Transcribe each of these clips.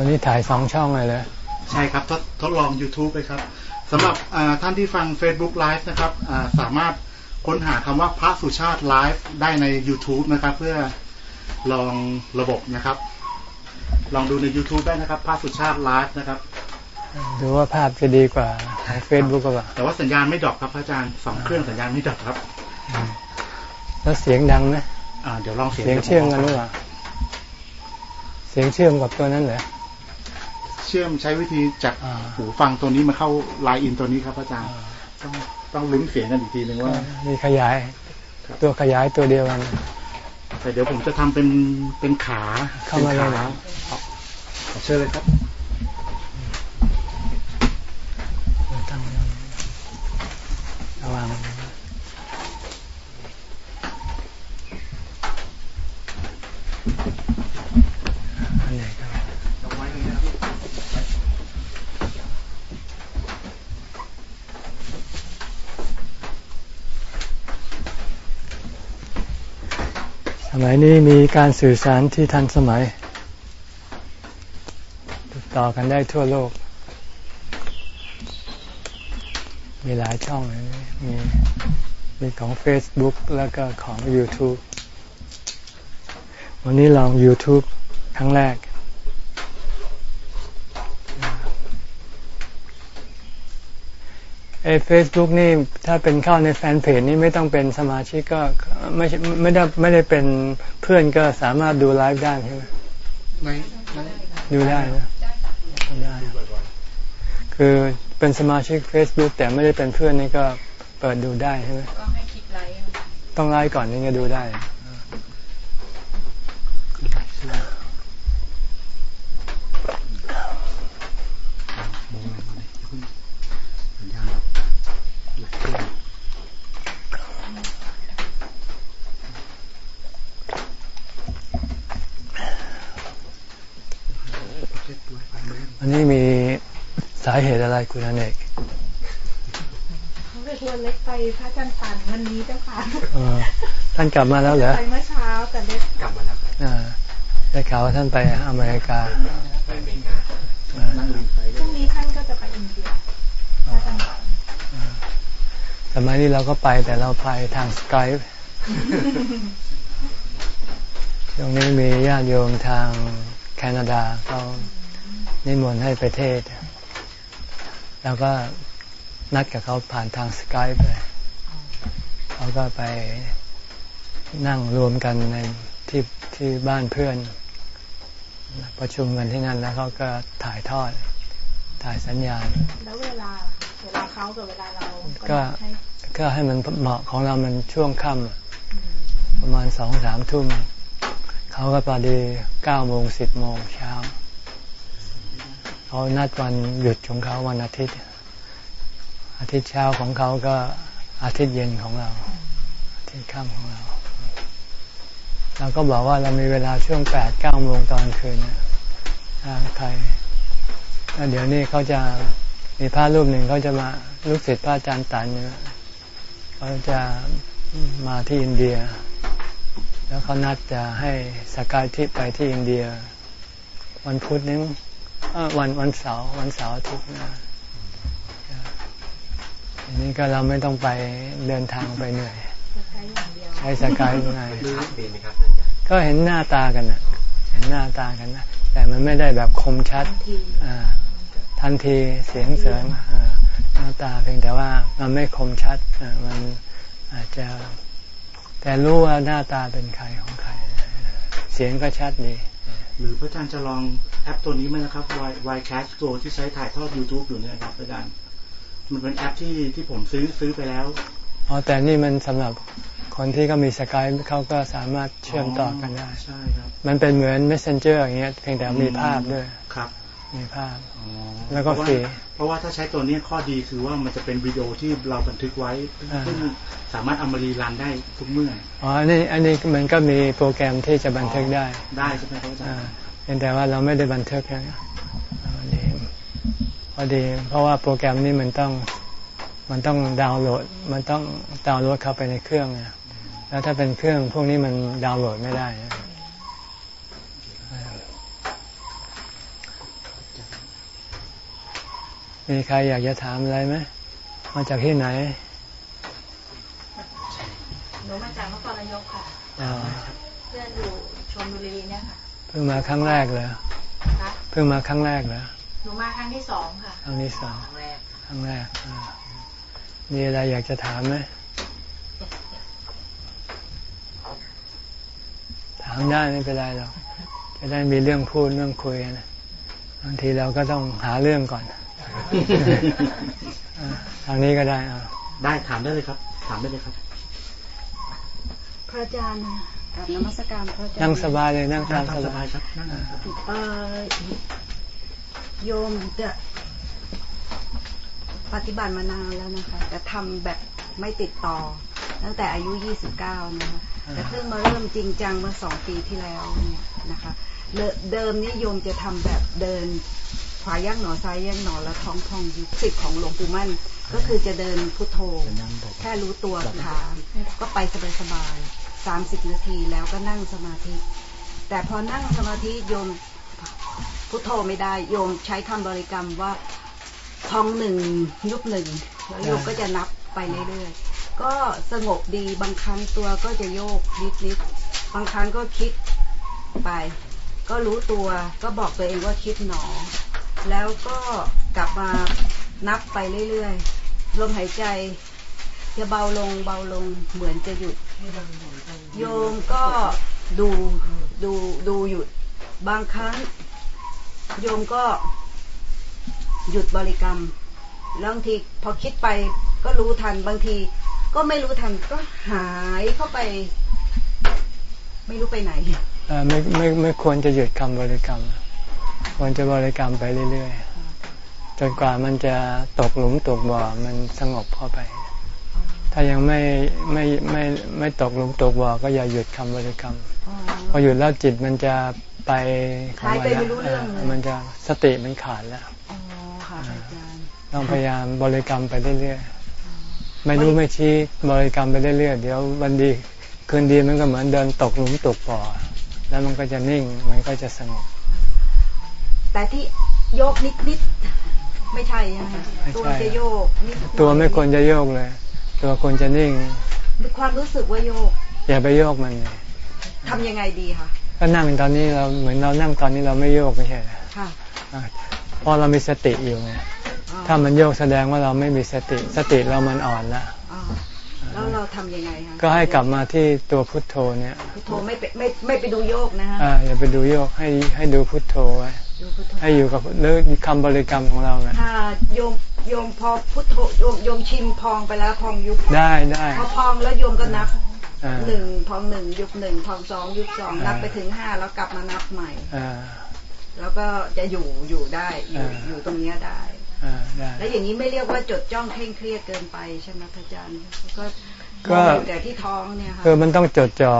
วันนี้ถ่ายสองช่องเลยเลยใช่ครับทดทดลอง YouTube ไปครับสำหรับท่านที่ฟัง Facebook Live นะครับสามารถค้นหาคำว่าพระสุชาติไลฟ์ได้ใน YouTube นะครับ เพื่อลองระบบนะครับ ลองดูใน YouTube ได้นะครับ พระสุชาติไลฟ์นะครับดูว่าภาพจะดีกว่าในเฟซบุ๊กก็ว่า แต่ว่าสัญญาณไม่ drop ครับอาจารย์สองเครื่องสัญญาณไม่ drop ครับ แล้วเสียงดังไหมอ่าเดี๋ยวลองเสียงเสียงเชื่อมกันหรือเปล่าเสียงเชื่อมกับตัวนั้นเหรอ เชื่อมใช้วิธีจากหูฟังตัวนี้มาเข้าไลน์อินตัวนี้ครับอาจารย์ต้องต้องลุ้นเสียงกันอีกทีหนึ่งว่า มีขยาย ตัวขยายตัวเดียวกันแต่เดี๋ยวผมจะทำเป็นเป็นขาเข้ามาเลยนะขอเชิญเลยครับระวังอันไหนครับ เอาไว้ตรงนี้นะครับ ส มัยนี้มีการสื่อสารที่ทันสมัย ติดต่อกันได้ทั่วโลก มีหลายช่องเลยมีมีของ Facebook แล้วก็ของ YouTube วันนี้ลอง YouTube ครั้งแรก ไอ้ เฟซบุ๊กนี่ถ้าเป็นเข้าในแฟนเพจนี่ไม่ต้องเป็นสมาชิกก็ไม่ใช่ไม่ได้ไม่ได้เป็นเพื่อนก็สามารถดูไลฟ์ได้ใช่ไหมในในดูได้นะได้คือเป็นสมาชิก Facebook แต่ไม่ได้เป็นเพื่อนนี่ก็เปิดดูได้ใช่ไหมก็ให้คลิกไลค์ต้องไลฟ์ก่อนนี่จะดูได้ สัญญาณแบบหลายเครื่องประเภทด้วยไปไหม อันนี้มีสาเหตุอะไรคุณอเนกเขาไปชวนเล็กไปพระอาจันทร์ปันวันนี้เจ้าค่ะเออท่านกลับมาแล้วเหรอไปเมื่อเช้าแต่เล็กกลับมาแล้วครับอ่าได้ข่าวว่าท่านไปอเมริกาไปอเมริกาอ่านั่งลิงไปพรุ่งนี้ท่านก็จะไปอินเดียพระอาจันทร์ปันสมัยนี้เราก็ไปแต่เราไปทางสกายตรงนี้มีญาติโยมทางแคนาดาเขา นิมนต์ให้ไปเทศน์แล้วก็นัดกับเขาผ่านทางสกายไปเขาก็ไปนั่งรวมกันในที่ที่บ้านเพื่อน ประชุมกันที่นั่นแล้วเขาก็ถ่ายทอดถ่ายสัญญาณ แล้วเวลาเวลาเขากับเวลาเราก็ให้ก็ให้มันเหมาะของเรามันช่วงค่ำอะประมาณสองสามทุ่มเขาก็พอดีเก้าโมงสิบโมงเช้า เขานัดวันหยุดของเขาวันอาทิตย์ อาทิตย์เช้าของเขาก็อาทิตย์เย็นของเรา อาทิตย์ค่ำของเรา เราก็บอกว่าเรามีเวลาช่วงแปดเก้าโมงตอนคืนนะทางไทยแล้วเดี๋ยวนี้เขาจะมีพระรูปหนึ่งเขาจะมาลูกศิษย์พระอาจารย์ตันเนี่ยเขาจะมาที่อินเดีย แล้วเขานัดจะให้สกายทิพย์ไปที่อินเดีย วันพุธนี้ วันวันเสาร์วันเสาร์ทิตย์หนะอันนี้ก็เราไม่ต้องไปเดินทางไปเหนื่อย ใช้สกายยดูดีไหมครับก็เห็นหน้าตากันนะเห็นหน้าตากันนะแต่มันไม่ได้แบบคมชัดทีอ่าทันทีเสียงเสริงอ่าหน้าตาเพียงแต่ว่ามันไม่คมชัดอ่ามันอาจจะแต่รู้ว่าหน้าตาเป็นใครของใคร เสียงก็ชัดดี หรือพระอาจารย์จะลอง แอปตัวนี้ไหมนะครับ Y Y Cash ตัวที่ใช้ถ่ายทอด YouTube อยู่เนี่ยครับอาจารย์มันเป็นแอปที่ที่ผมซื้อซื้อไปแล้วอ๋อแต่นี่มันสำหรับคนที่ก็มีสกายเขาก็สามารถเชื่อมต่อกันได้ใช่ครับมันเป็นเหมือน messenger อย่างเงี้ยเพียงแต่มีภาพด้วยครับ มีภาพอ๋อแล้วก็เพราะฟรีว่าเพราะว่าถ้าใช้ตัวนี้ข้อดีคือว่ามันจะเป็นวิดีโอที่เราบันทึกไว้อ่าซึ่งสามารถเอามารีรันได้ทุกเมื่ออ๋ออันนี้อันนี้มันก็มีโปรแกรมที่จะบันทึกได้ได้ใช่ไหมครับอาจารอ่าย์เพียงแต่ว่าเราไม่ได้บันทึกนะอ่าดีพอดี เพราะว่าโปรแกรมนี้มันต้องมันต้องดาวน์โหลด มันต้องดาวน์โหลดเข้าไปในเครื่องนะแล้วถ้าเป็นเครื่องพวกนี้มันดาวน์โหลดไม่ได้นะมีใครอยากจะถามอะไรไหมมาจากที่ไหนหนูมาจากนครนายกค่ะอ่าเพื่อนอยู่ชลบุรีเนี่ยค่ะ เพิ่งมาครั้งแรกเลยคะเพิ่งมาครั้งแรกเหรอหนูมาครั้งที่สองค่ะ ครั้งที่สองครั้งแรกอ่ามีอะไรอยากจะถามไหมถามได้ไม่เป็นไรหรอกจะได้มีเรื่องพูดเรื่องคุยกันบางทีเราก็ต้องหาเรื่องก่อนอ่าทางนี้ก็ได้อ่าได้ถามได้เลยครับ ถามได้เลยครับ พระอาจารย์ กับนมัสการพระอาจารย์นั่งสบายเลยนั่งนั่ตางมตามสสบาบายยครับนั่งครับเอ่อโยมจะปฏิบัติมานานแล้วนะคะ แต่ทำแบบไม่ติดต่อ ตั้งแต่อายุ 29 นะคะ แต่เพิ่งมาเริ่มจริงจังเมื่อสองปีที่แล้วเนี่ยนะคะเดิเดิมนี่โยมจะทำแบบเดินขวาย่างหนอซ้ายย่างหนอแล้วท้องพองยุบสิบของหลวงปู่มั่น ก็คือจะเดินพุทโธ แค่รู้ตัวขาก็ไปสบายๆ สามสิบนาทีแล้วก็นั่งสมาธิ แต่พอนั่งสมาธิโยมพุทโธไม่ได้ โยมใช้คำบริกรรมว่าพองหนึ่งยุบหนึ่งแล้วโยมก็จะนับไปเรื่อยๆก็สงบดีบางครั้งตัวก็จะโยกนิดๆบางครั้งก็คิดไป ก็รู้ตัวก็บอกตัวเองว่าคิดหนอ แล้วก็กลับมานับไปเรื่อยๆลมหายใจจะเบาลงเบาลงเหมือนจะหยุด โยมก็ดูดูดูหยุดบางครั้ง โยมก็หยุดบริกรรมแล้วบางทีพอคิดไปก็รู้ทันบางที ก็ไม่รู้ทันก็หายเข้าไป ไม่รู้ไปไหนไม่ไม่ไม่ควรจะหยุดคำบริกรรม ควรจะบริกรรมไปเรื่อยๆจนกว่ามันจะตกหลุมตกบ่อมันสงบเข้าไป ถ้ายังไม่ไม่ไม่ไม่ตกหลุมตกบ่อก็อย่าหยุดคำบริกรรมอ๋อพอหยุดแล้วจิตมันจะไปของหายมันไปแล้วไม่รู้เรื่องเลยมันจะสติมันขาดแล้วอ๋อค่ะอาจารย์ต้องพยายามบริกรรมไปเรื่อยๆไม่รู้ไม่ชี้บริกรรมไปเรื่อยๆเดี๋ยววันดีคืนดีมันก็เหมือนเดินตกหลุมตกบ่อแล้วมันก็จะนิ่งมันก็จะสงบ แต่ที่โยกนิดนิดๆไม่ใช่ใช่ไหมคะไม่ใช่ตัวจะโยกนิดหน่อยตัวไม่ควรจะโยกเลย ตัวควรจะนิ่งมีความรู้สึกว่าโยก อย่าไปโยกมันเลยทำยังไงดีคะก็นั่งตอนนี้เราเหมือนเรานั่งตอนนี้เราไม่โยกไม่ใช่เหรอค่ะอะเพราะเรามีสติอยู่ไงอ๋อถ้ามันโยกแสดงว่าเราไม่มีสติสติเรามันอ่อนละอ๋อแล้วเราทำยังไงคะก็ให้กลับมาที่ตัวพุทโธเนี่ยพุทโธไม่ไปไม่ไม่ไปดูโยกนะฮะอ่าอย่าไปดูโยกให้ให้ดูพุทโธไว้ดูพุทโธให้อยู่กับหรือคำบริกรรมของเราไงถ้าโยม โยมพอพุทโธโยมโยมชิมพองไปแล้วพองยุบได้ได้พอพองแล้วโยมก็นับอ่าหนึ่งพองหนึ่งยุบหนึ่งพองสองยุบสองอ่านันับไปถึงห้าแล้วกลับมานับใหม่อ่าแล้วก็จะอยู่อยู่ได้อยู่อ่าอยู่ตรงเนี้ยได้อ่าได้แล้วอย่างนี้ไม่เรียกว่าจดจ้องเคร่งเครียดเกินไปใช่ไหมพระอาจารย์ก็ก็มองอยู่แต่ที่ท้องเนี่ยค่ะคือมันต้องจดจ่อ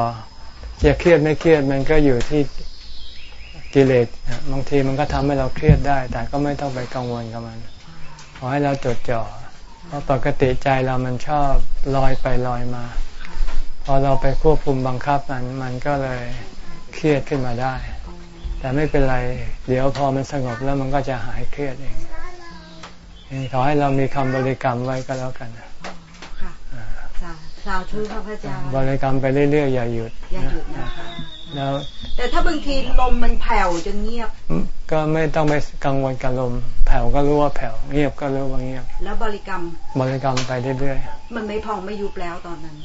จะเครียดไม่เครียดมันก็อยู่ที่กิเลสนะบางทีมันก็ทำให้เราเครียดได้ แต่ก็ไม่ต้องไปกังวลกับมัน ขอให้เราจดจ่อเพราะปกติใจเรามันชอบลอยไปลอยมา พอเราไปควบคุมบังคับมันมันก็เลยเครียดขึ้นมาได้ แต่ไม่เป็นไร เดี๋ยวพอมันสงบแล้วมันก็จะหายเครียดเองเองขอให้เรามีคำบริกรรมไว้ก็แล้วกันค่ะสาสาวชื่อค่ะพระอาจารย์บริกรรมไปเรื่อยๆอย่าหยุดอย่าหยุดนะคะ แล้วแต่ถ้าบางทีลมมันแผ่วจนเงียบ ก็ไม่ต้องไปกังวลกับลม แผ่วก็รู้ว่าแผ่วเงียบก็รู้ว่าเงียบ แล้วบริกรรม บริกรรมไปเรื่อยมันไม่พองไม่ยุบแล้วตอนนั้น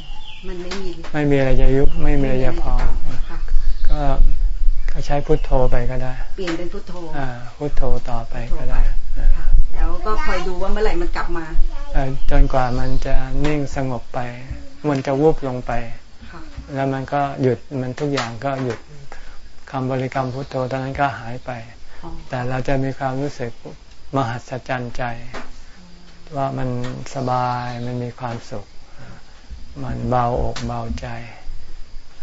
มันไม่มีๆไม่มีอะไรจะยุบไม่มีอะไรจะพองค่ะก็ก็ใช้พุทโธไปก็ได้ เปลี่ยนเป็นพุทโธอ่าพุทโธต่อไปก็ได้อ่าค่ะแล้วก็คอยดูว่าเมื่อไหร่มันกลับมาเอ่อจนกว่ามันจะนิ่งสงบไป มันจะวูบลงไปค่ะ แล้วมันก็หยุดมันทุกอย่างก็หยุดคำบริกรรมพุทโธตอนนั้นก็หายไป แต่เราจะมีความรู้สึกมหัศจรรย์ใจ ว่ามันสบายมันมีความสุข มันเบาอกเบาใจ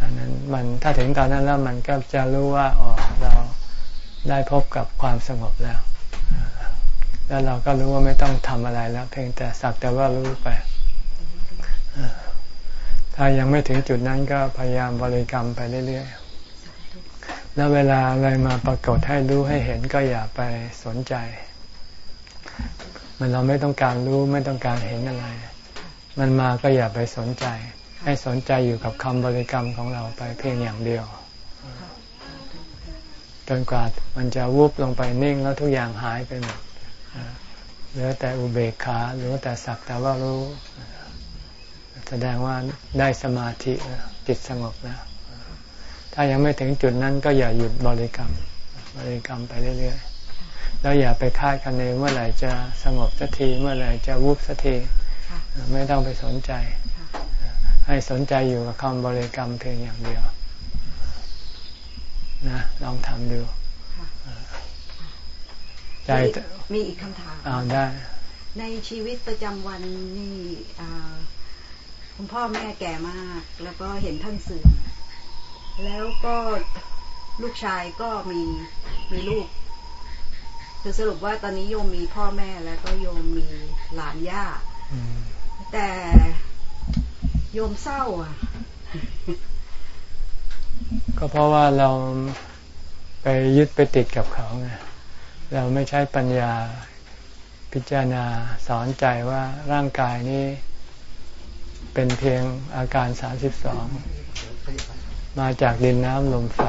อันนั้นมันถ้าถึงตอนนั้นแล้วมันก็จะรู้ว่าอ๋อเราได้พบกับความสงบแล้ว แล้วเราก็รู้ว่าไม่ต้องทำอะไรแล้ว เพียงแต่สักแต่ว่ารู้ไป ถ้ายังไม่ถึงจุดนั้นก็พยายามบริกรรมไปเรื่อยๆ แล้วเวลาอะไรมาปรากฏให้รู้ให้เห็นก็อย่าไปสนใจ มันเราไม่ต้องการรู้ไม่ต้องการเห็นอะไร มันมาก็อย่าไปสนใจ ให้สนใจอยู่กับคำบริกรรมของเราไปเพียงอย่างเดียวจนกว่ามันจะวุบลงไปนิ่งแล้วทุกอย่างหายไปหมดเหลือแต่อุเบกขาเหลือแต่สักแต่ว่ารู้ แสดงว่าได้สมาธิจิตสงบแล้วถ้ายังไม่ถึงจุดนั้นก็อย่าหยุดบริกรรม บริกรรมไปเรื่อยๆ แล้วอย่าไปคาดคะเนเมื่อไหร่จะสงบสักทีเมื่อไหร่จะวุบสักทีไม่ต้องไปสนใจ ให้สนใจอยู่กับคำบริกรรมเพียงอย่างเดียวนะลองทำดูใจมีอีกคำถามอ้าวได้ ในชีวิตประจำวันนี่ คุณพ่อแม่แก่มาก แล้วก็เห็นท่านเสื่อมแล้วก็ลูกชายก็มีมีลูก คือสรุปว่าตอนนี้โยมมีพ่อแม่แล้วก็โยมมีหลานย่าแต่โยมเศร้าอะ ก็เพราะว่าเราไปยึดไปติดกับเขาไงเราไม่ใช้ปัญญาพิจารณาสอนใจว่าร่างกายนี้ เป็นเพียงอาการสามสิบสองมาจากดินน้ำลมไฟ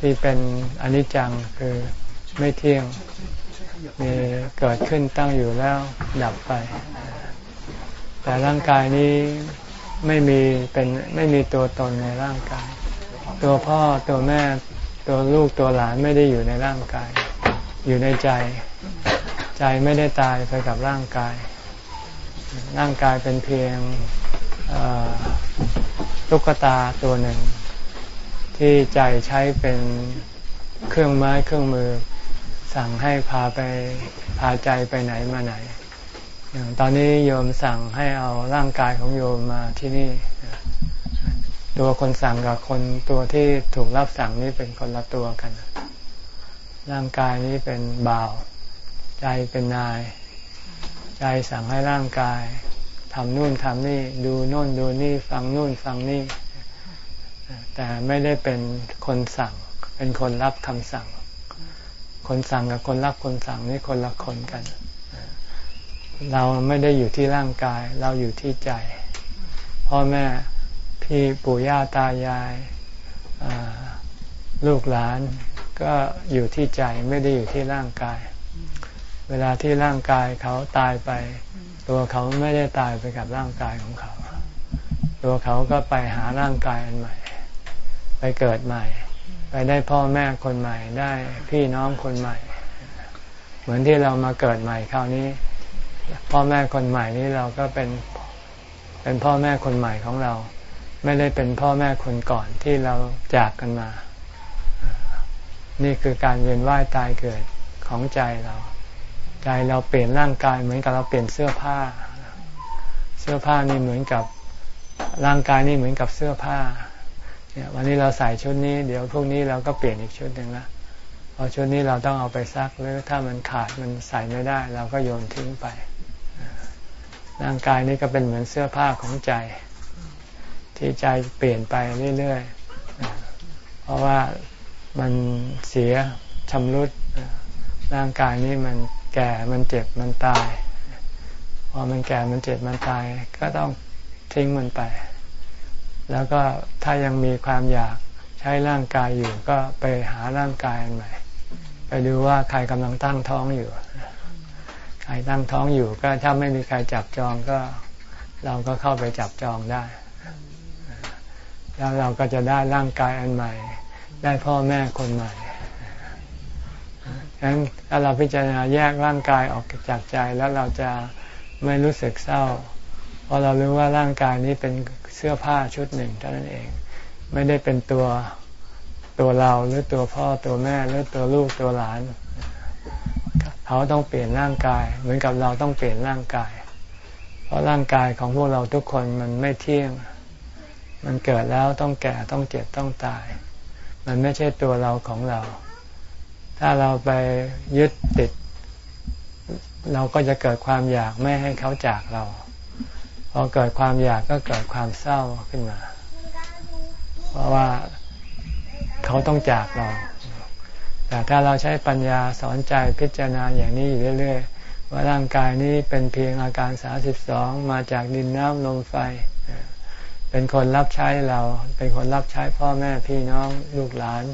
ที่เป็นอนิจจังคือไม่เที่ยงมีเกิดขึ้นตั้งอยู่แล้วดับไป แต่ร่างกายนี้ไม่มีเป็นไม่มีตัวตนในร่างกาย ตัวพ่อตัวแม่ตัวลูกตัวหลานไม่ได้อยู่ในร่างกาย อยู่ในใจ ใจไม่ได้ตายไปกับร่างกาย ร่างกายเป็นเพียงตุ๊กตาตัวหนึ่ง ที่ใจใช้เป็นเครื่องไม้เครื่องมือ สั่งให้พาไปพาใจไปไหนมาไหน อย่างตอนนี้โยมสั่งให้เอาร่างกายของโยมมาที่นี่ ตัวคนสั่งกับคนตัวที่ถูกรับสั่งนี้เป็นคนละตัวกัน ร่างกายนี้เป็นบ่าว ใจเป็นนาย ใจสั่งให้ร่างกายทำนู่นทำนี่ ดูโน่นดูนี่ ฟังนู่นฟังนี่ แต่ไม่ได้เป็นคนสั่ง เป็นคนรับคำสั่ง คนสั่งกับคนรับคนสั่งนี่คนละคนกัน เราไม่ได้อยู่ที่ร่างกาย เราอยู่ที่ใจ พ่อแม่พี่ปู่ย่าตายายลูกหลานก็อยู่ที่ใจไม่ได้อยู่ที่ร่างกาย เวลาที่ร่างกายเขาตายไป ตัวเขาไม่ได้ตายไปกับร่างกายของเขา ตัวเขาก็ไปหาร่างกายอันใหม่ ไปเกิดใหม่ ไปได้พ่อแม่คนใหม่ได้พี่น้องคนใหม่ เหมือนที่เรามาเกิดใหม่คราวนี้ พ่อแม่คนใหม่นี้เราก็เป็นเป็นพ่อแม่คนใหม่ของเรา ไม่ได้เป็นพ่อแม่คนก่อนที่เราจากกันมา นี่คือการเวียนว่ายตายเกิดของใจเรา ใจเราเปลี่ยนร่างกายเหมือนกับเราเปลี่ยนเสื้อผ้า เสื้อผ้านี่เหมือนกับร่างกายนี่เหมือนกับเสื้อผ้าเนี่ยวันนี้เราใส่ชุดนี้ เดี๋ยวพรุ่งนี้เราก็เปลี่ยนอีกชุดหนึ่งละพอชุดนี้เราต้องเอาไปซักหรือถ้ามันขาดมันใส่ไม่ได้ เราก็โยนทิ้งไป ร่างกายนี้ก็เป็นเหมือนเสื้อผ้าของใจ ที่ใจเปลี่ยนไปเรื่อยๆเพราะว่ามันเสียชำรุดร่างกายนี้มัน แก่มันเจ็บมันตาย พอมันแก่มันเจ็บมันตาย ก็ต้องทิ้งมันไป แล้วก็ถ้ายังมีความอยากใช้ร่างกายอยู่ก็ไปหาร่างกายใหม่ ไปดูว่าใครกำลังตั้งท้องอยู่ ใครตั้งท้องอยู่ก็ถ้าไม่มีใครจับจองก็เราก็เข้าไปจับจองได้ แล้วเราก็จะได้ร่างกายอันใหม่ ได้พ่อแม่คนใหม่ ฉะนั้นถ้าเราพิจารณาแยกร่างกายออกจากใจแล้วเราจะไม่รู้สึกเศร้า เพราะเรารู้ว่าร่างกายนี้เป็นเสื้อผ้าชุดหนึ่งเท่านั้นเอง ไม่ได้เป็นตัวตัวเราหรือตัวพ่อตัวแม่หรือตัวลูกตัวหลาน เขาต้องเปลี่ยนร่างกาย เหมือนกับเราต้องเปลี่ยนร่างกาย เพราะร่างกายของพวกเราทุกคนมันไม่เที่ยง มันเกิดแล้วต้องแก่ต้องเจ็บต้องตาย มันไม่ใช่ตัวเราของเรา ถ้าเราไปยึดติด เราก็จะเกิดความอยากไม่ให้เขาจากเรา พอเกิดความอยากก็เกิดความเศร้าขึ้นมา เพราะว่าเขาต้องจากเรา แต่ถ้าเราใช้ปัญญาสอนใจพิจารณาอย่างนี้อยู่เรื่อยๆ ว่าร่างกายนี้เป็นเพียงอาการสาสิบสองมาจากดินน้ำลมไฟ เป็นคนรับใช้เรา เป็นคนรับใช้พ่อแม่พี่น้องลูกหลาน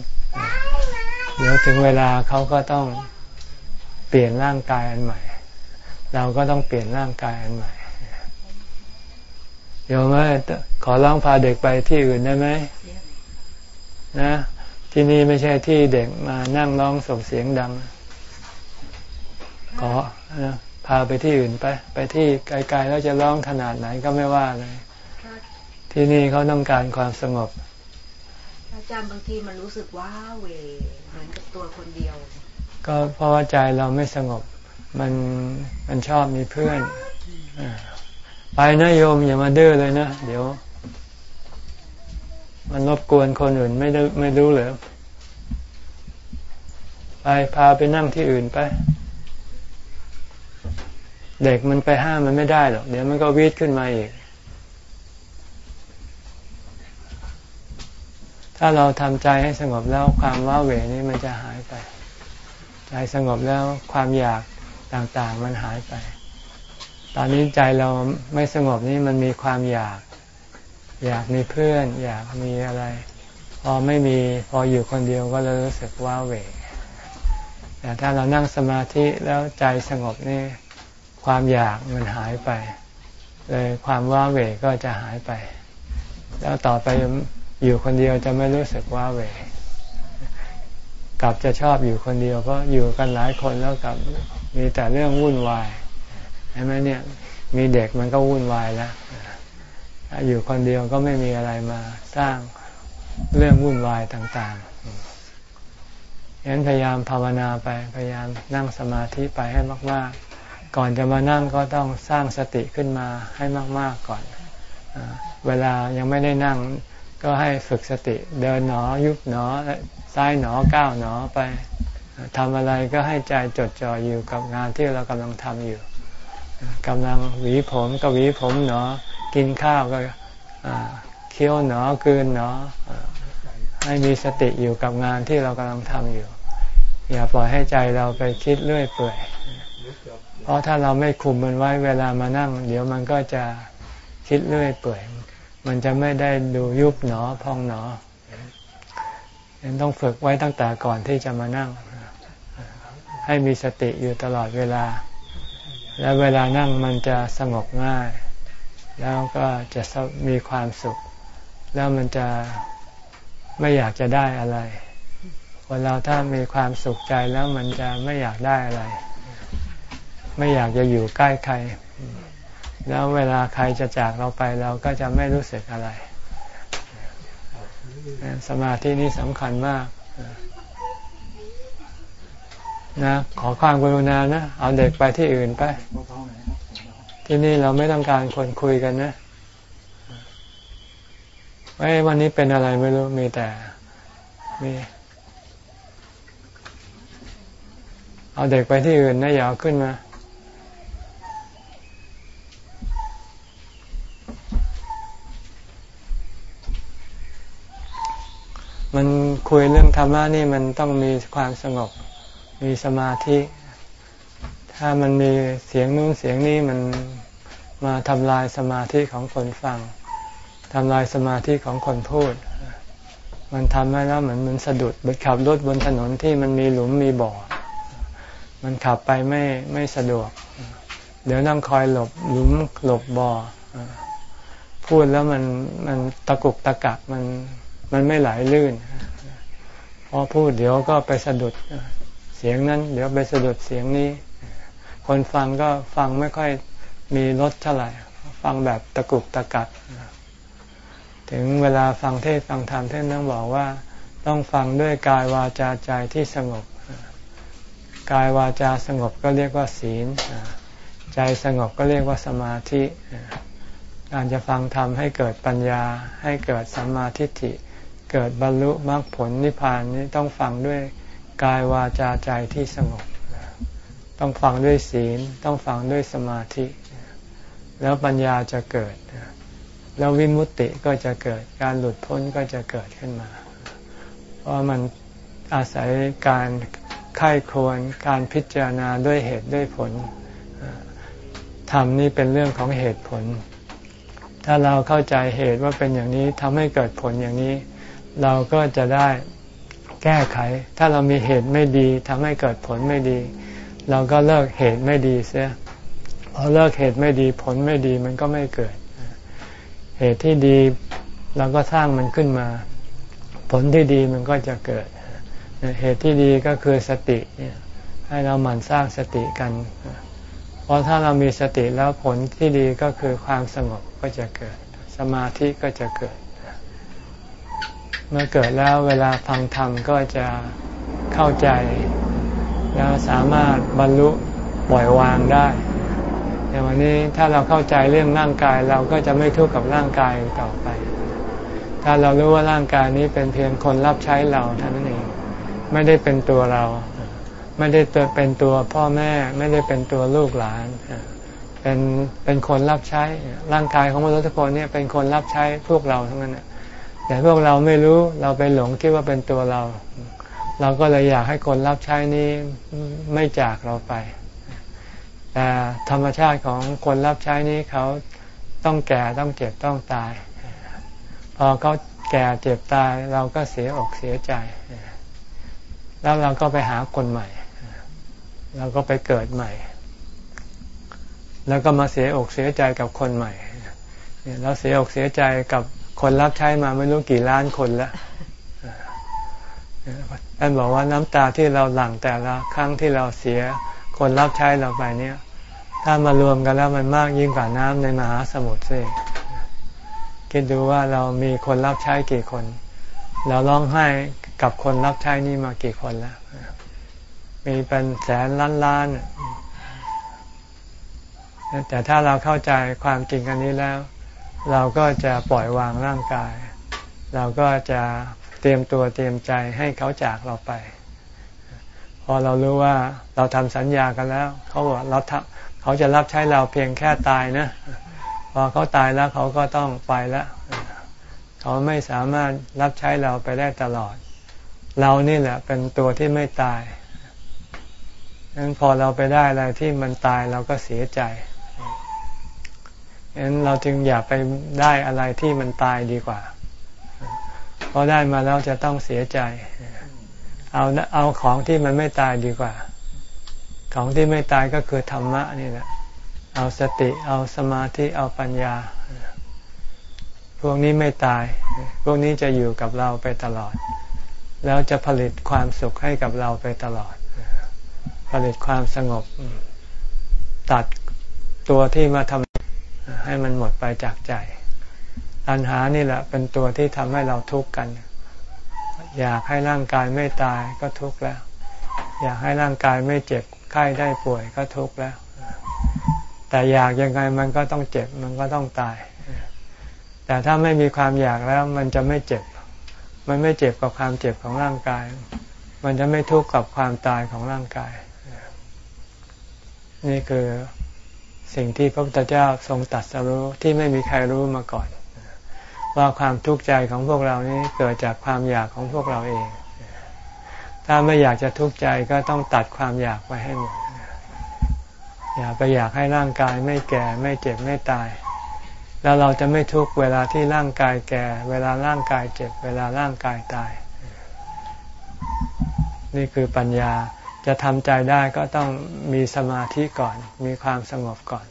เดี๋ยวถึงเวลาเขาก็ต้องเปลี่ยนร่างกายอันใหม่ เราก็ต้องเปลี่ยนร่างกายอันใหม่โยมแม่ขอร้องพาเด็กไปที่อื่นได้ไหมนะที่นี่ไม่ใช่ที่เด็กมานั่งร้องส่งเสียงดัง ขอนะพาไปที่อื่นไป ไปที่ไกลๆแล้วจะร้องขนาดไหนก็ไม่ว่าเลย ที่นี่เขาต้องการความสงบอาจารย์บางทีมันรู้สึกว้าเว เหมือนกับตัวคนเดียว ก็เพราะว่าใจเราไม่สงบ มันมันชอบมีเพื่อนอไปนะโยมอย่ามาดื้อเลยนะ เดี๋ยว มันรบกวนคนอื่นไม่ได้ไม่รู้เหรอไปพาไปนั่งที่อื่นไป เด็กมันไปห้ามมันไม่ได้หรอกเดี๋ยวมันก็วีดขึ้นมาอีก ถ้าเราทำใจให้สงบแล้วความว้าเหวนี้มันจะหายไป ใจสงบแล้วความอยากต่างๆมันหายไป ตอนนี้ใจเราไม่สงบนี่มันมีความอยาก อยากมีเพื่อน อยากมีอะไร พอไม่มีพออยู่คนเดียวก็เลยรู้สึกว้าเหวแต่ถ้าเรานั่งสมาธิแล้วใจสงบนี่ความอยากมันหายไป เลยความว้าเหวก็จะหายไป แล้วต่อไป อยู่คนเดียวจะไม่รู้สึกว้าเวกลับจะชอบอยู่คนเดียวเพราะอยู่กันหลายคนแล้วกับมีแต่เรื่องวุ่นวายใช่ไหมเนี่ยมีเด็กมันก็วุ่นวายแล้วอยู่คนเดียวก็ไม่มีอะไรมาสร้างเรื่องวุ่นวายต่างๆฉะนั้นพยายามภาวนาไปพยายามนั่งสมาธิไปให้มาก ๆ ก่อนจะมานั่งก็ต้องสร้างสติขึ้นมาให้มาก ๆก่อน เวลายังไม่ได้นั่ง ก็ให้ฝึกสติเดินหนอยุบหนอซ้ายหนอก้าวหนอไปทำอะไรก็ให้ใจจดจ่ออยู่กับงานที่เรากำลังทำอยู่กำลังหวีผมก็หวีผมหนอ กินข้าวก็เคี้ยวหนอกืนหนอ ให้มีสติอยู่กับงานที่เรากำลังทำอยู่ อย่าปล่อยให้ใจเราไปคิดเรื่อยเปื่อยเพราะถ้าเราไม่คุมมันไว้เวลามานั่ง เดี๋ยวมันก็จะคิดเรื่อยเปื่อย มันจะไม่ได้ดูยุบหนอพองหนอยังต้องฝึกไว้ตั้งแต่ก่อนที่จะมานั่ง ให้มีสติอยู่ตลอดเวลา แล้วเวลานั่งมันจะสงบง่าย แล้วก็จะมีความสุข แล้วมันจะไม่อยากจะได้อะไรคนเราถ้ามีความสุขใจแล้วมันจะไม่อยากได้อะไร ไม่อยากจะอยู่ใกล้ใคร แล้วเวลาใครจะจากเราไปเราก็จะไม่รู้สึกอะไร สมาธินี้สำคัญมากนะขอความกรุณานะ เอาเด็กไปที่อื่นไป ที่นี่เราไม่ต้องการคนคุยกันนะไอ้วันนี้เป็นอะไรไม่รู้ มีแต่มีเอาเด็กไปที่อื่นนะอย่าเอาขึ้นมามันคุยเรมะนี่มันต้องมีความสงบ มีสมาธิ ถ้ามันมีเสียงนู้นเสียงนี้มันมาทำลายสมาธิของคนฟังทำลายสมาธิของคนพูด มันทำให้แล้วเหมือนมันสะดุดบนขับรถบนถนนที่มันมีหลุมมีบ่อ มันขับไปไม่ไม่สะดวก เดี๋ยวต้องคอยหลบหลุมหลบบ่อ พูดแล้วมันมันตะกุกตะกักมันมันไม่ไหลลื่น พอพูดเดี๋ยวก็ไปสะดุดเสียงนั้น เดี๋ยวไปสะดุดเสียงนี้ คนฟังก็ฟังไม่ค่อยมีรสเท่าไหร่ ฟังแบบตะกุกตะกัด ถึงเวลาฟังเทศฟังธรรมท่านต้องบอกว่า ต้องฟังด้วยกายวาจาใจที่สงบ กายวาจาสงบก็เรียกว่าศีล ใจสงบก็เรียกว่าสมาธิ การจะฟังธรรมให้เกิดปัญญาให้เกิดสัมมาทิฏฐิ เกิดบรรลุมรรคผลนิพพานนี้ต้องฟังด้วยกายวาจาใจที่สงบ ต้องฟังด้วยศีล ต้องฟังด้วยสมาธิ แล้วปัญญาจะเกิด แล้ววิมุตติก็จะเกิด การหลุดพ้นก็จะเกิดขึ้นมา เพราะมันอาศัยการไข้ควรการพิจารณาด้วยเหตุด้วยผลธรรมนี่เป็นเรื่องของเหตุผล ถ้าเราเข้าใจเหตุว่าเป็นอย่างนี้ทำให้เกิดผลอย่างนี้ เราก็จะได้แก้ไข ถ้าเรามีเหตุไม่ดีทำให้เกิดผลไม่ดี เราก็เลิกเหตุไม่ดีเสียพอเลิกเหตุไม่ดีผลไม่ดีมันก็ไม่เกิด เหตุที่ดีเราก็สร้างมันขึ้นมา ผลที่ดีมันก็จะเกิด เหตุที่ดีก็คือสติให้เราหมั่นสร้างสติกันเพราะถ้าเรามีสติแล้วผลที่ดีก็คือความสงบก็จะเกิด สมาธิก็จะเกิด เมื่อเกิดแล้วเวลาฟังธรรมก็จะเข้าใจ แล้วสามารถบรรลุปล่อยวางได้ในวันนี้ถ้าเราเข้าใจเรื่องร่างกายเราก็จะไม่ทุกข์กับร่างกายต่อไป ถ้าเรารู้ว่าร่างกายนี้เป็นเพียงคนรับใช้เราเท่านั้นเอง ไม่ได้เป็นตัวเรา ไม่ได้เป็นตัวพ่อแม่ ไม่ได้เป็นตัวลูกหลาน เป็นเป็นคนรับใช้ร่างกายของมนุษย์ทุกคนเนี่ยเป็นคนรับใช้พวกเราทั้งนั้น แต่พวกเราไม่รู้เราไปหลงคิดว่าเป็นตัวเรา เราก็เลยอยากให้คนรับใช้นี้ไม่จากเราไป แต่ธรรมชาติของคนรับใช้นี้เขาต้องแก่ต้องเจ็บต้องตาย พอเขาแก่เจ็บตายเราก็เสียอกเสียใจ แล้วเราก็ไปหาคนใหม่ เราก็ไปเกิดใหม่ แล้วก็มาเสียอกเสียใจกับคนใหม่เราเสียอกเสียใจกับ คนรับใช้มาไม่รู้กี่ล้านคนแล้วท่านบอกว่าน้ำตาที่เราหลั่งแต่ละครั้งที่เราเสีย คนรับใช้เราไปเนี่ย ถ้ามารวมกันแล้วมันมากยิ่งกว่าน้ำในมหาสมุทรสิคิดดูว่าเรามีคนรับใช้กี่คน เราร้องไห้กับคนรับใช้นี่มากี่คนแล้ว มีเป็นแสนล้านล้านแต่ถ้าเราเข้าใจความจริงอันนี้แล้ว เราก็จะปล่อยวางร่างกาย เราก็จะเตรียมตัวเตรียมใจให้เขาจากเราไป พอเรารู้ว่าเราทำสัญญากันแล้ว เขาบอกเราทำเขาจะรับใช้เราเพียงแค่ตายนะ พอเขาตายแล้วเขาก็ต้องไปแล้วเขาไม่สามารถรับใช้เราไปได้ตลอด เรานี่แหละเป็นตัวที่ไม่ตายงั้นพอเราไปได้อะไรที่มันตายเราก็เสียใจ งั้นเราจึงอย่าไปได้อะไรที่มันตายดีกว่าเพอได้มาแล้วจะต้องเสียใจ เอาเอาของที่มันไม่ตายดีกว่า ของที่ไม่ตายก็คือธรรมะนี่แหละเอาสติเอาสมาธิเอาปัญญา พวกนี้ไม่ตาย พวกนี้จะอยู่กับเราไปตลอด แล้วจะผลิตความสุขให้กับเราไปตลอด ผลิตความสงบ ตัดตัวที่มาทำ ให้มันหมดไปจากใจ ตัณหานี่แหละเป็นตัวที่ทำให้เราทุกข์กัน อยากให้ร่างกายไม่ตายก็ทุกข์แล้ว อยากให้ร่างกายไม่เจ็บไข้ได้ป่วยก็ทุกข์แล้ว แต่อยากยังไงมันก็ต้องเจ็บมันก็ต้องตาย แต่ถ้าไม่มีความอยากแล้วมันจะไม่เจ็บ มันไม่เจ็บกับความเจ็บของร่างกาย มันจะไม่ทุกข์กับความตายของร่างกาย นี่คือ สิ่งที่พระพุทธเจ้าทรงตัดสรู้ที่ไม่มีใครรู้มาก่อน ว่าความทุกข์ใจของพวกเรานี้เกิดจากความอยากของพวกเราเอง ถ้าไม่อยากจะทุกข์ใจก็ต้องตัดความอยากไปให้หมดอย่าไปอยากให้ร่างกายไม่แก่ไม่เจ็บไม่ตาย แล้วเราจะไม่ทุกข์เวลาที่ร่างกายแก่ เวลาร่างกายเจ็บ เวลาร่างกายตาย นี่คือปัญญา จะทำใจได้ก็ต้องมีสมาธิก่อน มีความสงบก่อน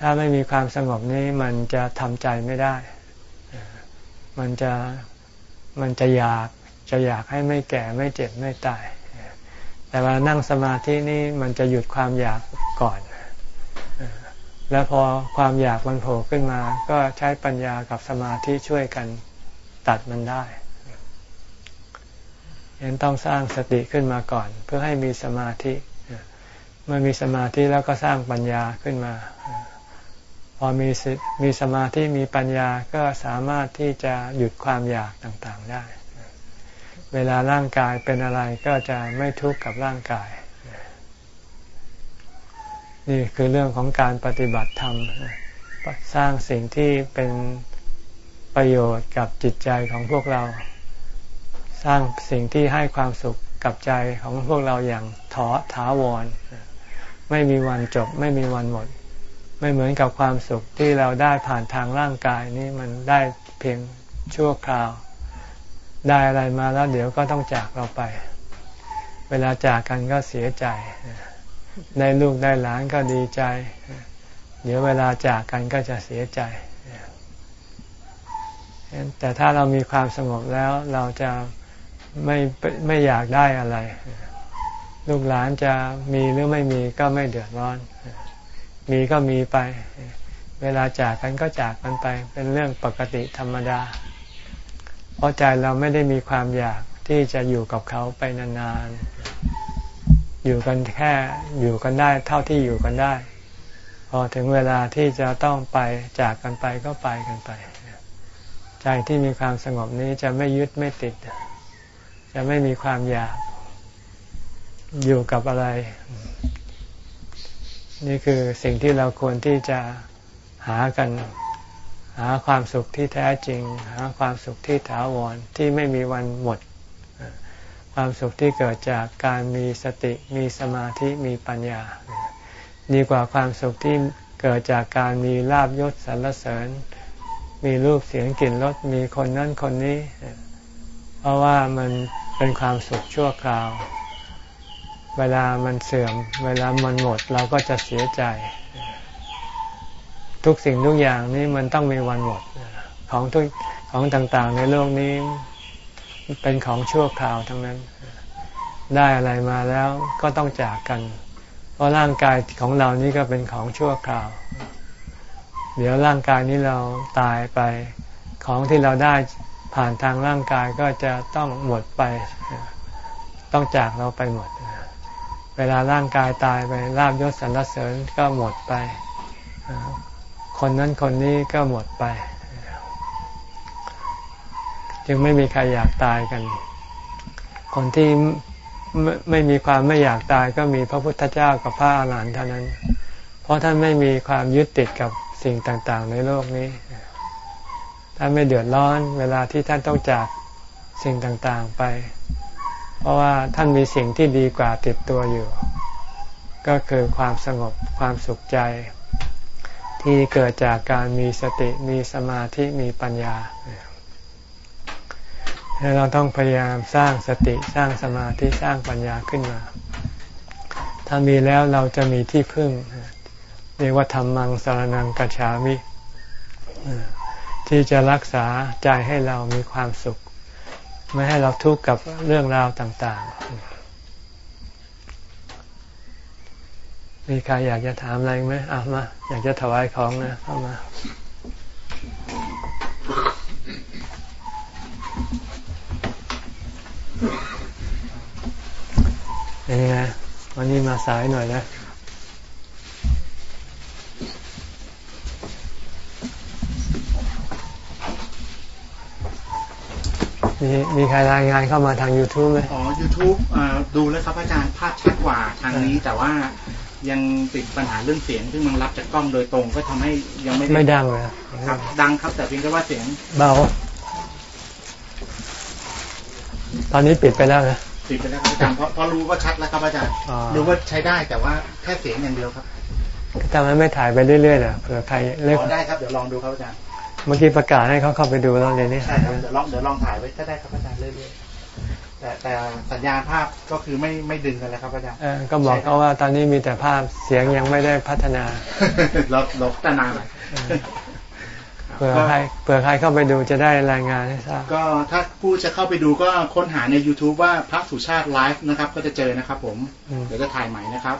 ถ้าไม่มีความสงบนี้มันจะทำใจไม่ได้ มันจะมันจะอยากจะอยากให้ไม่แก่ไม่เจ็บไม่ตาย แต่ว่านั่งสมาธินี่มันจะหยุดความอยากก่อน แล้วพอความอยากมันโผล่ขึ้นมา ก็ใช้ปัญญากับสมาธิช่วยกันตัดมันได้ ยังต้องสร้างสติขึ้นมาก่อน เพื่อให้มีสมาธิเมื่อมีสมาธิแล้วก็สร้างปัญญาขึ้นมา พอมีมีสมาธิมีปัญญาก็สามารถที่จะหยุดความอยากต่างๆได้ เวลาร่างกายเป็นอะไรก็จะไม่ทุกข์กับร่างกาย นี่คือเรื่องของการปฏิบัติธรรม สร้างสิ่งที่เป็นประโยชน์กับจิตใจของพวกเรา สร้างสิ่งที่ให้ความสุขกับใจของพวกเราอย่างถอถาวร ไม่มีวันจบ ไม่มีวันหมด ไม่เหมือนกับความสุขที่เราได้ผ่านทางร่างกายนี่มันได้เพียงชั่วคราว ได้อะไรมาแล้วเดี๋ยวก็ต้องจากเราไป เวลาจากกันก็เสียใจได้ลูกได้หลานก็ดีใจ เดี๋ยวเวลาจากกันก็จะเสียใจ แต่ถ้าเรามีความสงบแล้วเราจะ ไม่ไม่อยากได้อะไร ลูกหลานจะมีหรือไม่มีก็ไม่เดือดร้อน มีก็มีไป เวลาจากกันก็จากกันไป เป็นเรื่องปกติธรรมดา เพราะใจเราไม่ได้มีความอยากที่จะอยู่กับเขาไปนานๆ อยู่กันแค่อยู่กันได้ เท่าที่อยู่กันได้ พอถึงเวลาที่จะต้องไปจากกันไปก็ไปกันไป ใจที่มีความสงบนี้จะไม่ยึดไม่ติด จะไม่มีความอยากอยู่กับอะไร นี่คือสิ่งที่เราควรที่จะหากัน หาความสุขที่แท้จริง หาความสุขที่ถาวรที่ไม่มีวันหมด ความสุขที่เกิดจากการมีสติมีสมาธิมีปัญญา ดีกว่าความสุขที่เกิดจากการมีลาบยศสรรเสริญ มีรูปเสียงกลิ่นรสมีคนนั้นคนนี้ เพราะว่ามัน เป็นความสุขชั่วคราว เวลามันเสื่อม เวลามันหมดเราก็จะเสียใจ ทุกสิ่งทุกอย่างนี้มันต้องมีวันหมด ของทุกของต่างๆ ในโลกนี้เป็นของชั่วคราวทั้งนั้น ได้อะไรมาแล้วก็ต้องจากกัน เพราะร่างกายของเรานี้ก็เป็นของชั่วคราว เดี๋ยวร่างกายนี้เราตายไป ของที่เราได้ ผ่านทางร่างกายก็จะต้องหมดไป ต้องจากเราไปหมด เวลาร่างกายตายไปลาบยศสรรเสริญก็หมดไป คนนั้นคนนี้ก็หมดไป จึงไม่มีใครอยากตายกัน คนที่ไม่มีความไม่อยากตายก็มีพระพุทธเจ้ากับพระอาหารหันต์เท่านั้น เพราะท่านไม่มีความยึดติดกับสิ่งต่างๆ ในโลกนี้ ท่านไม่เดือดร้อนเวลาที่ท่านต้องจากสิ่งต่างๆไป เพราะว่าท่านมีสิ่งที่ดีกว่าติดตัวอยู่ ก็คือความสงบความสุขใจ ที่เกิดจากการมีสติมีสมาธิมีปัญญาเราต้องพยายามสร้างสติสร้างสมาธิสร้างปัญญาขึ้นมา ถ้ามีแล้วเราจะมีที่พึ่ง เรียกว่าธรรมังสารนังกัจฉามิ ที่จะรักษาใจให้เรามีความสุข ไม่ให้เราทุกข์กับเรื่องราวต่าง ๆ มีใครอยากจะถามอะไรไหมอะมา อยากจะถวายของนะเข้ามาเป็นไงวันนี้มาสายหน่อยนะ มีมีใครรายงานเข้ามาทาง YouTube ไหมอ๋อ YouTube ดูแล้วครับอาจารย์ภาพชัดกว่าทางนี้แต่ว่ายังติดปัญหาเรื่องเสียงซึ่งมันรับจากกล้องโดยตรงก็ทำให้ยังไม่ไม่ดังเลยครับ ดังครับแต่เพียงแค่ว่าเสียงเบา ตอนนี้ปิดไปแล้วนะปิดไปแล้วครับอาจารย์เพราะเพราะรู้ว่าชัดแล้วครับอาจารย์รู้ว่าใช้ได้แต่ว่าแค่เสียงอย่างเดียวครับทำไมไม่ถ่ายไปเรื่อยๆล่ะเผื่อใครเล่นได้ครับเดี๋ยวลองดูครับอาจารย์ เมื่อกี้ประกาศให้เขาเข้าไปดูแล้วเรียนนี้ใช่ครับเดี๋ยวลองเดี๋ยวลองถ่ายไว้ก็ได้ครับอาจารย์เรื่อยๆแต่แต่สัญญาณภาพก็คือไม่ไม่ดึงกันแล้วครับอาจารย์ก็บอกเขาว่าตอนนี้มีแต่ภาพเสียงยังไม่ได้พัฒนาลดลดตนาหน่อยเผื่อใครเผื่อใครเข้าไปดูจะได้รายงานให้ทราบก็ถ้าผู้จะเข้าไปดูก็ค้นหาใน YouTube ว่าพระสุชาติไลฟ์นะครับ ก็จะเจอนะครับ ผมเดี๋ยวจะถ่ายใหม่นะครับ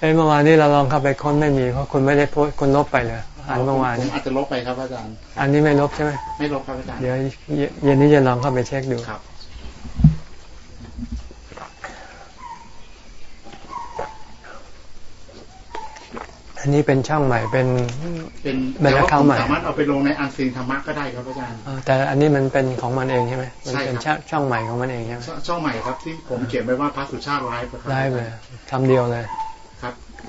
เอ้เมื่อวานนี้เราลองเข้าไปค้นไม่มีเพราะคุณไม่ได้โพสคุณลบไปเลย อันเมื่อวานอาจจะลบไปครับอาจารย์ อันนี้ไม่ลบใช่ไหมไม่ลบครับอาจารย์ เดี๋ยวเย็นนี้จะลองเข้าไปเช็คดูครับอันนี้เป็นช่องใหม่เป็นเป็นเป็นแข่ใหม่สามารถเอาไปลงใน Unseen ธรรมะก็ได้ครับอาจารย์แต่อันนี้มันเป็นของมันเองใช่ไหมมันเป็นช่องใหม่ของมันเองใช่ไหมช่องใหม่ครับที่ผมเขียนไว้ว่าพระสุชาติไลฟ์ไลฟ์เลยคำเดียวเลย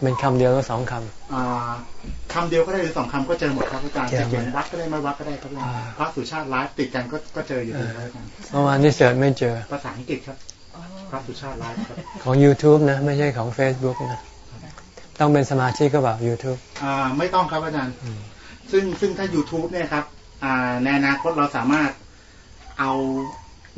เป็นคำเดียวหรือสองคำคำเดียวก็ได้หรือสองคำก็เจอหมดครับอาจารย์จะเขียนวรรคก็ได้ไม่วรรคก็ได้ครับพระสุชาติไลฟ์ติดกันก็ก็เจออยู่ดีครับอาจารย์เมื่อวานนี้ search ไม่เจอภาษาอังกฤษครับพระสุชาติไลฟ์ครับของ YouTube นะ ไม่ใช่ของ Facebook นะต้องเป็นสมาชิกก็แบบ YouTube อ่าไม่ต้องครับอาจารย์อืมซึ่งซึ่งถ้า YouTube เนี่ยครับอ่าในอนาคตเราสามารถเอา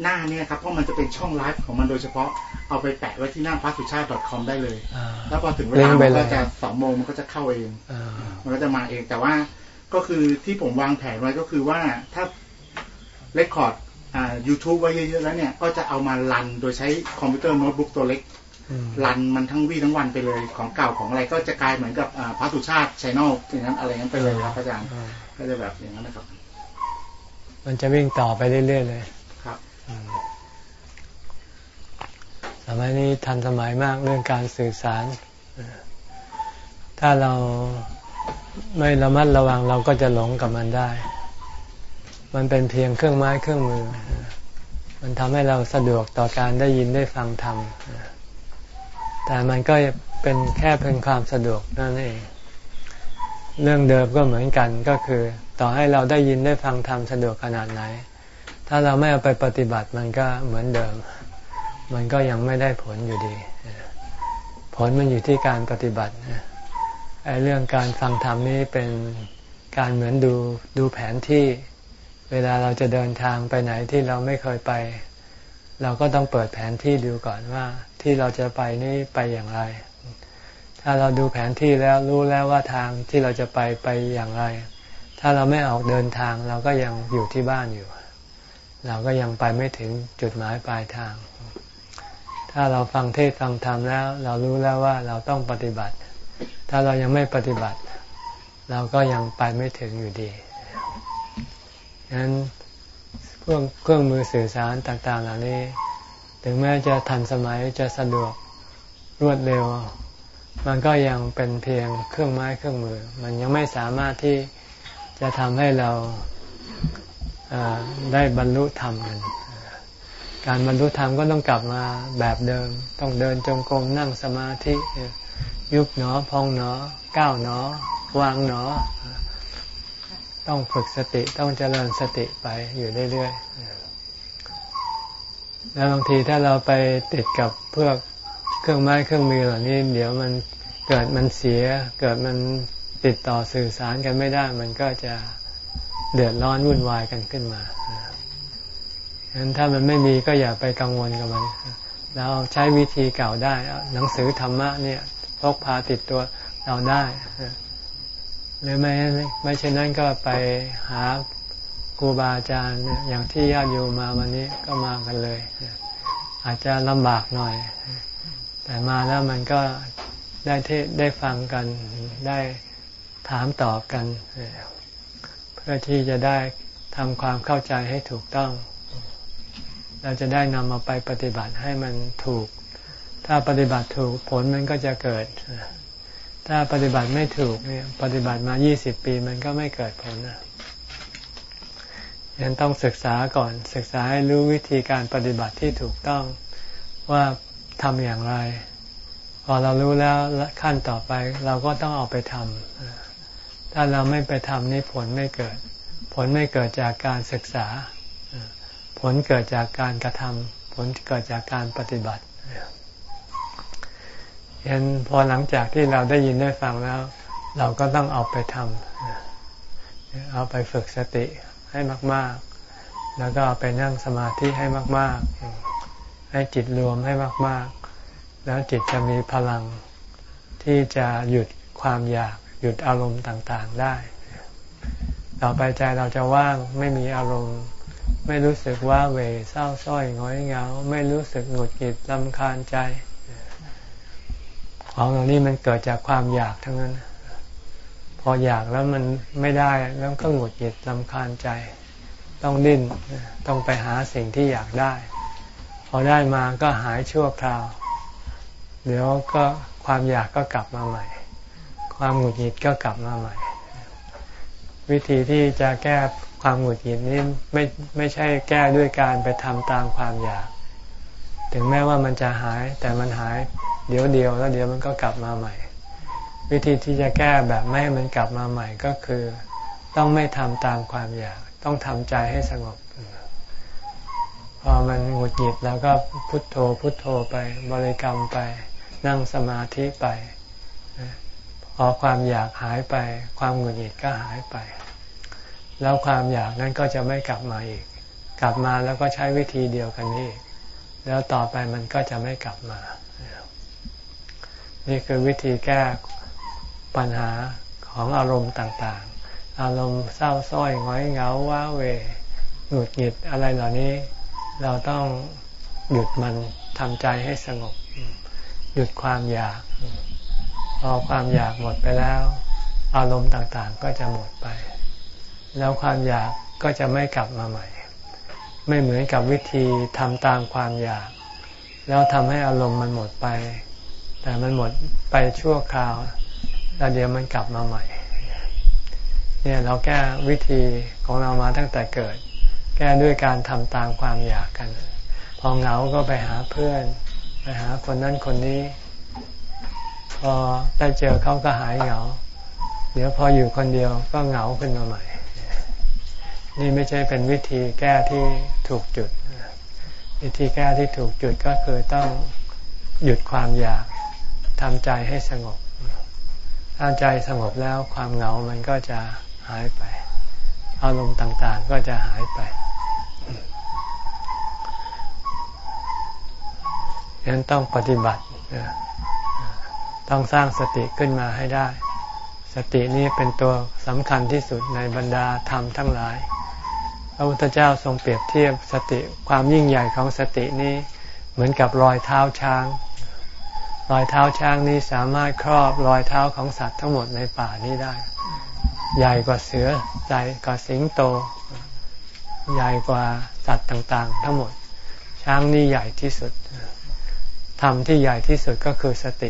หน้าเนี่ยครับเพราะมันจะเป็นช่องไลฟ์ของมันโดยเฉพาะ เอาไปแปะไว้ที่หน้าพระสุชาติ .com ได้เลยอ่าแล้วพอถึงเวลิลางก์ไปมันเลก็ยจะสองโมงมันก็จะเข้าเองอ่ามันก็จะมาเองแต่ว่าก็คือที่ผมวางแผนไว้ก็คือว่าถ้าเรคคอร์ดอ่า YouTube ไว้เยอะๆแล้วเนี่ย ก็จะเอามารันโดยใช้คอมพิวเตอร์โน้ตบุ๊กตัวเล็กอืมรันมันทั้งวี่ทั้งวันไปเลยของเก่าของอะไรก็จะกลายเหมือนกับอ่าพระสุชาติชแนลอย่างนั้นอะไรงั้นไปเลยครับอาจารย์อ่าก็จะแบบอย่างนั้นนะครับ มันจะวิ่งต่อไปเรื่อยๆเลยครับอื มัยนี้ทันสมัยมากเรื่องการสื่อสาร ถ้าเราไม่ระมัดระวังเราก็จะหลงกับมันได้ มันเป็นเพียงเครื่องไม้เครื่องมือ มันทำให้เราสะดวกต่อการได้ยินได้ฟังธรรม แต่มันก็เป็นแค่เพียงความสะดวกนั่นเอง เรื่องเดิมก็เหมือนกันก็คือ ต่อให้เราได้ยินได้ฟังธรรมสะดวกขนาดไหน ถ้าเราไม่เอาไปปฏิบัติมันก็เหมือนเดิม มันก็ยังไม่ได้ผลอยู่ดี ผลมันอยู่ที่การปฏิบัติไอ้เรื่องการฟังธรรมนี้เป็นการเหมือนดูดูแผนที่ เวลาเราจะเดินทางไปไหนที่เราไม่เคยไป เราก็ต้องเปิดแผนที่ดูก่อนว่า ที่เราจะไปนี่ไปอย่างไร ถ้าเราดูแผนที่แล้วรู้แล้วว่าทางที่เราจะไปไปอย่างไร ถ้าเราไม่ออกเดินทางเราก็ยังอยู่ที่บ้านอยู่ เราก็ยังไปไม่ถึงจุดหมายปลายทาง ถ้าเราฟังเทศฟังธรรมแล้ว เรารู้แล้วว่าเราต้องปฏิบัติ ถ้าเรายังไม่ปฏิบัติ เราก็ยังไปไม่ถึงอยู่ดีฉะนั้นเครื่องเครื่องมือสื่อสารต่างๆ เหล่านี้ ถึงแม้จะทันสมัยจะสะดวกรวดเร็ว มันก็ยังเป็นเพียงเครื่องไม้เครื่องมือ มันยังไม่สามารถที่จะทำให้เราได้บรรลุธรรมกัน การบรรลุธรรมก็ต้องกลับมาแบบเดิม ต้องเดินจงกรมนั่งสมาธิ ยุบหนอพองหนอ ก้าวหนอ วางหนอ ต้องฝึกสติต้องเจริญสติไปอยู่เรื่อยๆแล้วบางทีถ้าเราไปติดกับเพวกเครื่องไม้เครื่องมือเหล่านี้ เดี๋ยวมันเกิดมันเสีย เกิดมันติดต่อสื่อสารกันไม่ได้ มันก็จะเดือดร้อนวุ่นวายกันขึ้นมา ฉะนั้นถ้ามันไม่มีก็อย่าไปกังวลกับมันเราใช้วิธีเก่าได้ หนังสือธรรมะเนี่ยพกพาติดตัวเราได้ หรือไม่ไม่เช่นนั้นก็ไปหาครูบาอาจารย์อย่างที่ญาติโยมมาวันนี้ก็มากันเลย อาจจะลำบากหน่อย แต่มาแล้วมันก็ได้เทศได้ฟังกันได้ถามตอบกัน เพื่อที่จะได้ทำความเข้าใจให้ถูกต้อง เราจะได้นำมาไปปฏิบัติให้มันถูก ถ้าปฏิบัติถูกผลมันก็จะเกิด ถ้าปฏิบัติไม่ถูกเนี่ยปฏิบัติมา20ปีมันก็ไม่เกิดผลนะยังต้องศึกษาก่อนศึกษาให้รู้วิธีการปฏิบัติที่ถูกต้องว่าทำอย่างไร พอเรารู้แล้วขั้นต่อไปเราก็ต้องเอาไปทำถ้าเราไม่ไปทำนี่ผลไม่เกิด ผลไม่เกิดจากการศึกษา ผลเกิดจากการกระทำผลเกิดจากการปฏิบัติเห็นพอหลังจากที่เราได้ยินได้ฟังแล้ว เราก็ต้องเอาไปทำเอาไปฝึกสติให้มาก ๆ แล้วก็เอาไปนั่งสมาธิให้มาก ๆ ให้จิตรวมให้มาก ๆ แล้วจิตจะมีพลังที่จะหยุดความอยากหยุดอารมณ์ต่าง ๆ ได้ ต่อไปใจเราจะว่างไม่มีอารมณ์ ไม่รู้สึกว่าเวเศร้าส้อยง้อยเหงา ไม่รู้สึกหงุดหงิดลำคาญใจ ของเหล่านี้มันเกิดจากความอยากทั้งนั้น พออยากแล้วมันไม่ได้แล้วก็หงุดหงิดลำคาญใจ ต้องดิ้นต้องไปหาสิ่งที่อยากได้ พอได้มาก็หายชั่วคราว เดี๋ยวก็ความอยากก็กลับมาใหม่ ความหงุดหงิดก็กลับมาใหม่ วิธีที่จะแก้ ความหงุดหงิดนี้ไม่ไม่ใช่แก้ด้วยการไปทำตามความอยาก ถึงแม้ว่ามันจะหาย แต่มันหายเดี๋ยวเดียวแล้วเดี๋ยวมันก็กลับมาใหม่ วิธีที่จะแก้แบบไม่ให้มันกลับมาใหม่ก็คือ ต้องไม่ทำตามความอยาก ต้องทำใจให้สงบ พอมันหงุดหงิดแล้วก็พุทโธพุทโธไปบริกรรมไป นั่งสมาธิไปพอความอยากหายไป ความหงุดหงิดก็หายไป แล้วความอยากนั้นก็จะไม่กลับมาอีก กลับมาแล้วก็ใช้วิธีเดียวกันนี้ แล้วต่อไปมันก็จะไม่กลับมา นี่คือวิธีแก้ปัญหาของอารมณ์ต่างๆ อารมณ์เศร้าส้อยง้อยเหงาว้าเวหงุดหงิดอะไรเหล่านี้ เราต้องหยุดมันทำใจให้สงบ หยุดความอยาก พอความอยากหมดไปแล้ว อารมณ์ต่างๆก็จะหมดไป แล้วความอยากก็จะไม่กลับมาใหม่ ไม่เหมือนกับวิธีทำตามความอยาก แล้วทำให้อารมณ์มันหมดไป แต่มันหมดไปชั่วคราว แล้วเดี๋ยวมันกลับมาใหม่ เนี่ยเราแก้วิธีของเรามาตั้งแต่เกิด แก้ด้วยการทำตามความอยากกัน พอเหงาก็ไปหาเพื่อน ไปหาคนนั้นคนนี้ พอได้เจอเขาก็หายเหงา เดี๋ยวพออยู่คนเดียวก็เหงาขึ้นมาใหม่ นี่ไม่ใช่เป็นวิธีแก้ที่ถูกจุด วิธีแก้ที่ถูกจุดก็คือต้องหยุดความอยากทำใจให้สงบ ถ้าใจสงบแล้วความเหงามันก็จะหายไป อารมณ์ต่างๆก็จะหายไปฉะนั้นต้องปฏิบัติ ต้องสร้างสติขึ้นมาให้ได้ สตินี้เป็นตัวสำคัญที่สุดในบรรดาธรรมทั้งหลาย ระพุทธเจ้าทรงเปรียบเทียบสติความยิ่งใหญ่ของสตินี้เหมือนกับรอยเท้าช้าง รอยเท้าช้างนี้สามารถครอบรอยเท้าของสัตว์ทั้งหมดในป่านี้ได้ ใหญ่กว่าเสือใหญ่กว่าสิงโต ใหญ่กว่าสัตว์ต่างๆ ทั้งหมด ช้างนี่ใหญ่ที่สุดธรรมที่ใหญ่ที่สุดก็คือสติ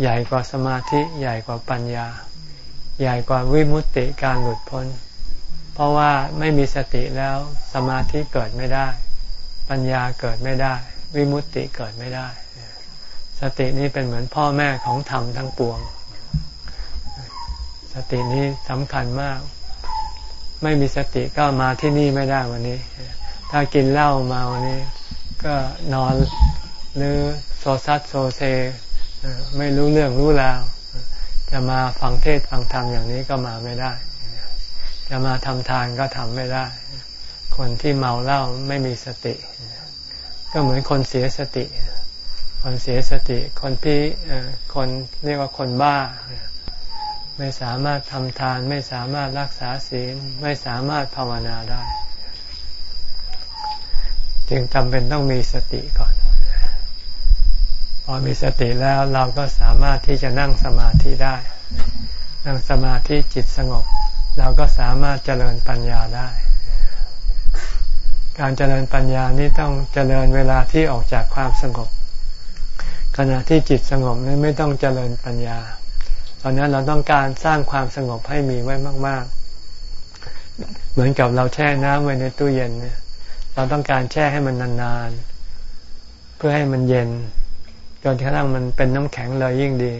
ใหญ่กว่าสมาธิ ใหญ่กว่าปัญญา ใหญ่กว่าวิมุตติการหลุดพ้น ราะว่าไม่มีสติแล้วสมาธิเกิดไม่ได้ ปัญญาเกิดไม่ได้ วิมุตติเกิดไม่ได้ สตินี้เป็นเหมือนพ่อแม่ของธรรมทั้งปวง สตินี้สำคัญมาก ไม่มีสติก็มาที่นี่ไม่ได้วันนี้ ถ้ากินเหล้ามาวันนี้ ก็นอนหรือโซซัดโซเซไม่รู้เรื่องรู้ราวจะมาฟังเทศฟังธรรมอย่างนี้ก็มาไม่ได้ จะมาทำทานก็ทำไม่ได้ คนที่เมาเหล้าไม่มีสติ ก็เหมือนคนเสียสติ คนเสียสติ คนพี่คนเรียกว่าคนบ้า ไม่สามารถทำทาน ไม่สามารถรักษาศีล ไม่สามารถภาวนาได้ จึงจำเป็นต้องมีสติก่อนพอมีสติแล้วเราก็สามารถที่จะนั่งสมาธิได้ นั่งสมาธิจิตสงบ เราก็สามารถเจริญปัญญาได้ การเจริญปัญญานี้ต้องเจริญเวลาที่ออกจากความสงบ ขณะที่จิตสงบนี้ไม่ต้องเจริญปัญญา ตอนนั้นเราต้องการสร้างความสงบให้มีไว้มาก ๆ เหมือนกับเราแช่น้ำไว้ในตู้เย็นเนี่ย เราต้องการแช่ให้มันนานๆ เพื่อให้มันเย็น จนกระทั่งมันเป็นน้ำแข็งเลยยิ่งดี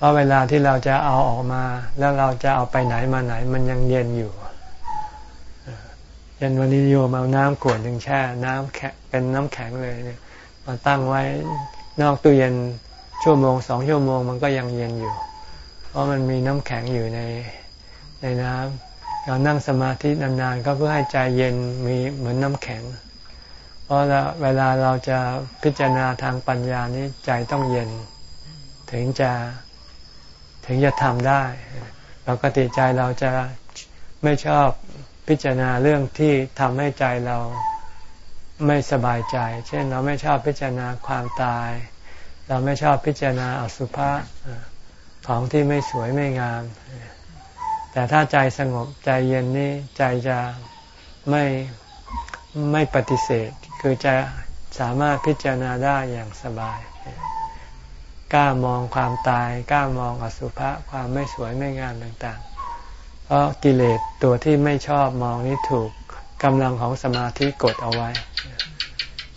เพราะเวลาที่เราจะเอาออกมา แล้วเราจะเอาไปไหนมาไหน มันยังเย็นอยู่เย็นวันนี้โยมเอาน้ำขวดหนึ่งแช่ น้ำแข็งเป็นน้ำแข็งเลยเนี่ยมาตั้งไว้นอกตู้เย็นชั่วโมงสองชั่วโมงมันก็ยังเย็นอยู่ เพราะมันมีน้ำแข็งอยู่ในในน้ำเรานั่งสมาธินานๆก็เพื่อให้ใจเย็นมีเหมือนน้ำแข็ง เพราะเวลาเราจะพิจารณาทางปัญญานี้ใจต้องเย็น ถึงจะ ถึงจะทำได้ปกติใจเราจะไม่ชอบพิจารณาเรื่องที่ทำให้ใจเราไม่สบายใจ เช่นเราไม่ชอบพิจารณาความตาย เราไม่ชอบพิจารณาอสุภะของที่ไม่สวยไม่งาม แต่ถ้าใจสงบใจเย็นนี่ใจจะไม่ไม่ปฏิเสธ คือจะสามารถพิจารณาได้อย่างสบาย กล้ามองความตาย กล้ามองอสุภะความไม่สวยไม่งามต่างๆ เพราะกิเลสตัวที่ไม่ชอบมองนี้ถูกกำลังของสมาธิกดเอาไว้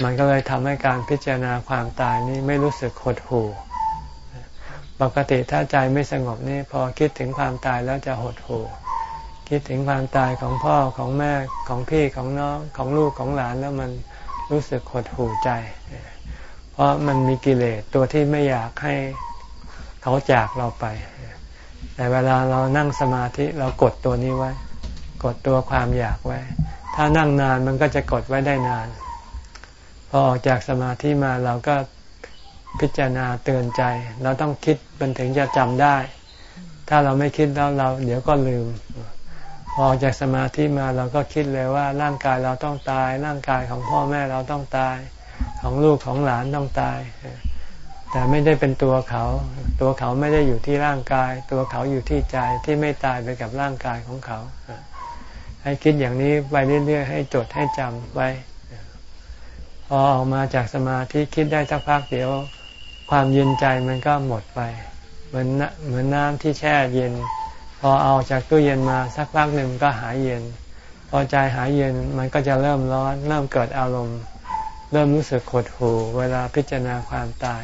มันก็เลยทำให้การพิจารณาความตายนี้ไม่รู้สึกหดหู่ ปกติถ้าใจไม่สงบนี่พอคิดถึงความตายแล้วจะหดหู่ คิดถึงความตายของพ่อของแม่ของพี่ของน้องของลูกของหลานแล้วมันรู้สึกหดหู่ใจเเพราะมันมีกิเลสตัวที่ไม่อยากให้เขาจากเราไป แต่เวลาเรานั่งสมาธิเรากดตัวนี้ไว้ กดตัวความอยากไว้ ถ้านั่งนานมันก็จะกดไว้ได้นาน พอออกจากสมาธิมาเราก็พิจารณาเตือนใจ เราต้องคิดมันถึงจะจำได้ ถ้าเราไม่คิดแล้วเราเดี๋ยวก็ลืม พอออกจากสมาธิมาเราก็คิดเลยว่าร่างกายเราต้องตาย ร่างกายของพ่อแม่เราต้องตาย ของลูกของหลานต้องตาย แต่ไม่ได้เป็นตัวเขา ตัวเขาไม่ได้อยู่ที่ร่างกาย ตัวเขาอยู่ที่ใจที่ไม่ตายไปกับร่างกายของเขา ให้คิดอย่างนี้ไปเรื่อยๆให้จดให้จำไว้พอออกมาจากสมาธิคิดได้สักพักเดี๋ยวความเย็นใจมันก็หมดไป เหมือนเหมือนน้ำที่แช่เย็น พอเอาจากตู้เย็นมาสักพักหนึ่งก็หายเย็น พอใจหายเย็นมันก็จะเริ่มร้อน เริ่มเกิดอารมณ์ เริ่มรู้สึกขดหูเวลาพิจารณาความตาย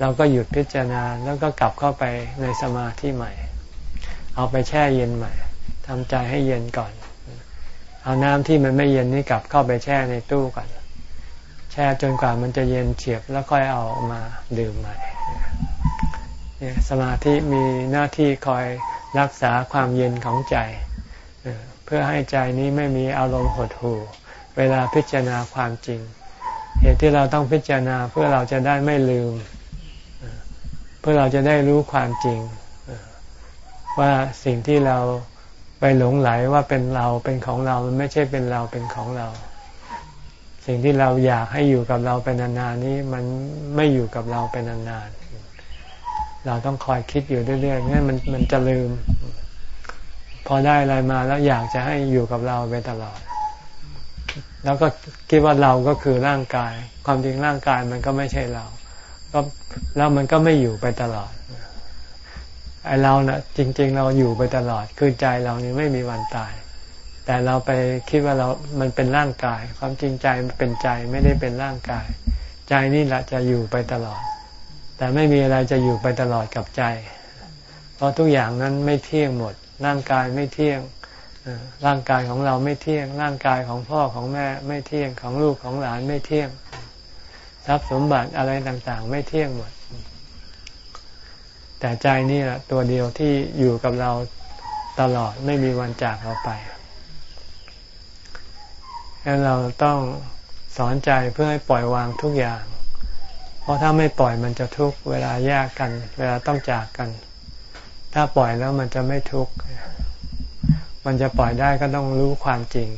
เราก็หยุดพิจารณาแล้วก็กลับเข้าไปในสมาธิใหม่ เอาไปแช่เย็นใหม่ทำใจให้เย็นก่อน เอาน้ำที่มันไม่เย็นนี่กลับเข้าไปแช่ในตู้ก่อนแช่จนกว่ามันจะเย็นเฉียบแล้วค่อยเอามาดื่มใหม่เนี่ยสมาธิมีหน้าที่คอยรักษาความเย็นของใจ เพื่อให้ใจนี้ไม่มีอารมณ์หดหู่ เวลาพิจารณาความจริง เหตุที่เราต้องพิจารณาเพื่อเราจะได้ไม่ลืม เพื่อเราจะได้รู้ความจริง ว่าสิ่งที่เราไปหลงไหลว่าเป็นเราเป็นของเรา มันไม่ใช่เป็นเราเป็นของเรา สิ่งที่เราอยากให้อยู่กับเราเป็นนานๆนี้มันไม่อยู่กับเราเป็นนานๆเราต้องคอยคิดอยู่เรื่อยๆงั้นมันมันจะลืม พอได้อะไรมาแล้วอยากจะให้อยู่กับเราไปตลอด แล้วก็คิดว่าเราก็คือร่างกาย ความจริงร่างกายมันก็ไม่ใช่เราก็แล้วมันก็ไม่อยู่ไปตลอดไอเรานะ่ะ จริง ๆ เราอยู่ไปตลอด คือใจเรานี่ไม่มีวันตาย แต่เราไปคิดว่าเรา มันเป็นร่างกาย ความจริงใจมันเป็นใจไม่ได้เป็นร่างกาย ใจนี่แหละจะอยู่ไปตลอด แต่ไม่มีอะไรจะอยู่ไปตลอดกับใจ เพราะทุกอย่างนั้นไม่เที่ยงหมด ร่างกายไม่เที่ยง ร่างกายของเราไม่เที่ยง ร่างกายของพ่อของแม่ไม่เที่ยงของลูกของหลานไม่เที่ยง ทรัพย์สมบัติอะไรต่างๆ ไม่เที่ยงหมด แต่ใจนี่แหละตัวเดียวที่อยู่กับเราตลอดไม่มีวันจากเราไปดังเราต้องสอนใจเพื่อให้ปล่อยวางทุกอย่าง เพราะถ้าไม่ปล่อยมันจะทุกข์เวลาแยกกัน เวลาต้องจากกัน ถ้าปล่อยแล้วมันจะไม่ทุกข์ มันจะปล่อยได้ก็ต้องรู้ความจริง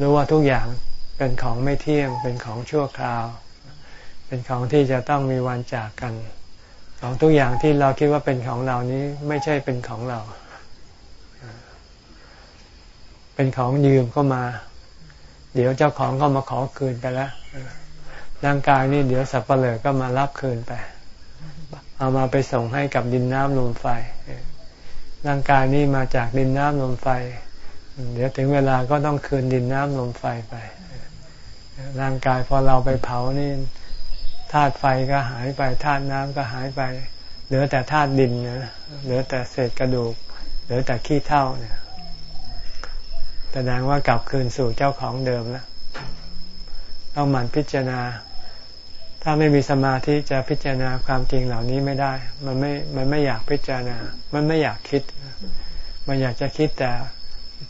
รู้ว่าทุกอย่างเป็นของไม่เที่ยง เป็นของชั่วคราว เป็นของที่จะต้องมีวันจากกัน ของทุกอย่างที่เราคิดว่าเป็นของเรานี้ไม่ใช่เป็นของเรา เป็นของยืมเข้ามา เดี๋ยวเจ้าของก็มาขอคืนไปแล้วร่างกายนี่เดี๋ยวสับเปลือก็มารับคืนไป เอามาไปส่งให้กับดินน้ำลมไฟ ร่างกายนี่มาจากดินน้ำลมไฟ เดี๋ยวถึงเวลาก็ต้องคืนดินน้ำลมไฟไป ร่างกายพอเราไปเผานี่ธาตุไฟก็หายไปธาตุน้ำก็หายไป เหลือแต่ธาตุดินนะเหลือแต่เศษกระดูก เหลือแต่ขี้เท่าเนี่ยแสดงว่ากลับคืนสู่เจ้าของเดิมแล้วต้องหมั่นพิจารณา ถ้าไม่มีสมาธิจะพิจารณาความจริงเหล่านี้ไม่ได้ มันไม่ มันไม่อยากพิจารณา มันไม่อยากคิด มันอยากจะคิดแต่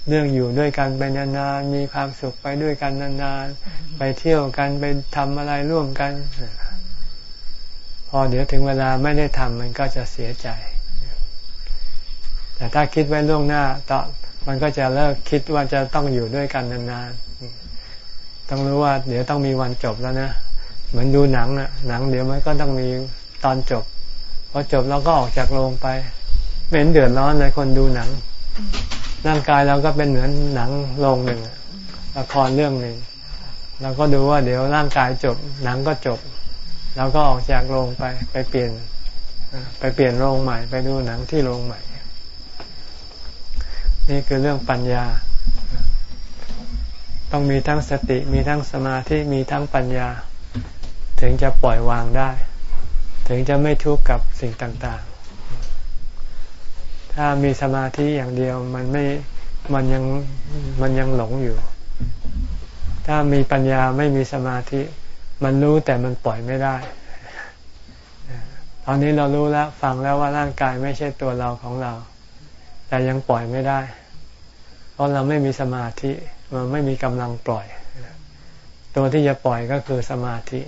เรื่องอยู่ด้วยกันไปนานๆ มีความสุขไปด้วยกันนานๆ ไปเที่ยวกันไปทำอะไรร่วมกัน พอเดี๋ยวถึงเวลาไม่ได้ทำมันก็จะเสียใจ แต่ถ้าคิดไว้ล่วงหน้าต่อมันก็จะเลิกคิดว่าจะต้องอยู่ด้วยกันนานๆ ต้องรู้ว่า เดี๋ยวต้องมีวันจบแล้วนะ เหมือนดูหนังอะหนังเดี๋ยวมันก็ต้องมีตอนจบพอจบเราก็ออกจากโรงไปไม่เห็นเดือดร้อนเลยคนดูหนัง ร่างกายเราก็เป็นเหมือนหนังโรงหนึ่งละครเรื่องหนึ่งเราก็ดูว่าเดี๋ยวร่างกายจบ หนังก็จบเราก็ออกจากโรงไปไปเปลี่ยนไปเปลี่ยนโรงใหม่ ไปดูหนังที่โรงใหม่ นี่คือเรื่องปัญญา ต้องมีทั้งสติมีทั้งสมาธิมีทั้งปัญญา ถึงจะปล่อยวางได้ ถึงจะไม่ทุกข์กับสิ่งต่างๆ ถ้ามีสมาธิอย่างเดียวมันไม่มันยังมันยังหลงอยู่ ถ้ามีปัญญาไม่มีสมาธิ มันรู้แต่มันปล่อยไม่ได้ ตอนนี้เรารู้แล้วฟังแล้วว่าร่างกายไม่ใช่ตัวเราของเรา แต่ยังปล่อยไม่ได้ เพราะเราไม่มีสมาธิ มันไม่มีกำลังปล่อย ตัวที่จะปล่อยก็คือสมาธิ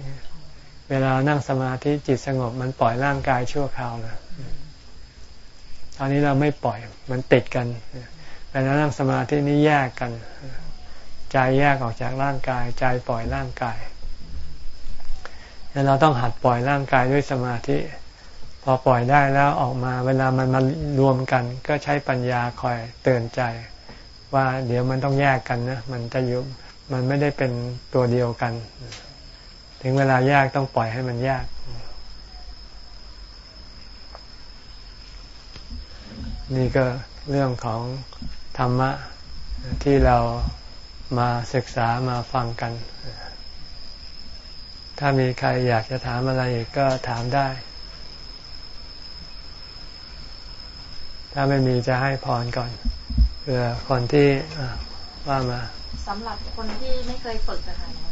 เวลานั่งสมาธิจิตสงบมันปล่อยร่างกายชั่วคราวเลยตอนนี้เราไม่ปล่อยมันติดกันเวลานั่งสมาธินี้แยกกัน ใจแยกออกจากร่างกาย ใจปล่อยร่างกายเราต้องหัดปล่อยร่างกายด้วยสมาธิ พอปล่อยได้แล้วออกมา เวลามันมารวมกัน ก็ใช้ปัญญาคอยเตือนใจ ว่าเดี๋ยวมันต้องแยกกันนะมันจะอยู่มันไม่ได้เป็นตัวเดียวกัน ถึงเวลาแยกต้องปล่อยให้มันแยกนี่ก็เรื่องของธรรมะที่เรามาศึกษามาฟังกัน ถ้ามีใครอยากจะถามอะไรก็ถามได้ ถ้าไม่มีจะให้พรก่อนเพื่อคนที่ว่ามาสำหรับคนที่ไม่เคยฝึกนะคะหลวงพ่อ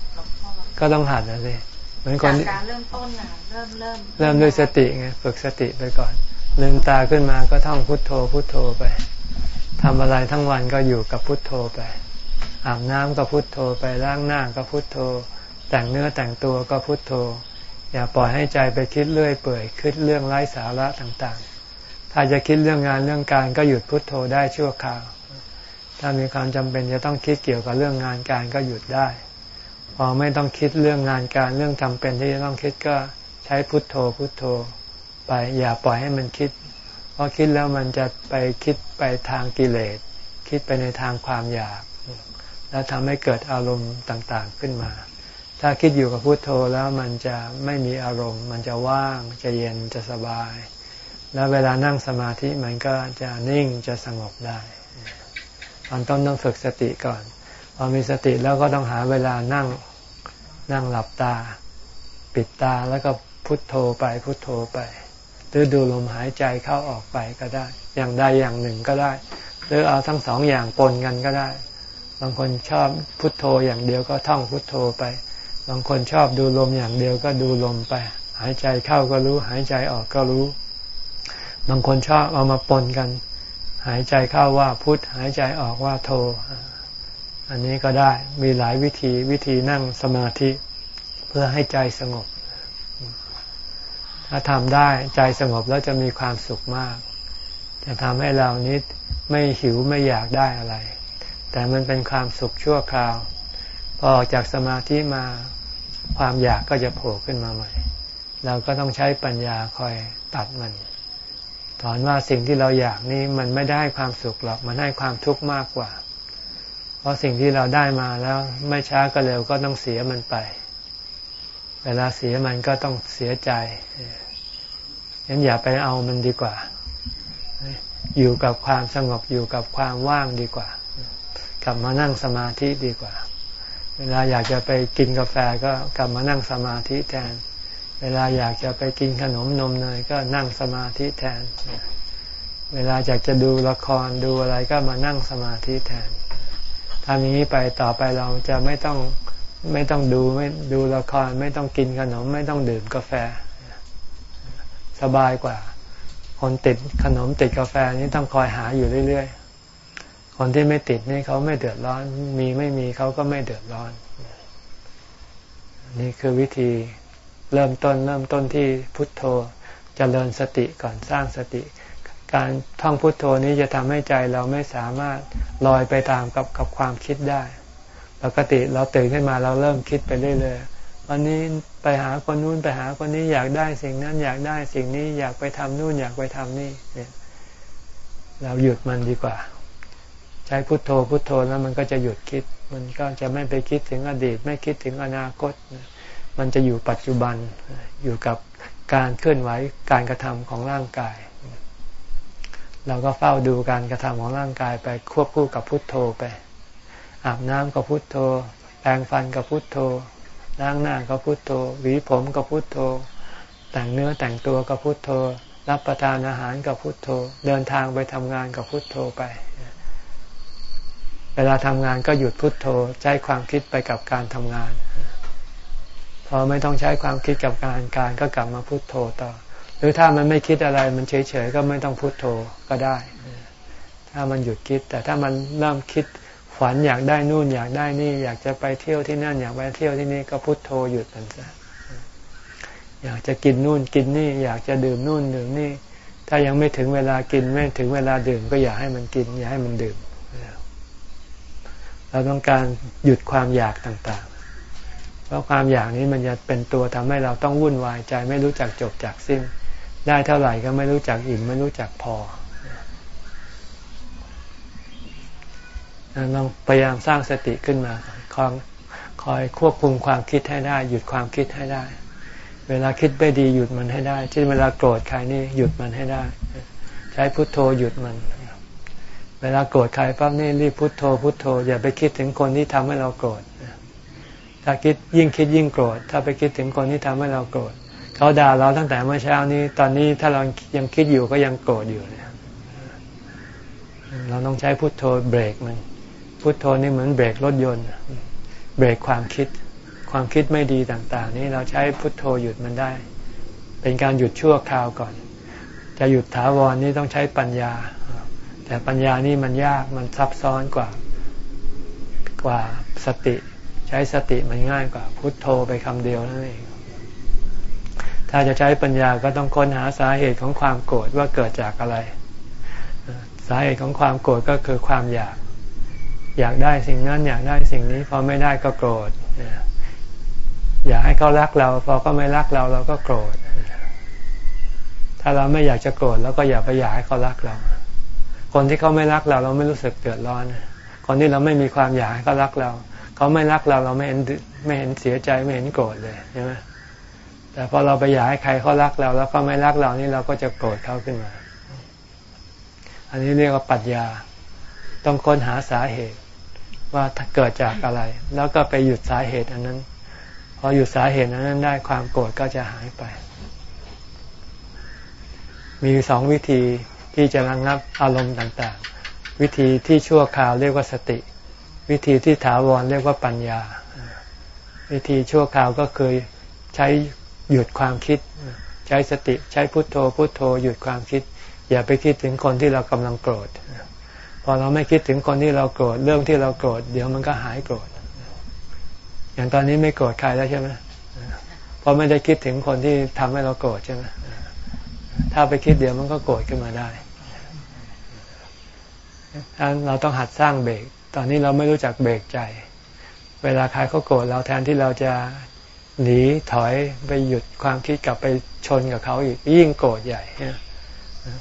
ก็ต้องหัดนะสิเหมือนคนการเริ่มต้นนะเริ่มเริ่มเริ่มด้วยสติไงฝึกสติไปก่อน ลืมตาขึ้นมาก็ท่องพุทโธพุทโธไปทำอะไรทั้งวันก็อยู่กับพุทโธไปอาบน้ำก็พุทโธไปล้างหน้าก็พุทโธ แต่งเนื้อแต่งตัวก็พุทโธ อย่าปล่อยให้ใจไปคิดเรื่อยเปื่อยคิดเรื่องไร้สาระต่างๆ ถ้าจะคิดเรื่องงานเรื่องการก็หยุดพุทโธได้ชั่วคราว ถ้ามีความจำเป็นจะต้องคิดเกี่ยวกับเรื่องงานการก็หยุดได้ พอไม่ต้องคิดเรื่องงานการเรื่องจำเป็นที่จะต้องคิดก็ใช้พุทโธพุทโธ ไปอย่าปล่อยให้มันคิด เพราะคิดแล้วมันจะไปคิดไปทางกิเลส คิดไปในทางความอยาก แล้วทำให้เกิดอารมณ์ต่างๆขึ้นมา ถ้าคิดอยู่กับพุโทโธแล้วมันจะไม่มีอารมณ์ มันจะว่างจะเย็นจะสบาย แล้วเวลานั่งสมาธิมันก็จะนิ่งจะสงบได้ตอนต้นต้องฝึกสติก่อนพอมีสติแล้วก็ต้องหาเวลานั่ง นั่งหลับตา ปิดตาแล้วก็พุทโธไปพุทโธไปหรือดูลมหายใจเข้าออกไปก็ได้ อย่างใดอย่างหนึ่งก็ได้ หรือเอาทั้งสองอย่างปนกันก็ได้ บางคนชอบพุทโธอย่างเดียวก็ท่องพุทโธไป บางคนชอบดูลมอย่างเดียวก็ดูลมไป หายใจเข้าก็รู้ หายใจออกก็รู้ บางคนชอบเอามาปนกัน หายใจเข้าว่าพุทหายใจออกว่าโธ อันนี้ก็ได้มีหลายวิธีวิธีนั่งสมาธิเพื่อให้ใจสงบ ถ้าทำได้ใจสงบแล้วจะมีความสุขมาก จะทำให้เรานิดไม่หิวไม่อยากได้อะไร แต่มันเป็นความสุขชั่วคราว พอออกจากสมาธิมาความอยากก็จะโผล่ขึ้นมาใหม่ เราก็ต้องใช้ปัญญาคอยตัดมันถอนว่าสิ่งที่เราอยากนี้มันไม่ได้ความสุขหรอก มันให้ความทุกข์มากกว่า เพราะสิ่งที่เราได้มาแล้วไม่ช้าก็เร็วก็ต้องเสียมันไป เวลาเสียมันก็ต้องเสียใจงั้นอย่าไปเอามันดีกว่า อยู่กับความสงบอยู่กับความว่างดีกว่า กลับมานั่งสมาธิดีกว่า เวลาอยากจะไปกินกาแฟก็กลับมานั่งสมาธิแทน เวลาอยากจะไปกินขนมนมเนยก็นั่งสมาธิแทน เวลาอยากจะดูละครดูอะไรก็มานั่งสมาธิแทน ทำอย่างนี้ไปต่อไปเราจะไม่ต้องไม่ต้องดูไม่ดูละคร ไม่ต้องกินขนม ไม่ต้องดื่มกาแฟ สบายกว่า คนติดขนมติดกาแฟนี้ต้องคอยหาอยู่เรื่อยๆ คนที่ไม่ติดนี่เขาไม่เดือดร้อน มีไม่มีเขาก็ไม่เดือดร้อน นี่คือวิธีเริ่มต้นเริ่มต้นที่พุทโธจเจริญสติก่อนสร้างสติ การท่องพุทโธนี้จะทำให้ใจเราไม่สามารถลอยไปตามกับกับความคิดได้ ปกติเราตื่นขึ้นมาเราเริ่มคิดไปเรื่อยๆวันนี้ไปหาคนนู้นไปหาคนนี้อยากได้สิ่งนั้นอยากได้สิ่งนี้อยากไปทำนู่นอยากไปทำนี่เนี่ยเราหยุดมันดีกว่า ใช้พุทโธพุทโธแล้วมันก็จะหยุดคิด มันก็จะไม่ไปคิดถึงอดีต ไม่คิดถึงอนาคต มันจะอยู่ปัจจุบันอยู่กับการเคลื่อนไหวการกระทำของร่างกาย เราก็เฝ้าดูการกระทำของร่างกายไปควบคู่กับพุทโธไป อาบน้ำก็พุทโธ แปรงฟันก็พุทโธ ล้างหน้าก็พุทโธ หวีผมก็พุทโธ แต่งเนื้อแต่งตัวก็พุทโธ รับประทานอาหารก็พุทโธ เดินทางไปทำงานก็พุทโธไป เวลาทำงานก็หยุดพุทโธใช้ความคิดไปกับการทำงาน พอไม่ต้องใช้ความคิดกับการการก็กลับมาพุทโธต่อ หรือถ้ามันไม่คิดอะไรมันเฉยๆก็ไม่ต้องพุโทโธก็ได้ ถ้ามันหยุดคิด แต่ถ้ามันเริ่มคิดฝันอยากได้นู่นอยากได้นี่ อยากจะไปเที่ยวที่นั่นอยากไปเที่ยวที่นี่ก็พุโทโธหยุดมันซะอยากจะกินนู่นกินนี่ อยากจะดื่มนู่นดื่มนี่ ถ้ายังไม่ถึงเวลากินไม่ถึงเวลาดื่ม ก็อย่าให้มันกิน อย่าให้มันดื่ม เราต้องการหยุดความอยากต่างๆ เพราะความอยากนี้มันจะเป็นตัวทำให้เราต้องวุ่นวายใจไม่รู้จักจบจากสิ้น ได้เท่าไหร่ก็ไม่รู้จักอิ่มไม่รู้จักพอเราพยายามสร้างสติขึ้นมาคอยคอยควบคุมความคิดให้ได้ หยุดความคิดให้ได้ เวลาคิดไม่ดีหยุดมันให้ได้เช่นเวลาโกรธใครนี่หยุดมันให้ได้ ใช้พุทโธหยุดมัน เวลาโกรธใครปั๊บนี่รีบพุทโธ พุทโธ อย่าไปคิดถึงคนที่ทำให้เราโกรธถ้าคิดยิ่งคิดยิ่งโกรธถ้าไปคิดถึงคนที่ทำให้เราโกรธ เขาด่าเราตั้งแต่เมื่อเช้านี้ ตอนนี้ถ้าเรายังคิดอยู่ก็ยังโกรธอยู่เนี่ยเราต้องใช้พุทโธเบรกมันพุทโธนี่เหมือนเบรกรถยนต์เบรกความคิด ความคิดไม่ดีต่าง ๆ นี่เราใช้พุทโธหยุดมันได้ เป็นการหยุดชั่วคราวก่อน จะหยุดถาวรนี่ต้องใช้ปัญญา แต่ปัญญานี่มันยากมันซับซ้อนกว่ากว่าสติ ใช้สติมันง่ายกว่า พุทโธไปคำเดียวนั่นเอง ถ้าจะใช้ปัญญาก็ต้องค้นหาสาเหตุของความโกรธว่าเกิดจากอะไร สาเหตุของความโกรธก็คือความอยาก อยากได้สิ่งนั้นอยากได้สิ่งนี้พอไม่ได้ก็โกรธอยากให้เขารักเรา พอเขาไม่รักเราเราก็โกรธ ถ้าเราไม่อยากจะโกรธแล้วก็อย่าไปอยากให้เขารักเรา คนที่เขาไม่รักเรา เราไม่รู้สึกเดือดร้อน คนที่เราไม่มีความอยากให้เขารักเรา เขาไม่รักเราเราไม่เห็นไม่เห็นเสียใจไม่เห็นโกรธเลยใช่ไหม แต่พอเราไปอยากให้ใครเขารักเราแล้วเขาไม่รักเรานี่เราก็จะโกรธเขาขึ้นมา อันนี้เรียกว่าปัญญา ต้องค้นหาสาเหตุ ว่าเกิดจากอะไร แล้วก็ไปหยุดสาเหตุอันนั้น พอหยุดสาเหตุอันนั้นได้ความโกรธก็จะหายไป มีสองวิธีที่จะระงับอารมณ์ต่างๆ วิธีที่ชั่วคราวเรียกว่าสติ วิธีที่ถาวรเรียกว่าปัญญา วิธีชั่วคราวก็คือใช้ หยุดความคิด ใช้สติใช้พุทโธพุทโธ หยุดความคิด อย่าไปคิดถึงคนที่เรากำลังโกรธพอเราไม่คิดถึงคนที่เราโกรธเรื่องที่เราโกรธเดี๋ยวมันก็หายโกรธ อย่างตอนนี้ไม่โกรธใครแล้วใช่ไหมเพราะไม่ได้คิดถึงคนที่ทำให้เราโกรธใช่ไหมถ้าไปคิดเดี๋ยวมันก็โกรธขึ้นมาได้เราต้องหัดสร้างเบรก ตอนนี้เราไม่รู้จักเบรกใจ เวลาใครเขาโกรธเราแทนที่เราจะ หนีถอยไปหยุดความคิดกลับไปชนกับเขาอีกยิ่งโกรธใหญ่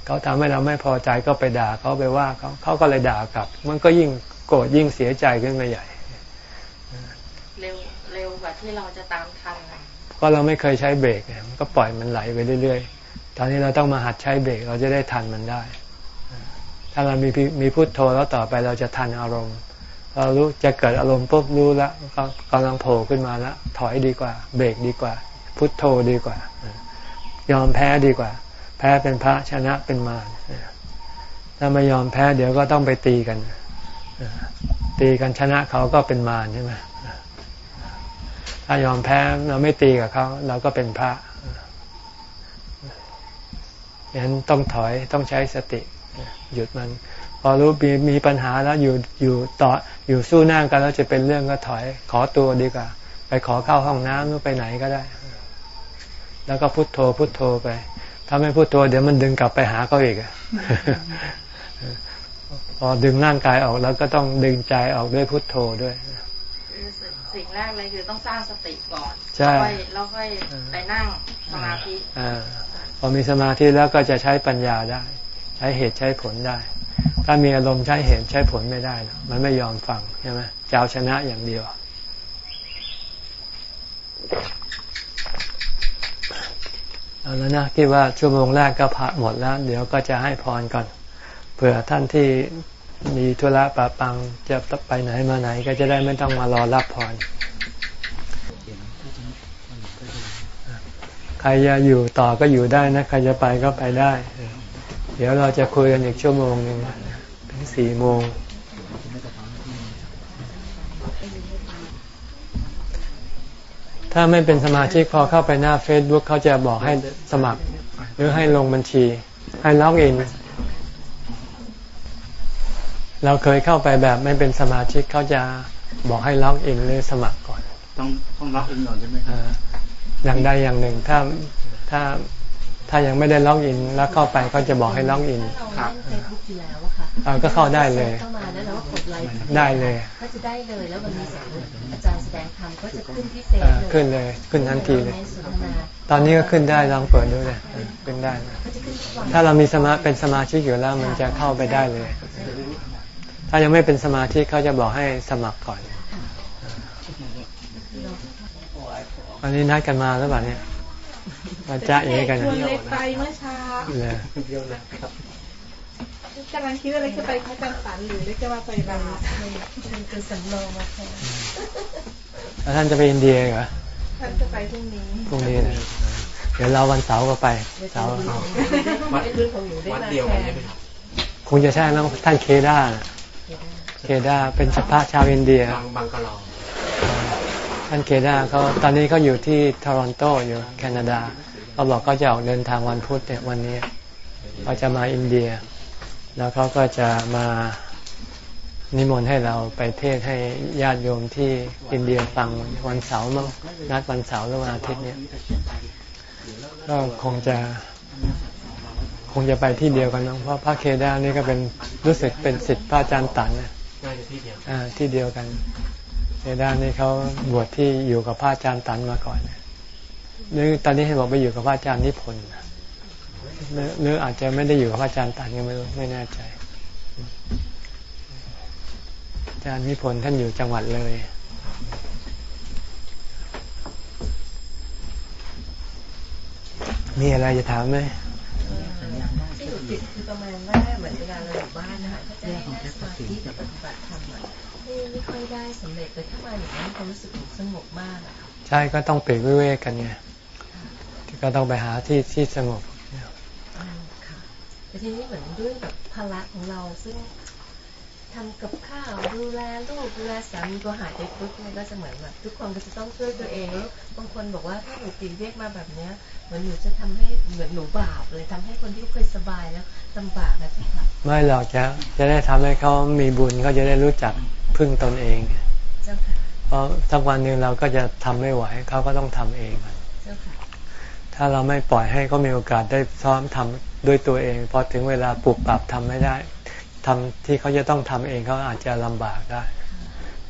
เขาทำให้เราไม่พอใจก็ไปด่าเขาไปว่าเขาเขาก็เลยด่ากลับ มันก็ยิ่งโกรธยิ่งเสียใจขึ้นมาใหญ่ เร็วเร็วกว่าที่เราจะตามทันก็เราไม่เคยใช้เบรกเนี่ยก็ปล่อยมันไหลไปเรื่อยๆ ตอนนี้เราต้องมาหัดใช้เบรกเราจะได้ทันมันได้ ถ้าเรามีมีพุโทโธแล้วต่อไปเราจะทันอารมณ์ เรารู้จะเกิดอารมณ์ปุ๊บรู้แล้วก็กำลังโผล่ขึ้นมาแล้วถอยดีกว่า เบรกดีกว่า พุทโธดีกว่า ยอมแพ้ดีกว่า แพ้เป็นพระชนะเป็นมารถ้าไม่ยอมแพ้เดี๋ยวก็ต้องไปตีกันตีกันชนะเขาก็เป็นมารใช่ไหมถ้ายอมแพ้เราไม่ตีกับเขาเราก็เป็นพระยันต้องถอยต้องใช้สติ หยุดมัน อรู้มีมีปัญหาแล้วอยู่อยู่ต่ออยู่สู้หน้ากันแล้วจะเป็นเรื่องก็ถอย ขอตัวดีกว่า ไปขอเข้าห้องน้ำหรือไปไหนก็ได้ แล้วก็พุโทโธพุโทโธไปถ้าไม่พูดตัวเดี๋ยวมันดึงกลับไปหาเขาอีกพอดึงร่างกายออกแล้วก็ต้องดึงใจออกด้วยพุทโธด้วยสิ่งแรกเลยคือต้องสร้างสติก่อนใช่แล้วค่อยไปนั่งสมาธิอพอมีสมาธิแล้วก็จะใช้ปัญญาได้ ใช้เหตุใช้ผลได้ ถ้ามีอารมณ์ใช้เหตุใช้ผลไม่ได้ มันไม่ยอมฟังใช่ไหมจะเอาชนะอย่างเดียว เอาแล้วนะคิดว่าชั่วโมงแรกก็ผ่านหมดแล้ว เดี๋ยวก็จะให้พรก่อน เผื่อท่านที่มีธุระปะปังจะไปไหนมาไหน ก็จะได้ไม่ต้องมารอรับพรใครจะอยู่ต่อก็อยู่ได้นะ ใครจะไปก็ไปได้ เดี๋ยวเราจะคุยกันอีกชั่วโมงหนึ่งถึงสี่โมง ถ้าไม่เป็นสมาชิกพอเข้าไปหน้าเฟซบุ๊กเขาจะบอกให้สมัคร หรือให้ลงบัญชี ให้ login เราเคยเข้าไปแบบไม่เป็นสมาชิกเขาจะบอกให้ login หรือสมัครก่อน ต้องต้อง login ก่อนใช่ไหมครับอย่างใดอย่างหนึ่งถ้าถ้า ถ้ายังไม่ได้ล็อกอินแล้วเข้าไปก็จะบอกให้ล็อกอินถ้าเราเล่นเฟซบุ๊กอยู่แล้วอะค่ะเราก็เข้าได้เลยเข้ามาแล้วเราก็กดไลค์ได้เลย ก็จะได้เลยแล้ววันนี้สมมติอาจารย์แสดงธรรมก็จะขึ้นที่เฟซเอ่อเลยขึ้นเลยขึ้นทันทีเลยในสนทนาตอนนี้ก็ขึ้นได้ลองเปิดดูเลยขึ้นได้นะก็จะขึ้นทุกวันถ้าเรามีสมาเป็นสมาชิกอยู่แล้วมันจะเข้าไปได้เลย ถ้ายังไม่เป็นสมาชิกเขาจะบอกให้สมัครก่อนวันนี้นัดกันมาหรือเปล่าเนี่ย มาจ้าเอกันชวนเล็กไปเมื่อเช้าเลยกำลังคิดว่าเล็กจะไปพระจันทร์ฝันหรือเล็กจะมาไปบางเป็นเป็นสำรองมาแทนแล้วท่านจะไปอินเดียเหรอท่านจะไปพรุ่งนี้พรุ่งนี้นะเดี๋ยวเราวันเสาร์ก็ไปเสาร์วัดรุ่นของหนูได้มาแทนคงจะใช่มั้งท่านเคด้าน่ะเคด้าเป็นพระชาวอินเดียบางบางกะลองท่านเคด้าเขาตอนนี้เขาอยู่ที่ทอรอนโตอยู่แคนาดา เขาบอกเขาจะออกเดินทางวันพุธเนี่ยวันนี้เขาจะมาอินเดีย แล้วเขาก็จะมานิมนต์ให้เราไปเทศให้ญาติโยมที่อินเดียฟังวันเสาร์มั้งนัดวันเสาร์หรือวันอาทิตย์เนี่ยก็คงจะคงจะไปที่เดียวกันมั้งเพราะพระเคด้านี่ก็เป็นรู้สึกเป็นสิทธิ์พระอาจารย์ตันนะน่าจะที่เดียวอ่าที่เดียวกันเคด้านี่เขาบวชที่อยู่กับพระอาจารย์ตันมาก่อนนะ หรือตอนนี้ให้บอกไปอยู่กับพระอาจารย์นิพนธ์นะหรือหรืออาจจะไม่ได้อยู่กับพระอาจารย์ตันก็ไม่รู้ไม่แน่ใจอาจารย์นิพนธ์ท่านอยู่จังหวัดเลยมีอะไรจะถามไหมที่หนูติดคือประมาณว่าเหมือนเวลาเราอยู่บ้านนะคะก็จะให้นั่งสมาธิกับปฏิบัติธรรมอะไม่ไม่ค่อยได้สำเร็จแต่ถ้ามาอย่างนั้นความรู้สึกหนูสงบมากอะค่ะใช่ก็ต้องปลีกวิเวกกันไง ก็ต้องไปหาที่ที่สงบอืมค่ะแต่ทีนี้เหมือนด้วยแบบภาระของเราซึ่งทำกับข้าวดูแลลูกดูแลสามีก็หายไปปุ๊บมันก็จะเหมือนแบบทุกคนก็จะต้องช่วยตัวเองแล้วบางคนบอกว่าถ้าหนูปลีกเวกมาแบบเนี้ยเหมือนหนูจะทำให้เหมือนหนูบาปเลยทำให้คนที่เคยสบายแล้วลำบากนะเจ้าค่ะไม่หรอกจะจะได้ทำให้เขามีบุญเขาจะได้รู้จักพึ่งตนเองเจ้าค่ะเพราะสักวันหนึ่งเราก็จะทำไม่ไหวเขาก็ต้องทำเองเจ้าค่ะ ถ้าเราไม่ปล่อยให้เขามีโอกาสได้ซ้อมทำด้วยตัวเองพอถึงเวลาปรับปรับทำไม่ได้ทำที่เขาจะต้องทำเองเขาอาจจะลำบากได้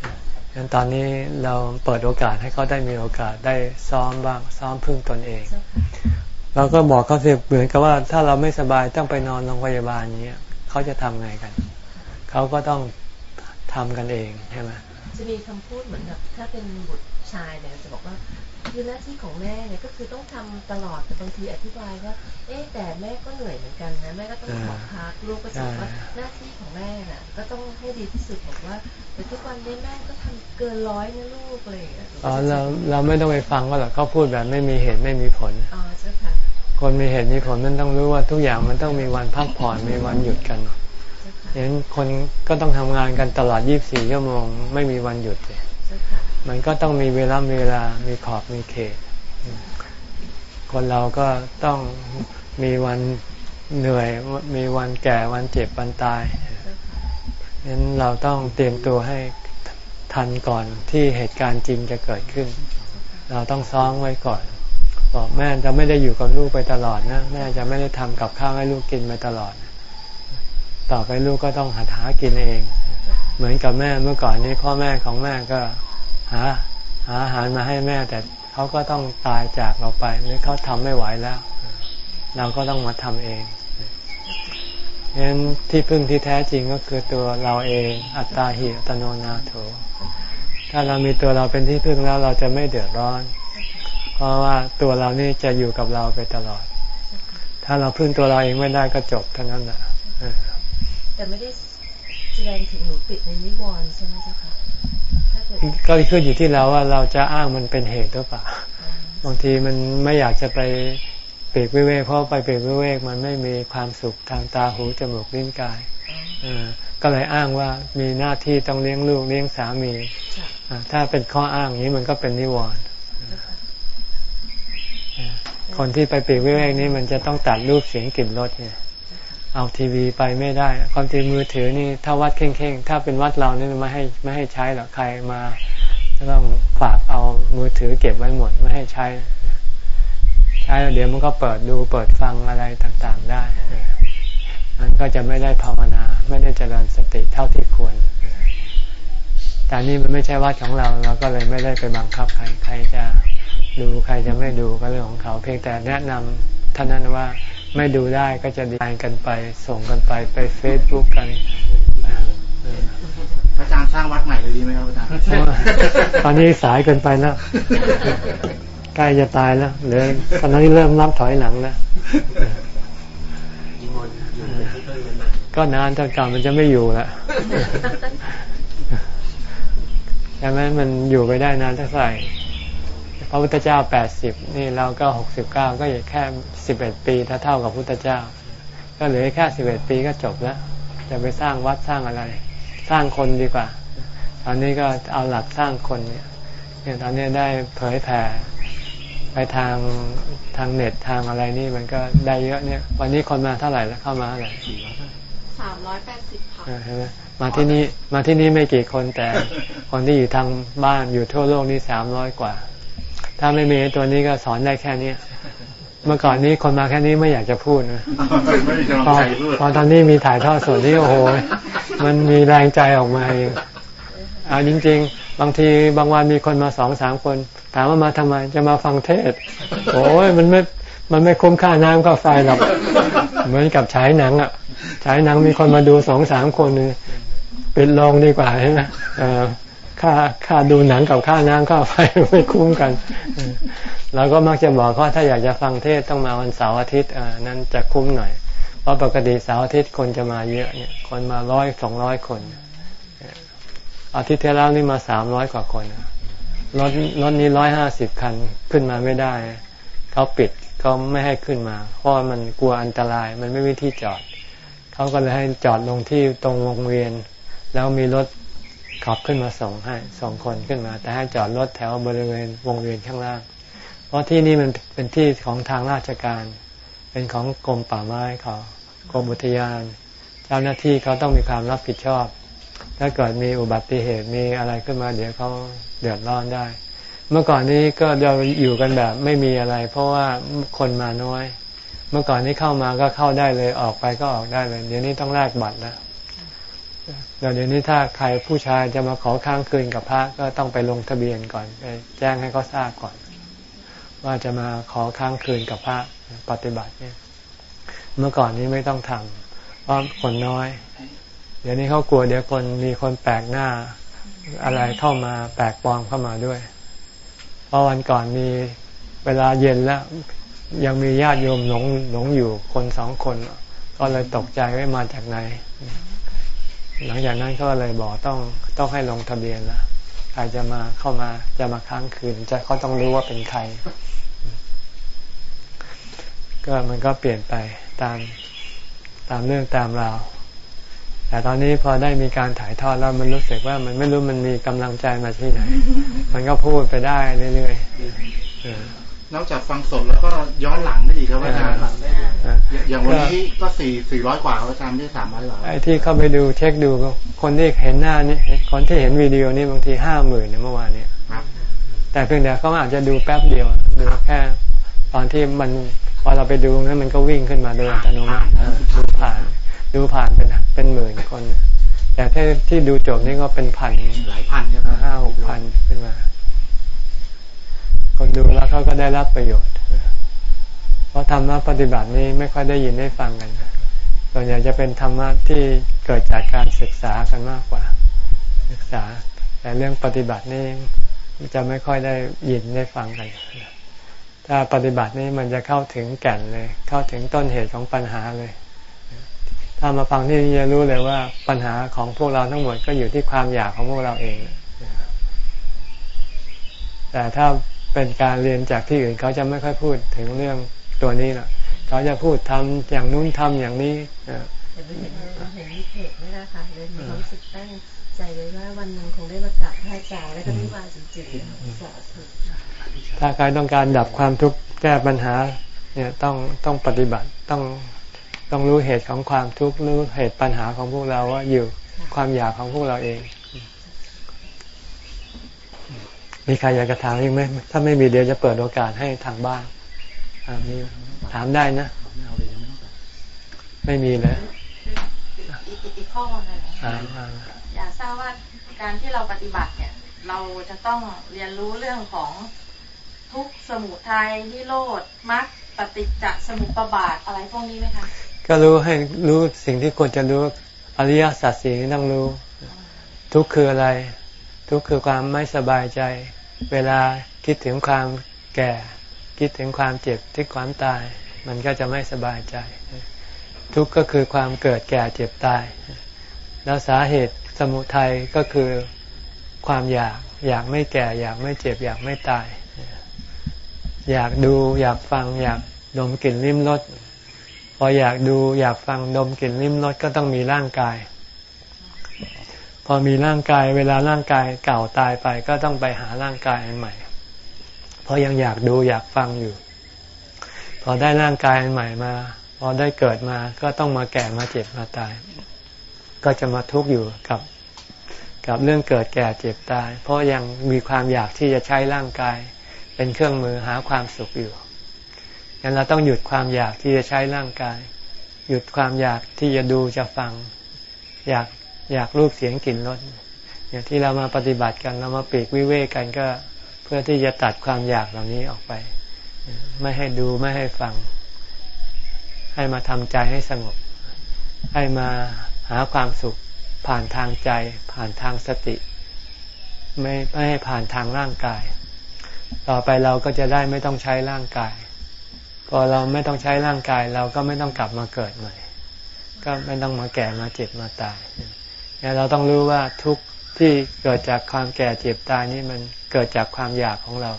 ดังนั้นตอนนี้เราเปิดโอกาสให้เขาได้มีโอกาสได้ซ้อมบ้าง ซ้อมพึ่งตนเองเจ้าค่ะเราก็บอกเขาเสิเหมือนกับว่า ถ้าเราไม่สบายต้องไปนอนโรงพยาบาลอย่างเงี้ยเขาจะทำไงกัน เขาก็ต้องทำกันเองใช่ไหมจะมีคำพูดเหมือนแบบถ้าเป็นบุตรชายเนี่ยจะบอกว่า คือหน้าที่ของแม่เนี่ยก็คือต้องทำตลอดแต่บางทีอธิบายว่า เอ๊ะแต่แม่ก็เหนื่อยเหมือนกันนะแม่ก็ต้องขอพักลูกก็จะบอกว่าหน้าที่ของแม่น่ะ ก็ต้องให้ดีที่สุดบอกว่าแต่ทุกวันนี้แม่ก็ทำเกินร้อยนะลูกอะไรอย่างเงี้ยอ๋อเราเราไม่ต้องไปฟังก็หรอกเขาพูดแบบไม่มีเหตุไม่มีผลอ๋อเจ้าค่ะคนมีเหตุมีผลมันต้องรู้ว่าทุกอย่างมันต้องมีวันพักผ่อนมีวันหยุดกันเจ้าค่ะฉะนั้นคนก็ต้องทำงานกันตลอด 24 ชั่วโมง ไม่มีวันหยุดเลยเจ้าค่ะ มันก็ต้องมีเวลาเวลา มีขอบมีเขต คนเราก็ต้องมีวันเหนื่อย มีวันแก่วันเจ็บวันตายเจ้าค่ะฉะนั้นเราต้องเตรียมตัวให้ทันก่อนที่เหตุการณ์จริงจะเกิดขึ้น เราต้องซ้อมไว้ก่อน บอกแม่จะไม่ได้อยู่กับลูกไปตลอดนะ แม่จะไม่ได้ทำกับข้าวให้ลูกกินไปตลอด ต่อไปลูกก็ต้องหาหากินเอง เหมือนกับแม่เมื่อก่อนนี้พ่อแม่ของแม่ก็ หาหาอาหารมาให้แม่แต่เขาก็ต้องตายจากเราไปหรือเขาทำไม่ไหวแล้ว เราก็ต้องมาทำเองฉะนั้นที่พึ่งที่แท้จริงก็คือตัวเราเองอัตตาหิอัตโนนาโถ ถ้าเรามีตัวเราเป็นที่พึ่งแล้วเราจะไม่เดือดร้อน เพราะว่าตัวเรานี่จะอยู่กับเราไปตลอด ถ้าเราพึ่งตัวเราเองไม่ได้ก็จบเท่านั้นแหละแต่ไม่ได้แสดงถึงหนูติดในนิวรณ์ใช่ไหมเจ้าคะ ก็ขึ้นอยู่ที่เราว่าเราจะอ้างมันเป็นเหตุหรือเปล่า บางทีมันไม่อยากจะไปเปรกวิเวกเพราะไปเปรกวิเวกมันไม่มีความสุขทางตาหูจมูกลิ้นกายก็เลยอ้างว่ามีหน้าที่ต้องเลี้ยงลูกเลี้ยงสามีอ่าถ้าเป็นข้ออ้างอย่างนี้มันก็เป็นนิวรณ์เจ้าค่ะคนที่ไปปีกวิเวกนี้มันจะต้องตัดรูปเสียงกลิ่นรสเนี่ย เอาทีวีไปไม่ได้ ความจริงมือถือนี่ถ้าวัดเข่งๆ ถ้าเป็นวัดเรานี่ไม่ให้ไม่ให้ใช้หรอกใครมาต้องฝากเอามือถือเก็บไว้หมดไม่ให้ใช้ ใช้แล้วเดี๋ยวมันก็เปิดดูเปิดฟังอะไรต่างๆได้มันก็จะไม่ได้ภาวนา ไม่ได้เจริญสติเท่าที่ควรแต่นี่มันไม่ใช่วัดของเราเราก็เลยไม่ได้ไปบังคับใครใครจะดูใครจะไม่ดูก็เรื่องของเขา เพียงแต่แนะนำท่านนั้นว่า ไม่ดูได้ก็จะดีกันไป ส่งกันไปไปเฟซบุ๊กกันพระอาจารย์สร้างวัดใหม่เลยดีไหมครับอาจารย์ตอนนี้สายเกินไปแล้วใกล้จะตายแล้วเหลยตอนนี้เริ่มนับถอยหลังแล้วก็นานจนกว่ามันจะไม่อยู่ละใช่ไหมมันอยู่ไปได้นานเท่าไหร่ พระพุทธเจ้าแปดสิบนี่เราก็หกสิบเก้าก็อยู่แค่สิบเอ็ดปีถ้าเท่ากับพุทธเจ้า ก็เหลือแค่สิบเอ็ดปีก็จบแล้ว จะไปสร้างวัดสร้างอะไร สร้างคนดีกว่า ตอนนี้ก็เอาหลักสร้างคนเนี่ยเนี่ยตอนนี้ได้เผยแผ่ไปทางทางเน็ตทางอะไรนี่มันก็ได้เยอะเนี่ย วันนี้คนมาเท่าไหร่แล้วเข้ามาเท่าไหร่สามร้อยแปดสิบค่ะเออใช่ไหมมาที่นี่มาที่นี่ไม่กี่คนแต่คนที่อยู่ทางบ้านอยู่ทั่วโลกนี่สามร้อยกว่า ถ้าไม่มีตัวนี้ก็สอนได้แค่นี้เมื่อก่อนนี้คนมาแค่นี้ไม่อยากจะพูดนะไม่มีกำลังพอใจพูดพอตอนนี้มีถ่ายทอดสดที่โอ้โห มันมีแรงใจออกมาเองเอาจริง ๆ บางทีบางวันมีคนมาสองสามคน ถามว่ามาทำไมจะมาฟังเทศน์โอ้ยมันไม่มันไม่คุ้มค่าน้ำค่าไฟหรอกเหมือนกับฉายหนังอะฉายหนังมีคนมาดูสองสามคนนึงปิดโรงดีกว่าใช่ไหมเออ ค่าค่าดูหนังกับค่าน้ำค่าไฟไม่คุ้มกันเราก็มักจะบอกว่าถ้าอยากจะฟังเทศต้องมาวันเสาร์อาทิตย์อ่านั้นจะคุ้มหน่อย เพราะปกติเสาร์อาทิตย์คนจะมาเยอะเนี่ย คนมาร้อยสองร้อยคน อาทิตย์ที่แล้วนี่มาสามร้อยกว่าคนรถรถนี้ร้อยห้าสิบคันขึ้นมาไม่ได้เขาปิดเขาไม่ให้ขึ้นมา เพราะมันกลัวอันตรายมันไม่มีที่จอด เขาก็เลยให้จอดลงที่ตรงวงเวียน แล้วมีรถ ขับขึ้นมาส่งให้สองคนขึ้นมา แต่ให้จอดรถแถวบริเวณวงเวียนข้างล่าง เพราะที่นี่มันเป็นที่ของทางราชการ เป็นของกรมป่าไม้เขากรมอุทยาน เจ้าหน้าที่เขาต้องมีความรับผิดชอบ ถ้าเกิดมีอุบัติเหตุมีอะไรขึ้นมา เดี๋ยวเขาเดือดร้อนได้ เมื่อก่อนนี้ก็เราอยู่กันแบบไม่มีอะไร เพราะว่าคนมาน้อย เมื่อก่อนนี้เข้ามาก็เข้าได้เลยออกไปก็ออกได้เลย เดี๋ยวนี้ต้องแลกบัตรแล้ว เดี๋ยวนี้ถ้าใครผู้ชายจะมาขอค้างคืนกับพระก็ต้องไปลงทะเบียนก่อนไปแจ้งให้เขาทราบก่อน ว่าจะมาขอค้างคืนกับพระปฏิบัติเนี่ย เมื่อก่อนนี้ไม่ต้องทำเพราะคนน้อย เดี๋ยวนี้เขากลัวเดี๋ยวคนมีคนแปลกหน้าอะไรเข้ามาแปลกปลอมเข้ามาด้วย เพราะวันก่อนมีเวลาเย็นแล้ว ยังมีญาติโยมหลงหลงอยู่คนสองคน ก็เลยตกใจว่ามาจากไหน หลังจากนั้นก็เลยบอกต้องต้องให้ลงทะเบียนล้วใครจะมาเข้ามาจะมาค้างคืน จะเขาต้องรู้ว่าเป็นใคร ก็มันก็เปลี่ยนไปตามตามเรื่องตามราวแต่ตอนนี้พอได้มีการถ่ายทอดแล้วมันรู้สึกว่ามันไม่รู้มันมีกำลังใจมาที่ไหน มันก็พูดไปได้เรื่อยๆ นอกจากฟังสดแล้วก็ย้อนหลังได้อีกครับอาจารย์เอออย่างวันนี้ก็สี่สี่ร้อยกว่าครับอาจารย์ไม่ใช่สามร้อยกว่าไอ้ที่เข้าไปดูเช็คดูก็คนที่เห็นหน้านี่คนที่เห็นวิดีโอนี่บางทีห้าหมื่นเมื่อวานเนี้ยครับแต่เพียงแต่เขาอาจจะดูแป๊บเดียวดูแค่ ตอนที่มันพอเราไปดูนั้นมันก็วิ่งขึ้นมาโดยอัตโนมัติเออดูผ่านดูผ่านเป็นเป็นหมื่นคน แต่ที่ที่ดูจบนี่ก็เป็นพันหลายพันครับห้าหกพันขึ้นมา คนดูแล้วเขาก็ได้รับประโยชน์ เพราะธรรมะปฏิบัตินี้ไม่ค่อยได้ยินได้ฟังกันส่วนใหญ่จะเป็นธรรมะที่เกิดจากการศึกษากันมากกว่า ศึกษา แต่เรื่องปฏิบัตินี่จะไม่ค่อยได้ยินได้ฟังกันถ้าปฏิบัตินี่มันจะเข้าถึงแก่นเลย เข้าถึงต้นเหตุของปัญหาเลย ถ้ามาฟังที่นี่จะรู้เลยว่าปัญหาของพวกเราทั้งหมดก็อยู่ที่ความอยากของพวกเราเอง แต่ถ้า เป็นการเรียนจากที่อื่นเขาจะไม่ค่อยพูดถึงเรื่องตัวนี้หรอกเขาจะพูดทำอย่างนู้นทำอย่างนี้เออแต่ไม่เห็นเห็นมีเพจนี่นะคะเลยมีความรู้สึกตั้งใจไว้ว่าวันหนึ่งคงได้มากราบพระอาจารย์แล้วก็ได้มาจริงๆสาธุถ้าใครต้องการดับความทุกข์แก้ปัญหา เนี่ยต้องต้องปฏิบัติต้องต้องรู้เหตุของความทุกข์รู้เหตุปัญหาของพวกเราว่าอยู่ความอยากของพวกเราเอง มีใครอยากจะถามอีกไหมถ้าไม่มีเดี๋ยวจะเปิดโอกาสให้ทางบ้านมีถามได้นะ ไม่มีเลยอีกอีกข้อนึงอ่าอ่าอยากทราบว่าการที่เราปฏิบัติเนี่ย เราจะต้องเรียนรู้เรื่องของทุกข์สมุทัยนิโรธมรรคปฏิจจสมุปบาทอะไรพวกนี้ไหมคะก็รู้ให้รู้สิ่งที่ควรจะรู้อริยสัจสี่นี่ต้องรู้ ทุกข์คืออะไร ทุกข์คือความไม่สบายใจ เวลาคิดถึงความแก่ คิดถึงความเจ็บที่ความตาย มันก็จะไม่สบายใจ ทุกข์ก็คือความเกิดแก่เจ็บตาย แล้วสาเหตุสมุทัยก็คือความอยากอยากไม่แก่ อยากไม่เจ็บ อยากไม่ตาย อยากดูอยากฟังอยากดมกลิ่นลิ้มรสพออยากดูอยากฟังดมกลิ่นลิ้มรสก็ต้องมีร่างกาย พอมีร่างกายเวลาร่างกายเก่าตายไป ก็ต้องไปหาร่างกายอันใหม่ เพราะยังอยากดูอยากฟังอยู่ พอได้ร่างกายอันใหม่มา พอได้เกิดมาก็ต้องมาแก่มาเจ็บมาตาย ก็จะมาทุกข์อยู่กับ กับเรื่องเกิดแก่เจ็บตาย เพราะยังมีความอยากที่จะใช้ร่างกาย เป็นเครื่องมือหาความสุขอยู่งั้นเราต้องหยุดความอยากที่จะใช้ร่างกาย หยุดความอยากที่จะดูจะฟัง อยาก อยากรูปเสียงกลิ่นรสอย่างที่เรามาปฏิบัติกันเรามาปีกวิเวกกันก็เพื่อที่จะตัดความอยากเหล่านี้ออกไป ไม่ให้ดูไม่ให้ฟัง ให้มาทำใจให้สงบ ให้มาหาความสุขผ่านทางใจ ผ่านทางสติ ไม่ไม่ให้ผ่านทางร่างกาย ต่อไปเราก็จะได้ไม่ต้องใช้ร่างกาย พอเราไม่ต้องใช้ร่างกาย เราก็ไม่ต้องกลับมาเกิดใหม่ ก็ไม่ต้องมาแก่มาเจ็บมาตาย เนี่ยเราต้องรู้ว่าทุกที่เกิดจากความแก่เจ็บตายนี่มันเกิดจากความอยากของเรา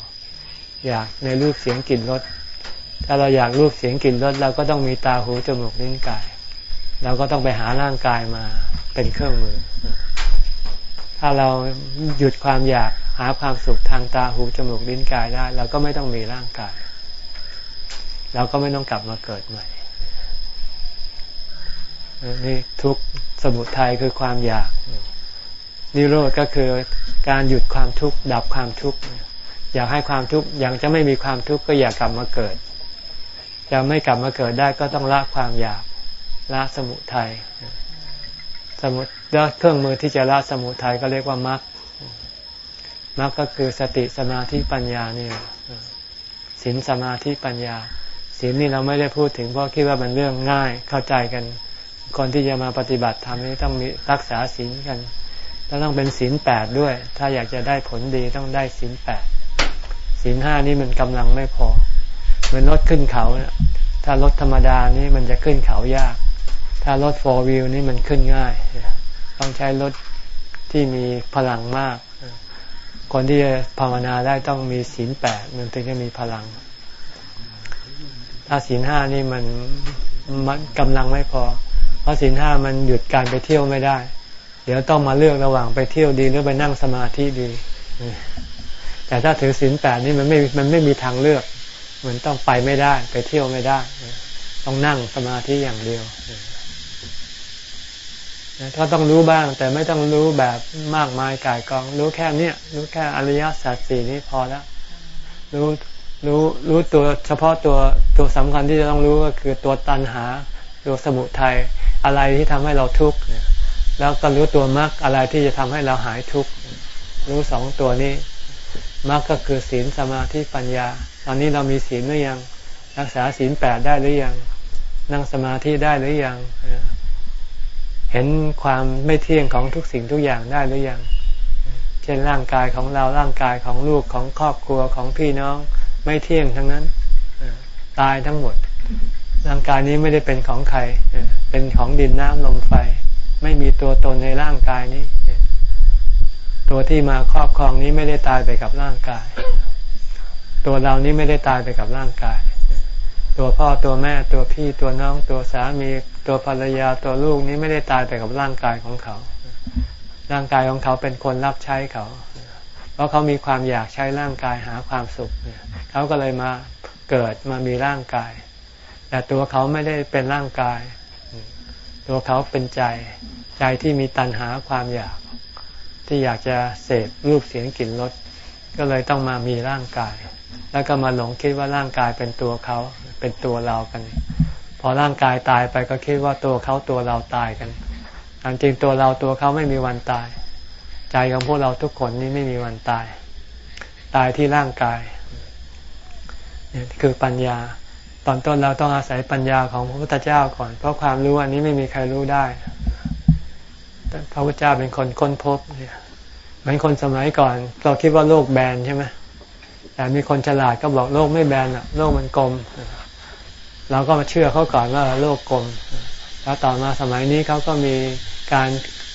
อยากในรูปเสียงกลิ่นรสถ้าเราอยากรูปเสียงกลิ่นรสเราก็ต้องมีตาหูจมูกลิ้นกาย เราก็ต้องไปหาร่างกายมาเป็นเครื่องมือ ถ้าเราหยุดความอยากหาความสุขทางตาหูจมูกลิ้นกายได้ เราก็ไม่ต้องมีร่างกาย เราก็ไม่ต้องกลับมาเกิดใหม่ นี่ทุกสมุทัยคือความอยาก นิโรธก็คือการหยุดความทุกข์ดับความทุกข์อยากให้ความทุกข์ยากจะไม่มีความทุกข์ก็อยากกลับมาเกิดจะไม่กลับมาเกิดได้ก็ต้องละความอยากละสมุทัยสมุแล้วเครื่องมือที่จะละสมุทัยก็เรียกว่ามรรคมรรคก็คือสติสมาธิปัญญานี่ศีลสมาธิปัญญาศีลนี่เราไม่ได้พูดถึงเพราะคิดว่าเป็นเรื่องง่ายเข้าใจกัน คนที่จะมาปฏิบัติธรรมนี่ต้องมีรักษาศีลกันแล้วต้องเป็นศีลแปดด้วย ถ้าอยากจะได้ผลดีต้องได้ศีลแปดศีลห้านี่มันกำลังไม่พอ เหมือนรถขึ้นเขาเนี่ยถ้ารถธรรมดานี่มันจะขึ้นเขายาก ถ้ารถโฟร์วิวนี่มันขึ้นง่าย ต้องใช้รถที่มีพลังมาก คนที่จะภาวนาได้ต้องมีศีลแปดมันถึงจะมีพลัง ถ้าศีลห้านี่มันมันกำลังไม่พอ ราะศีลห้ามันหยุดการไปเที่ยวไม่ได้ เดี๋ยวต้องมาเลือกระหว่างไปเที่ยวดีหรือไปนั่งสมาธิดี แต่ถ้าถือศีลแปดนี่มันไม่มันไม่มีทางเลือก มันต้องไปไม่ได้ ไปเที่ยวไม่ได้ ต้องนั่งสมาธิอย่างเดียวก็ต้องรู้บ้าง แต่ไม่ต้องรู้แบบมากมายกายกอง รู้แค่เนี้ยรู้แค่อริยสัจสี่นี้พอแล้ว รู้รู้รู้ตัวเฉพาะตัวตัวสำคัญที่จะต้องรู้ก็คือตัวตัณหา ตัวสมุทัยอะไรที่ทำให้เราทุกข์แล้วก็รู้ตัวมรรคอะไรที่จะทำให้เราหายทุกข์รู้สองตัวนี้มรรคก็คือศีลสมาธิปัญญา ตอนนี้เรามีศีลหรือยัง รักษาศีลแปดได้หรือยัง นั่งสมาธิได้หรือยัง เห็นความไม่เที่ยงของทุกสิ่งทุกอย่างได้หรือยัง เช่นร่างกายของเราร่างกายของลูกของครอบครัวของพี่น้องไม่เที่ยงทั้งนั้น ตายทั้งหมด ร่างกายนี้ไม่ได้เป็นของใคร เป็นของดินน้ำลมไฟ ไม่มีตัวตนในร่างกายนี้ ตัวที่มาครอบครองนี้ไม่ได้ตายไปกับร่างกาย ตัวเรานี้ไม่ได้ตายไปกับร่างกาย ตัวพ่อตัวแม่ตัวพี่ตัวน้องตัวสามีตัวภรรยาตัวลูกนี้ไม่ได้ตายไปกับร่างกายของเขา ร่างกายของเขาเป็นคนรับใช้เขา เพราะเขามีความอยากใช้ร่างกายหาความสุข เขาก็เลยมาเกิดมามีร่างกาย แต่ตัวเขาไม่ได้เป็นร่างกาย ตัวเขาเป็นใจ ใจที่มีตัณหาความอยาก ที่อยากจะเสพรูปเสียงกลิ่นรสก็เลยต้องมามีร่างกาย แล้วก็มาหลงคิดว่าร่างกายเป็นตัวเขา เป็นตัวเรากัน พอร่างกายตายไปก็คิดว่าตัวเขาตัวเราตายกันจริงตัวเราตัวเขาไม่มีวันตาย ใจของพวกเราทุกคนนี่ไม่มีวันตาย ตายที่ร่างกายนี่คือปัญญา ตอนต้นเราต้องอาศัยปัญญาของพระพุทธเจ้าก่อน เพราะความรู้อันนี้ไม่มีใครรู้ได้พระพุทธเจ้าเป็นคนค้นพบเนี่ยเหมือนคนสมัยก่อน เราคิดว่าโลกแบนใช่ไหมแต่มีคนฉลาดก็บอกโลกไม่แบนอะโลกมันกลม เราก็มาเชื่อเขาก่อนว่าโลกกลม แล้วต่อมาสมัยนี้เขาก็มีการ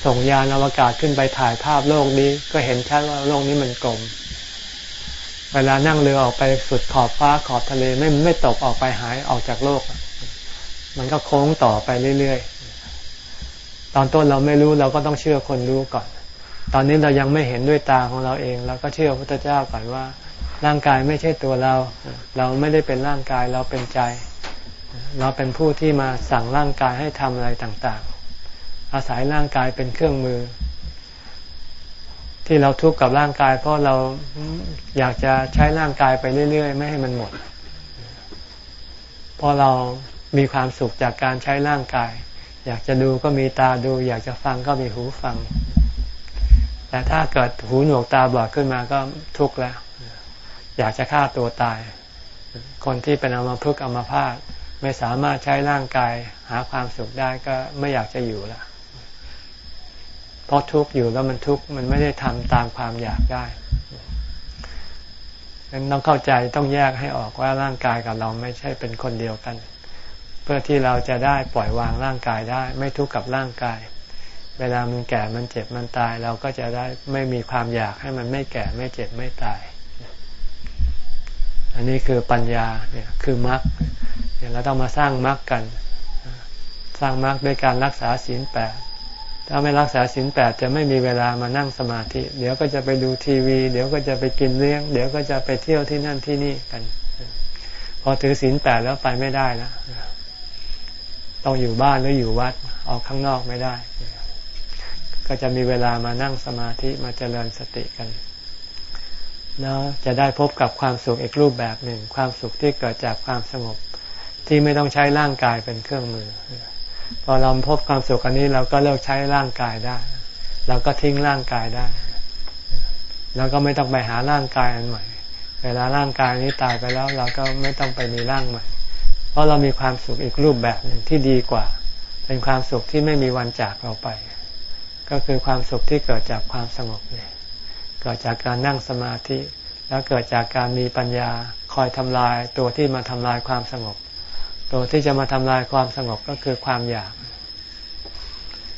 ส่งยานอวกาศขึ้นไปถ่ายภาพโลกนี้ ก็เห็นชัดว่าโลกนี้มันกลม เวลานั่งเรือออกไปสุดขอบฟ้าขอบทะเลไม่ไม่ตกออกไปหายออกจากโลก มันก็โค้งต่อไปเรื่อยๆ ตอนต้นเราไม่รู้เราก็ต้องเชื่อคนรู้ก่อน ตอนนี้เรายังไม่เห็นด้วยตาของเราเอง เราก็เชื่อพระพุทธเจ้าก่อนว่า ร่างกายไม่ใช่ตัวเรา เราไม่ได้เป็นร่างกายเราเป็นใจ เราเป็นผู้ที่มาสั่งร่างกายให้ทำอะไรต่างๆ อาศัยร่างกายเป็นเครื่องมือ ที่เราทุกข์กับร่างกาย เพราะเราอยากจะใช้ร่างกายไปเรื่อย ๆ ไม่ให้มันหมด เพราะเรามีความสุขจากการใช้ร่างกาย อยากจะดูก็มีตาดู อยากจะฟังก็มีหูฟัง แต่ถ้าเกิดหูหนวกตาบอดขึ้นมาก็ทุกข์แล้ว อยากจะฆ่าตัวตาย คนที่เป็นอามาพึกอามาพาตไม่สามารถใช้ร่างกายหาความสุขได้ก็ไม่อยากจะอยู่ละเพ ราะทุกข์อยู่แล้วมันทุกข์มันไม่ได้ทำตามความอยากได้ดังนั้นต้องเข้าใจต้องแยกให้ออกว่าร่างกายกับเราไม่ใช่เป็นคนเดียวกัน เพื่อที่เราจะได้ปล่อยวางร่างกายได้ ไม่ทุกข์กับร่างกาย เวลามันแก่มันเจ็บมันตาย เราก็จะได้ไม่มีความอยากให้มันไม่แก่ไม่เจ็บไม่ตาย อันนี้คือปัญญาเนี่ยคือมรรคเนี่ยเราต้องมาสร้างมรรคกัน สร้างมรรคด้วยการรักษาศีลแปด ถ้าไม่รักษาศีลแปดจะไม่มีเวลามานั่งสมาธิ เดี๋ยวก็จะไปดูทีวี เดี๋ยวก็จะไปกินเลี้ยง เดี๋ยวก็จะไปเที่ยวที่นั่นที่นี่กัน พอถือศีลแปดแล้วไปไม่ได้แล้วต้องอยู่บ้านหรืออยู่วัดออกข้างนอกไม่ได้ ก็จะมีเวลามานั่งสมาธิมาเจริญสติกัน แล้วจะได้พบกับความสุขอีกรูปแบบหนึ่ง ความสุขที่เกิดจากความสงบ ที่ไม่ต้องใช้ร่างกายเป็นเครื่องมือ พอเราพบความสุขอันนี้เราก็เลิกใช้ร่างกายได้ เราก็ทิ้งร่างกายได้เราก็ไม่ต้องไปหาร่างกายอันใหม่ เวลาร่างกายนี้ตายไปแล้ว เราก็ไม่ต้องไปมีร่างใหม่ เพราะเรามีความสุขอีกรูปแบบหนึ่งที่ดีกว่า เป็นความสุขที่ไม่มีวันจากเราไป ก็คือความสุขที่เกิดจากความสงบเนี่ย เกิดจากการนั่งสมาธิ แล้วเกิดจากการมีปัญญาคอยทำลายตัวที่มาทำลายความสงบ ตัวที่จะมาทำลายความสงบก็คือความอยาก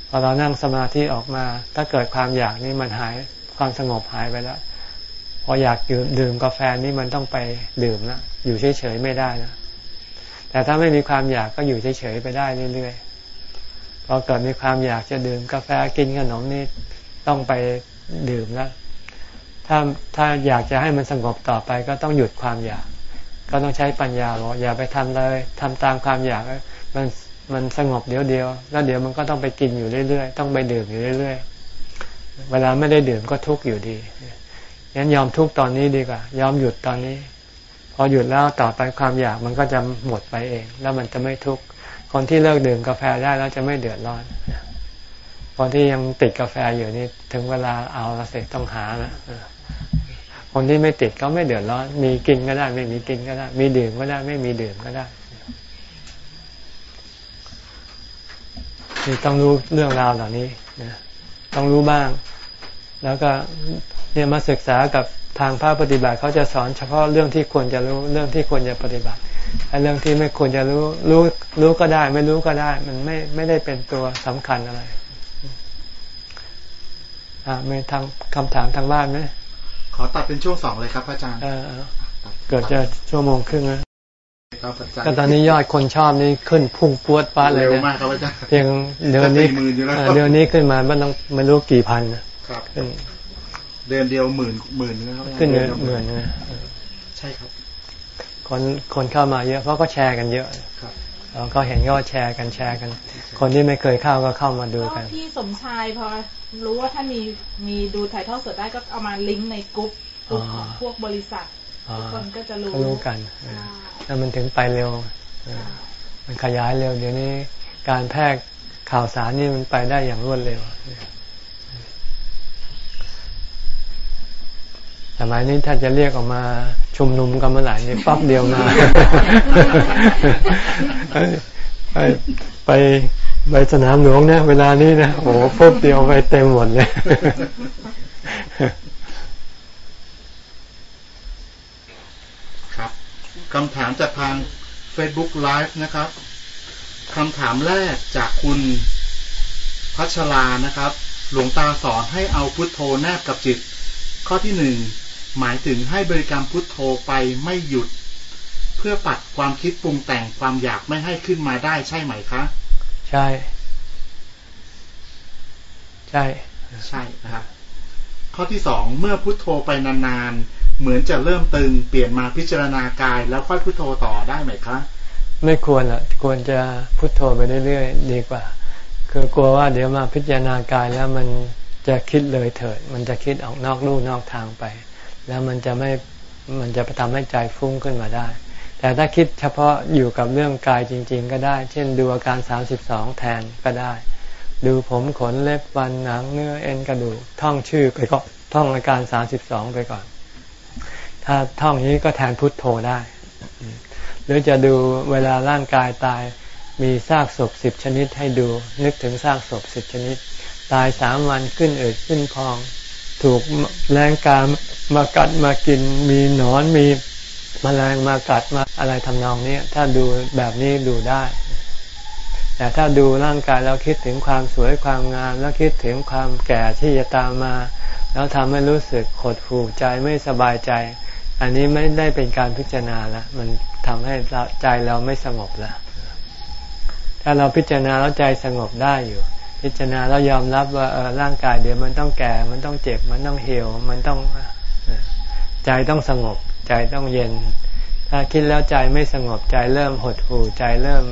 พอเรานั่งสมาธิออกมา ถ้าเกิดความอยากนี่มันหายความสงบหายไปแล้ว พออยากดื่มกาแฟนี่มันต้องไปดื่มแล้วอยู่เฉยๆไม่ได้นะแต่ถ้าไม่มีความอยากก็อยู่เฉยๆไปได้เรื่อยๆพอเกิดมีความอยากจะดื่มกาแฟกินขนมนี่ต้องไปดื่มแล้วถ้าถ้าอยากจะให้มันสงบต่อไปก็ต้องหยุดความอยาก ก็ต้องใช้ปัญญาบอกอย่าไปทำเลยทำตามความอยากมันมันสงบเดี๋ยวเดียว แล้วเดี๋ยวมันก็ต้องไปกินอยู่เรื่อยๆ ต้องไปดื่มอยู่เรื่อยๆ เวลาไม่ได้ดื่มก็ทุกข์อยู่ดีงั้นยอมทุกข์ตอนนี้ดีกว่า ยอมหยุดตอนนี้ พอหยุดแล้วต่อไปความอยากมันก็จะหมดไปเอง แล้วมันจะไม่ทุกข์ คนที่เลิกดื่มกาแฟได้แล้วจะไม่เดือดร้อน คนที่ยังติดกาแฟอยู่นี่ถึงเวลาเอาละเสร็จต้องหานะ คนที่ไม่ติดก็ไม่เดือดร้อน มีกินก็ได้ ไม่มีกินก็ได้ มีดื่มก็ได้ ไม่มีดื่มก็ได้นี่ต้องรู้เรื่องราวเหล่านี้นะต้องรู้บ้าง แล้วก็เนี่ยมาศึกษากับทางภาคปฏิบัติเขาจะสอนเฉพาะเรื่องที่ควรจะรู้เรื่องที่ควรจะปฏิบัติไอ้เรื่องที่ไม่ควรจะรู้รู้รู้ก็ได้ ไม่รู้ก็ได้ มันไม่ไม่ได้เป็นตัวสำคัญอะไร อ่าไม่ทางคำถามทางบ้านไหม ขอตัดเป็นช่วงสองเลยครับอาจารย์เกิดจะชั่วโมงครึ่งนะก็ตอนนี้ยอดคนชอบนี่ขึ้นพุ่งปวดป้าเลยเร็วมากครับอาจารย์เพียงเดือนนี้เดือนนี้ขึ้นมาไม่ต้องไม่รู้กี่พันครับเดือนเดียวหมื่นหมื่นนะครับขึ้นเดือนหมื่นนะใช่ครับ คนคนเข้ามาเยอะเพราะก็แชร์กันเยอะครับ เราก็เห็นก็แชร์กันแชร์กัน คนที่ไม่เคยเข้าก็เข้ามาดูก็กันพี่สมชายพอรู้ว่าท่านมีมีดูถ่ายทอดสดได้ก็เอามาลิงก์ในกลุ่มกลุ่มของพวกบริษัทอ๋อทุกคนก็จะรู้ก็รู้กันเอออ่าแล้วมันถึงไปเร็วเออมันขยายเร็วเดี๋ยวนี้การแพร่ข่าวสารนี่มันไปได้อย่างรวดเร็ว สมัยนี้ถ้าจะเรียกออกมาชุมนุมกันเมื่อไหร่นี่ปั๊บเดียวมาไปไปไปสนามหลวงเนี่ยเวลานี้นะโอ้โหปุ๊บเดียวไปเต็มหมดเลยครับคำถามจากทาง Facebook Live นะครับคำถามแรกจากคุณพัชรานะครับ หลวงตาสอนให้เอาพุทโธแนบกับจิต ข้อที่หนึ่ง หมายถึงให้บริกรรมพุทโธไปไม่หยุด เพื่อปัดความคิดปรุงแต่งความอยากไม่ให้ขึ้นมาได้ใช่ไหมคะ ใช่ ใช่ ใช่นะครับข้อที่สองเมื่อพุทโธไปนานๆเหมือนจะเริ่มตึงเปลี่ยนมาพิจารณากาย แล้วค่อยพุทโธต่อได้ไหมคะ ไม่ควรอะควรจะพุโทโธไปเรื่อยๆดีกว่า คือกลัวว่าเดี๋ยวมาพิจารณากายแล้วมันจะคิดเลยเถิด มันจะคิดออกนอกลู่นอกทางไป แล้วมันจะไม่มันจะทำให้ใจฟุ้งขึ้นมาได้ แต่ถ้าคิดเฉพาะอยู่กับเรื่องกายจริง ๆ ก็ได้ เช่นดูอาการ 32 แทนก็ได้ ดูผมขนเล็บฟันหนังเนื้อเอ็นกระดูกท่องชื่อไปก็ท่องอาการ 32 ไปก่อน ถ้าท่องนี้ก็แทนพุทโธได้ หรือจะดูเวลาร่างกายตายมีซากศพสิบชนิดให้ดู นึกถึงซากศพสิบชนิด ตายสามวันขึ้นอืดขึ้นพอง ถูกแรงกามากัดมากิน มีหนอนมีมแมลงมากัดมาอะไรทำนองนี้ถ้าดูแบบนี้ดูได้ แต่ถ้าดูร่างกายแล้วคิดถึงความสวยความงาม แล้วคิดถึงความแก่ที่จะตามมา แล้วทำให้รู้สึกขดหู่ใจไม่สบายใจ อันนี้ไม่ได้เป็นการพิจารณาล้วมันทำให้ใจเราไม่สงบล้วถ้าเราพิจารณาแล้วใจสงบได้อยู่ พิจารณาแล้วยอมรับว่าเออร่างกายเดี๋ยวมันต้องแก่ มันต้องเจ็บ มันต้องเหี่ยว มันต้องเออใจต้องสงบ ใจต้องเย็น ถ้าคิดแล้วใจไม่สงบใจเริ่มหดหู่ใจเริ่ม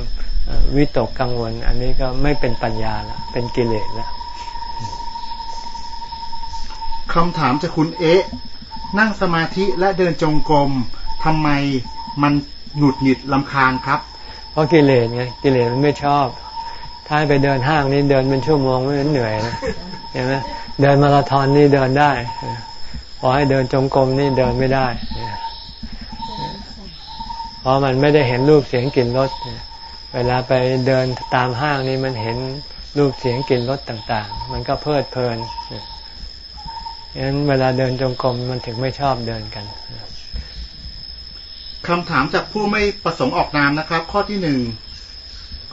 เอ่อวิตกกังวล อันนี้ก็ไม่เป็นปัญญาละเป็นกิเลสแล้วคำถามจากคุณเอ๊ะ นั่งสมาธิและเดินจงกรมทำไมมันหงุดหงิดลำคาญครับ เพราะกิเลสไงกิเลสมันไม่ชอบ ถ้าให้ไปเดินห้างนี่เดินเป็นชั่วโมงไม่เหนื่อยนะเห็นไหมเดินมาราธอนนี่เดินได้พอให้เดินจงกรมนี่เดินไม่ได้เพราะมันไม่ได้เห็นรูปเสียงกลิ่นรสเวลาไปเดินตามห้างนี่มันเห็นรูปเสียงกลิ่นรสต่าง ๆ มันก็เพลิดเพลินฉะนั้นเวลาเดินจงกรมมันถึงไม่ชอบเดินกันคำถามจากผู้ไม่ประสงค์ออกนามนะครับ ข้อที่หนึ่ง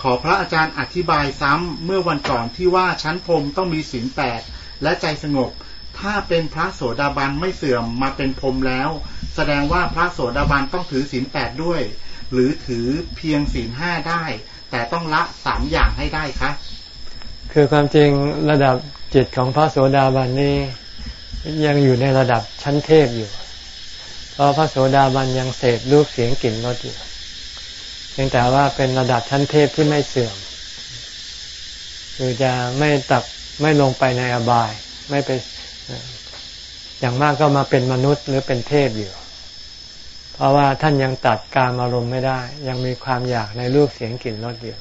ขอพระอาจารย์อธิบายซ้ำเมื่อวันก่อนที่ว่าชั้นพรมต้องมีศีลแปดและใจสงบ ถ้าเป็นพระโสดาบันไม่เสื่อมมาเป็นพรมแล้ว แสดงว่าพระโสดาบันต้องถือศีลแปดด้วย หรือถือเพียงศีลห้าได้ แต่ต้องละสามอย่างให้ได้คะคือความจริงระดับจิตของพระโสดาบันนี่ยังอยู่ในระดับชั้นเทพอยู่ เพราะพระโสดาบันยังเสพรูปเสียงกลิ่นรสอยู่ เพียงแต่ว่าเป็นระดับชั้นเทพที่ไม่เสื่อม คือจะไม่ตักไม่ลงไปในอบาย ไม่ไปเอ่ออย่างมากก็มาเป็นมนุษย์หรือเป็นเทพอยู่ เพราะว่าท่านยังตัดการอารมณ์ไม่ได้ ยังมีความอยากในรูปเสียงกลิ่นรสอยู่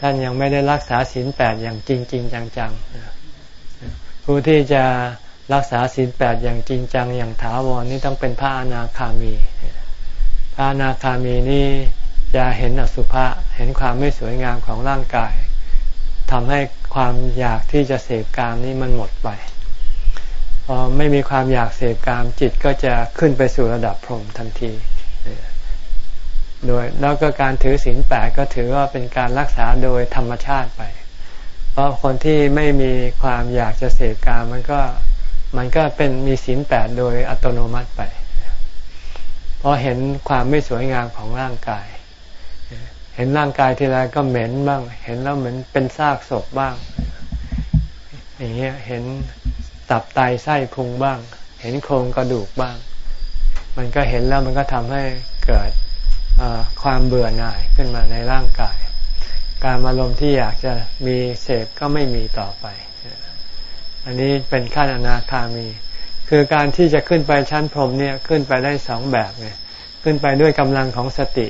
ท่านยังไม่ได้รักษาศีลแปดอย่างจริงจริงจังๆผู้ที่จะรักษาศีลแปดอย่างจริงจังอย่างถาวรนี่ต้องเป็นพระอนาคามี พระอนาคามีนี่ จะเห็นอสุภะเห็นความไม่สวยงามของร่างกายทำให้ความอยากที่จะเสพกามนี่มันหมดไปพอไม่มีความอยากเสพกามจิตก็จะขึ้นไปสู่ระดับพรหมทันที โดยแล้วก็การถือศีลแปดก็ถือว่าเป็นการรักษาโดยธรรมชาติไป เพราะคนที่ไม่มีความอยากจะเสพกามมันก็มันก็เป็นมีศีลแปดโดยอัตโนมัติไป เพราะเห็นความไม่สวยงามของร่างกาย เห็นร่างกายทีไรก็เหม็นบ้าง เห็นแล้วเหมือนเป็นซากศพบ้าง อย่างเงี้ยเห็นตับไตไส้พุงบ้าง เห็นโครงกระดูกบ้าง มันก็เห็นแล้วมันก็ทำให้เกิดความเบื่อหน่ายขึ้นมาในร่างกาย การอารมณ์ที่อยากจะมีเสพก็ไม่มีต่อไป อันนี้เป็นขั้นอนาคามี คือการที่จะขึ้นไปชั้นพรมเนี่ยขึ้นไปได้สองแบบเนี่ยขึ้นไปด้วยกำลังของสติ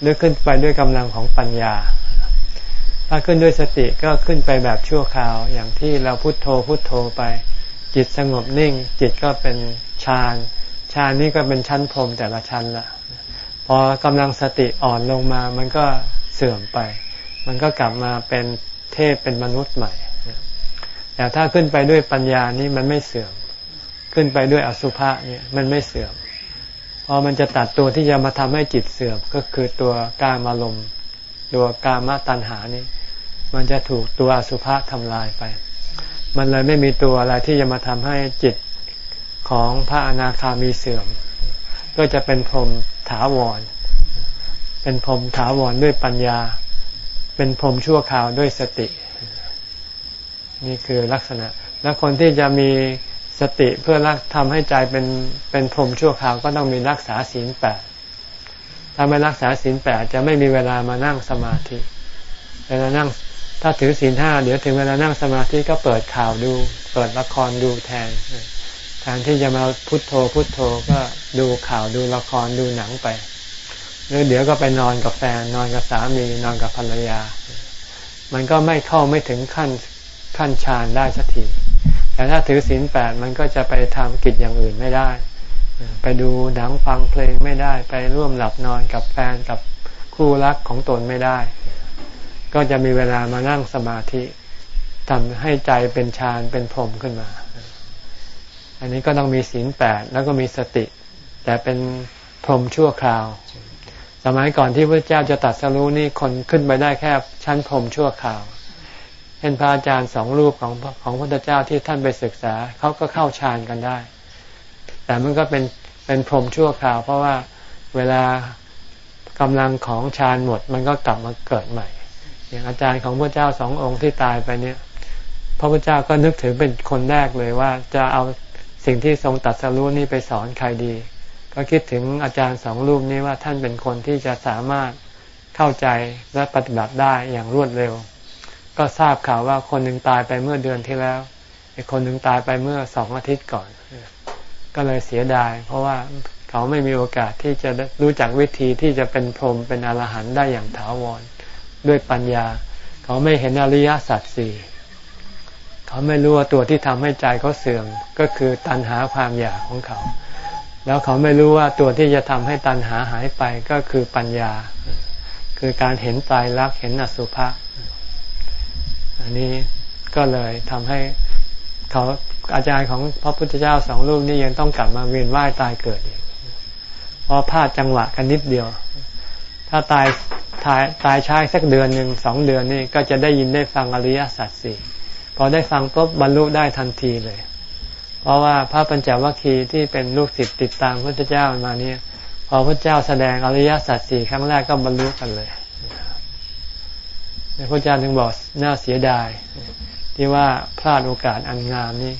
หรือขึ้นไปด้วยกำลังของปัญญา ถ้าขึ้นด้วยสติก็ขึ้นไปแบบชั่วคราว อย่างที่เราพุโทโธพุโทโธไป จิตสงบนิ่ง จิตก็เป็นฌานฌานนี่ก็เป็นชั้นพรมแต่ละชั้นละพอกำลังสติอ่อนลงมามันก็เสื่อมไป มันก็กลับมาเป็นเทพเป็นมนุษย์ใหม่ แต่ถ้าขึ้นไปด้วยปัญญานี่มันไม่เสื่อม ขึ้นไปด้วยอสุภะเนี่ยมันไม่เสื่อม พอมันจะตัดตัวที่จะมาทำให้จิตเสื่อมก็คือตัวกามารมณ์ตัวกามตัณหานี่มันจะถูกตัวอสุภะทำลายไป มันเลยไม่มีตัวอะไรที่จะมาทำให้จิตของพระอนาคามีเสื่อม ก็จะเป็นพรมถาวร เป็นพรมถาวรด้วยปัญญา เป็นพรมชั่วคราวด้วยสติ นี่คือลักษณะ แล้วคนที่จะมี สติเพื่อรักทำให้ใจเป็นเป็นพรมชั่วคราวก็ต้องมีรักษาศีลแปดถ้าไม่รักษาศีลแปดจะไม่มีเวลามานั่งสมาธิ เวลานั่งถ้าถือศีลห้าเดี๋ยวถึงเวลานั่งสมาธิก็เปิดข่าวดู เปิดละครดูแทนแทนที่จะมาพุทโธพุทโธก็ดูข่าวดูละครดูหนังไปหรือเดี๋ยวก็ไปนอนกับแฟน นอนกับสามีนอนกับภรรยา มันก็ไม่เข้าไม่ถึงขั้นขั้นฌานได้สักที แต่ถ้าถือศีลแปดมันก็จะไปทำกิจอย่างอื่นไม่ได้ ไปดูหนังฟังเพลงไม่ได้ ไปร่วมหลับนอนกับแฟนกับคู่รักของตนไม่ได้ ก็จะมีเวลามานั่งสมาธิทำให้ใจเป็นฌานเป็นพรมขึ้นมา อันนี้ก็ต้องมีศีลแปดแล้วก็มีสติ แต่เป็นพรมชั่วคราว สมัยก่อนที่พระเจ้าจะตัดสรู้นี่คนขึ้นไปได้แค่ชั้นพรมชั่วคราว เห็นพระอาจารย์สองรูปของของพระพุทธเจ้าที่ท่านไปศึกษาเขาก็เข้าฌานกันได้ แต่มันก็เป็นเป็นพรมชั่วคราว เพราะว่าเวลากำลังของฌานหมด มันก็กลับมาเกิดใหม่ อย่างอาจารย์ของพระเจ้าสององค์ที่ตายไปเนี่ย พระพุทธเจ้าก็นึกถึงเป็นคนแรกเลยว่าจะเอาสิ่งที่ทรงตัดสรู้นี่ไปสอนใครดี ก็คิดถึงอาจารย์สองรูปนี้ว่าท่านเป็นคนที่จะสามารถเข้าใจและปฏิบัติได้อย่างรวดเร็ว ก็ทราบข่าวว่าคนหนึ่งตายไปเมื่อเดือนที่แล้วอีกคนหนึ่งตายไปเมื่อสองอาทิตย์ก่อน ก็เลยเสียดาย เพราะว่าเขาไม่มีโอกาสที่จะรู้จักวิธีที่จะเป็นพรหมเป็นอรหันต์ได้อย่างถาวรด้วยปัญญา เขาไม่เห็นอริยสัจสี่เขาไม่รู้ว่าตัวที่ทำให้ใจเขาเสื่อมก็คือตัณหาความอยากของเขา แล้วเขาไม่รู้ว่าตัวที่จะทำให้ตัณหาหายไปก็คือปัญญา คือการเห็นตายรักเห็นอสุภะ อันนี้ก็เลยทำให้เขาอาจารย์ของพระพุทธเจ้าสองรูปนี้ยังต้องกลับมาเวียนว่ายตายเกิดอีกเพราะพลาดจังหวะกันนิดเดียว ถ้าตายตายตายช้าสักเดือนหนึ่งสองเดือนนี่ก็จะได้ยินได้ฟังอริยสัจสี่พอได้ฟังปุ๊บบรรลุได้ทันทีเลย เพราะว่าพระปัญจวัคคีย์ที่เป็นลูกศิษย์ติดตามพระพุทธเจ้ามาเนี่ยพอพระเจ้าแสดงอริยสัจสี่ครั้งแรกก็บรรลุกันเลย พระอาจารย์ถึงบอกน่าเสียดาย ที่ว่าพลาดโอกาสอันงามนี้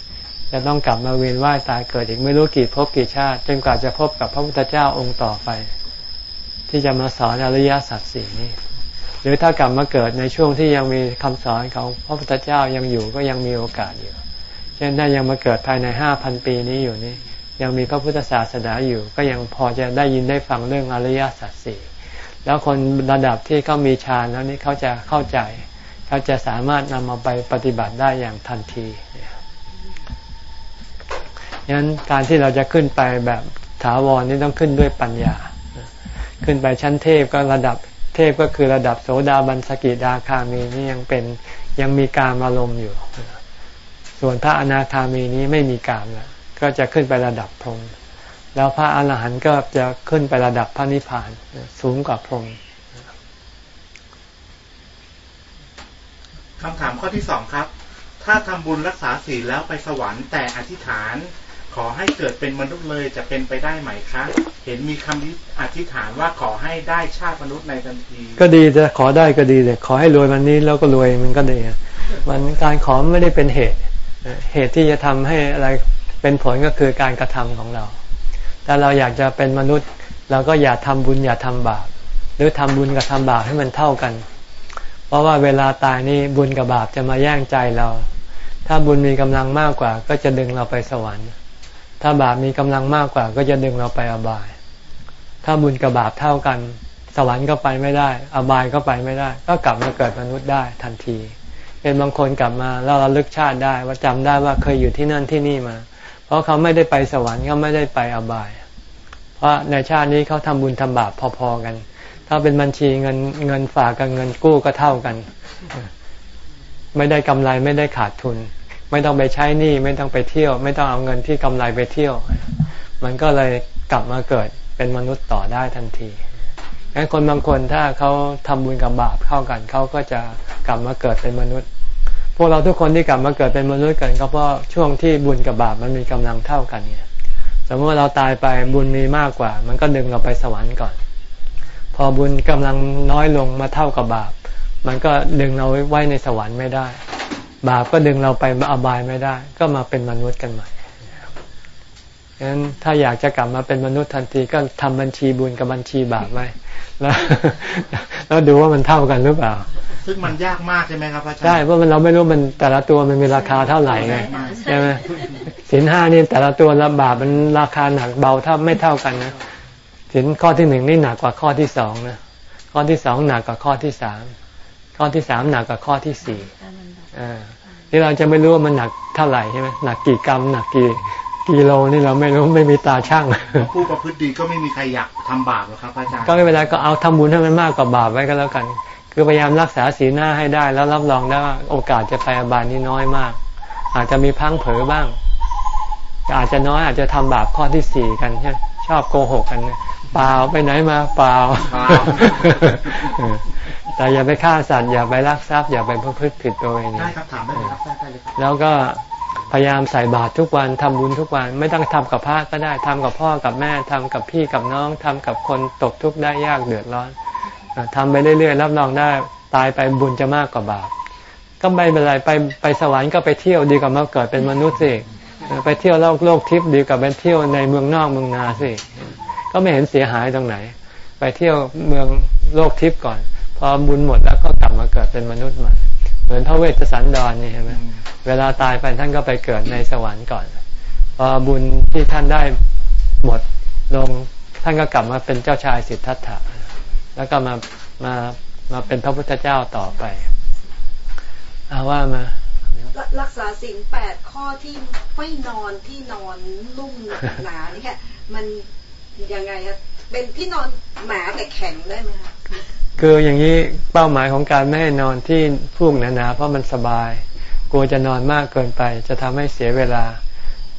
จะต้องกลับมาเวียนว่ายตายเกิดอีกไม่รู้กี่ภพกี่ชาติจนกว่าจะพบกับพระพุทธเจ้าองค์ต่อไป ที่จะมาสอนอริยสัจสี่นี้ หรือถ้ากลับมาเกิดในช่วงที่ยังมีคำสอนของพระพุทธเจ้ายังอยู่ก็ยังมีโอกาสอยู่เช่นถ้ายังมาเกิดภายในห้าพันปีนี้อยู่นี่ยังมีพระพุทธศาสนาอยู่ ก็ยังพอจะได้ยินได้ฟังเรื่องอริยสัจสี่ แล้วคนระดับที่เขามีฌานแล้วนี้เขาจะเข้าใจ เขาจะสามารถนำมาไปปฏิบัติได้อย่างทันทีฉะนั้นการที่เราจะขึ้นไปแบบถาวรนี่ต้องขึ้นด้วยปัญญา ขึ้นไปชั้นเทพก็ระดับเทพก็คือระดับโสดาบันสกิดาคามีนี่ยังเป็นยังมีการอารมณ์อยู่ ส่วนพระอนาคามีนี้ไม่มีการแล้วก็จะขึ้นไประดับพรหม แล้วพระอาหารหันต์ก็จะขึ้นไประดับพระนิพพานสูงกว่าพรหมคำถามข้อที่สองครับ ถ้าทำบุญรักษาศีลแล้วไปสวรรค์แต่อธิษฐาน ขอให้เกิดเป็นมนุษย์เลยจะเป็นไปได้ไหมคะ เห็นมีคำอธิษฐานว่าขอให้ได้ชาติมนุษย์ในทันที ก็ดีจะขอได้ก็ดีเลยขอให้รวยวันนี้แล้วก็รวยมันก็ดีมันการขอไม่ได้เป็นเหตุ เหตุที่จะทำให้อะไรเป็นผลก็คือการกระทำของเรา ถ้าเราอยากจะเป็นมนุษย์ เราก็อย่าทำบุญอย่าทำบาปหรือทำบุญกับทำบาปให้มันเท่ากัน เพราะว่าเวลาตายนี่บุญกับบาปจะมาแย่งใจเรา ถ้าบุญมีกำลังมากกว่า ก็จะดึงเราไปสวรรค์ ถ้าบาปมีกำลังมากกว่า ก็จะดึงเราไปอบาย ถ้าบุญกับบาปเท่ากัน สวรรค์ก็ไปไม่ได้ อบายก็ไปไม่ได้ ก็กลับมาเกิดมนุษย์ได้ทันที เป็นบางคนกลับมาแล้วเราลึกชาติได้ว่าจำได้ว่าเคยอยู่ที่นั่นที่นี่มา เพราะเขาไม่ได้ไปสวรรค์เขาไม่ได้ไปอบาย เพราะในชาตินี้เขาทำบุญทำบาปพอๆกัน ถ้าเป็นบัญชีเงินเงินฝากกับเงินกู้ก็เท่ากัน ไม่ได้กำไรไม่ได้ขาดทุน ไม่ต้องไปใช้หนี้ไม่ต้องไปเที่ยว ไม่ต้องเอาเงินที่กำไรไปเที่ยว มันก็เลยกลับมาเกิดเป็นมนุษย์ต่อได้ทันทีงั้นคนบางคนถ้าเขาทำบุญกับบาปเข้ากันเขาก็จะกลับมาเกิดเป็นมนุษย์ พวกเราทุกคนที่กลับมาเกิดเป็นมนุษย์กันก็เพราะช่วงที่บุญกับบาปมันมีกำลังเท่ากันเนี่ยสมมติเราตายไปบุญมีมากกว่า มันก็ดึงเราไปสวรรค์ก่อน พอบุญกำลังน้อยลงมาเท่ากับบาป มันก็ดึงเราไว้ในสวรรค์ไม่ได้ บาปก็ดึงเราไปอบายไม่ได้ ก็มาเป็นมนุษย์กันใหม่งั้นถ้าอยากจะกลับมาเป็นมนุษย์ทันทีก็ทำบัญชีบุญกับบัญชีบาปไว้แล้วแล้วดูว่ามันเท่ากันหรือเปล่า ซึ่งมันยากมากใช่ไหมครับอาจารย์ใช่เพราะมันเราไม่รู้มันแต่ละตัวมันมีราคาเท่าไหร่ไงใช่ไหมสินห้านี่แต่ละตัวละบาทมันราคาหนักเบาถ้าไม่เท่ากันนะสินข้อที่หนึ่งนี่หนักกว่าข้อที่สองนะ ข้อที่สองหนักกว่าข้อที่สาม ข้อที่สามหนักกว่าข้อที่สี่อ่าที่เราจะไม่รู้ว่ามันหนักเท่าไหร่ใช่ไหมหนักกี่กรัมหนักกี่กิโลนี่เราไม่รู้ไม่มีตาช่างผู้ประพฤติดีก็ไม่มีใครอยากทำบาปหรอกครับอาจารย์ก็ไม่เป็นไรก็เอาทำบุญให้มันมากกว่าบาปไว้ก็แล้วกัน คือพยายามรักษาศีลหน้าให้ได้ แล้วรับรองได้ว่าโอกาสจะไปอบายนี่น้อยมาก อาจจะมีพังเผลอบ้าง อาจจะน้อยอาจจะทำบาปข้อที่สี่กันใช่ชอบโกหกกันเปล่าไปไหนมาเปล่า แต่อย่าไปฆ่าสัตว์อย่าไปลักทรัพย์อย่าไปประพฤติผิดตัวเองได้ครับถามได้เลยครับได้เลยครับแล้วก็พยายามใส่บาตรทุกวันทำบุญทุกวัน ไม่ต้องทำกับพระก็ได้ทำกับพ่อกับแม่ทำกับพี่กับน้องทำกับคนตกทุกข์ได้ยากเดือดร้อน ทำไปเรื่อยๆรับรองได้ ตายไปบุญจะมากกว่าบาปก็ไม่เป็นไรไปไปสวรรค์ก็ไปเที่ยวดีกว่ามาเกิดเป็นมนุษย์สิไปเที่ยวโลกโลกทิพย์ดีกว่าไปเที่ยวในเมืองนอกเมืองนาสิก็ไม่เห็นเสียหายตรงไหน ไปเที่ยวเมืองโลกทิพย์ก่อน พอบุญหมดแล้วก็กลับมาเกิดเป็นมนุษย์ใหม่เหมือนพระเวชสันดรนี่เห็นไหมเวลาตายไปท่านก็ไปเกิดในสวรรค์ก่อน พอบุญที่ท่านได้หมดลงท่านก็กลับมาเป็นเจ้าชายสิทธัตถะ แล้วก็มามามาเป็นพระพุทธเจ้าต่อไปเอาว่ามารักษาศีลแปดข้อที่ไม่นอนที่นอนนุ่มหนานี่แค่มันยังไงอะเป็นที่นอนหนาแต่แข็งได้ไหมคะคืออย่างนี้เป้าหมายของการไม่ให้นอนที่ฟูกหนาๆเพราะมันสบายกลัวจะนอนมากเกินไป จะทำให้เสียเวลา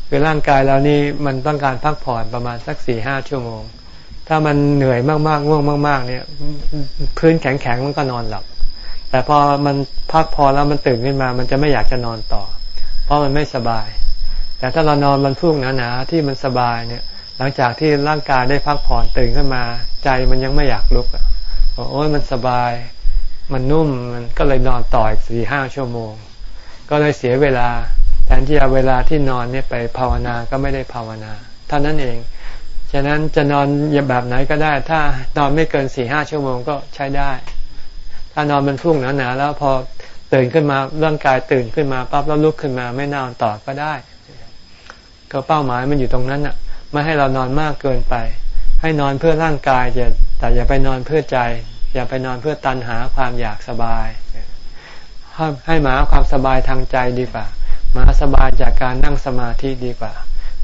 คือร่างกายเรานี่มันต้องการพักผ่อนประมาณสักสี่ห้าชั่วโมง ถ้ามันเหนื่อยมากๆง่วงมาก ๆ เนี่ย พื้นแข็งๆมันก็นอนหลับ แต่พอมันพักพอแล้วมันตื่นขึ้นมา มันจะไม่อยากจะนอนต่อ เพราะมันไม่สบาย แต่ถ้าเรานอนมันฟูกหนาๆที่มันสบายเนี่ย หลังจากที่ร่างกายได้พักผ่อนตื่นขึ้นมา ใจมันยังไม่อยากลุกอะโอ้ยมันสบาย มันนุ่มมันก็เลยนอนต่ออีกสี่ห้าชั่วโมง ก็เลยเสียเวลาแทนที่เอาเวลาที่นอนเนี่ยไปภาวนาก็ไม่ได้ภาวนาเท่านั้นเอง ฉะนั้นจะนอนแบบไหนก็ได้ ถ้านอนไม่เกินสี่ห้าชั่วโมงก็ใช้ได้ ถ้านอนมันพุ่งหนาๆแล้วพอตื่นขึ้นมาร่างกายตื่นขึ้นมาปั๊บแล้วลุกขึ้นมาไม่นอนต่อก็ได้ ก็เป้าหมายมันอยู่ตรงนั้นอะ ไม่ให้เรานอนมากเกินไป ให้นอนเพื่อร่างกายจะแต่อย่าไปนอนเพื่อใจ อย่าไปนอนเพื่อตันหาความอยากสบาย ให้มาความสบายทางใจดีกว่ามาสบายจากการนั่งสมาธิดีกว่า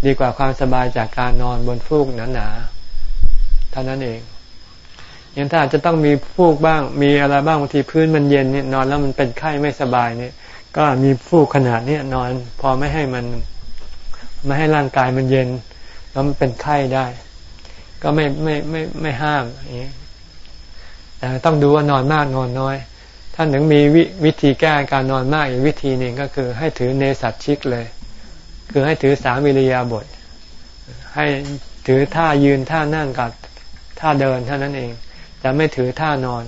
ดีกว่าความสบายจากการนอนบนฟูกหนาๆเท่านั้นเองยังถ้าอาจจะต้องมีฟูกบ้าง มีอะไรบ้างบางทีพื้นมันเย็นเนี่ยนอนแล้วมันเป็นไข้ไม่สบายเนี่ย ก็มีฟูกขนาดเนี้ยนอน พอไม่ให้มันไม่ให้ร่างกายมันเย็น แล้วมันเป็นไข้ได้ ก็ไม่ไม่ไม่ไม่ห้ามอย่างนี้แต่ต้องดูว่านอนมากนอนน้อย ท่านถึงมีววิธีแก้การนอนมากอีกวิธีหนึ่งก็คือ ให้ถือเนสัตชิกเลย คือให้ถือสามวิริยาบท ให้ถือท่ายืนท่านั่งกับท่าเดินเท่านั้นเอง จะไม่ถือท่านอน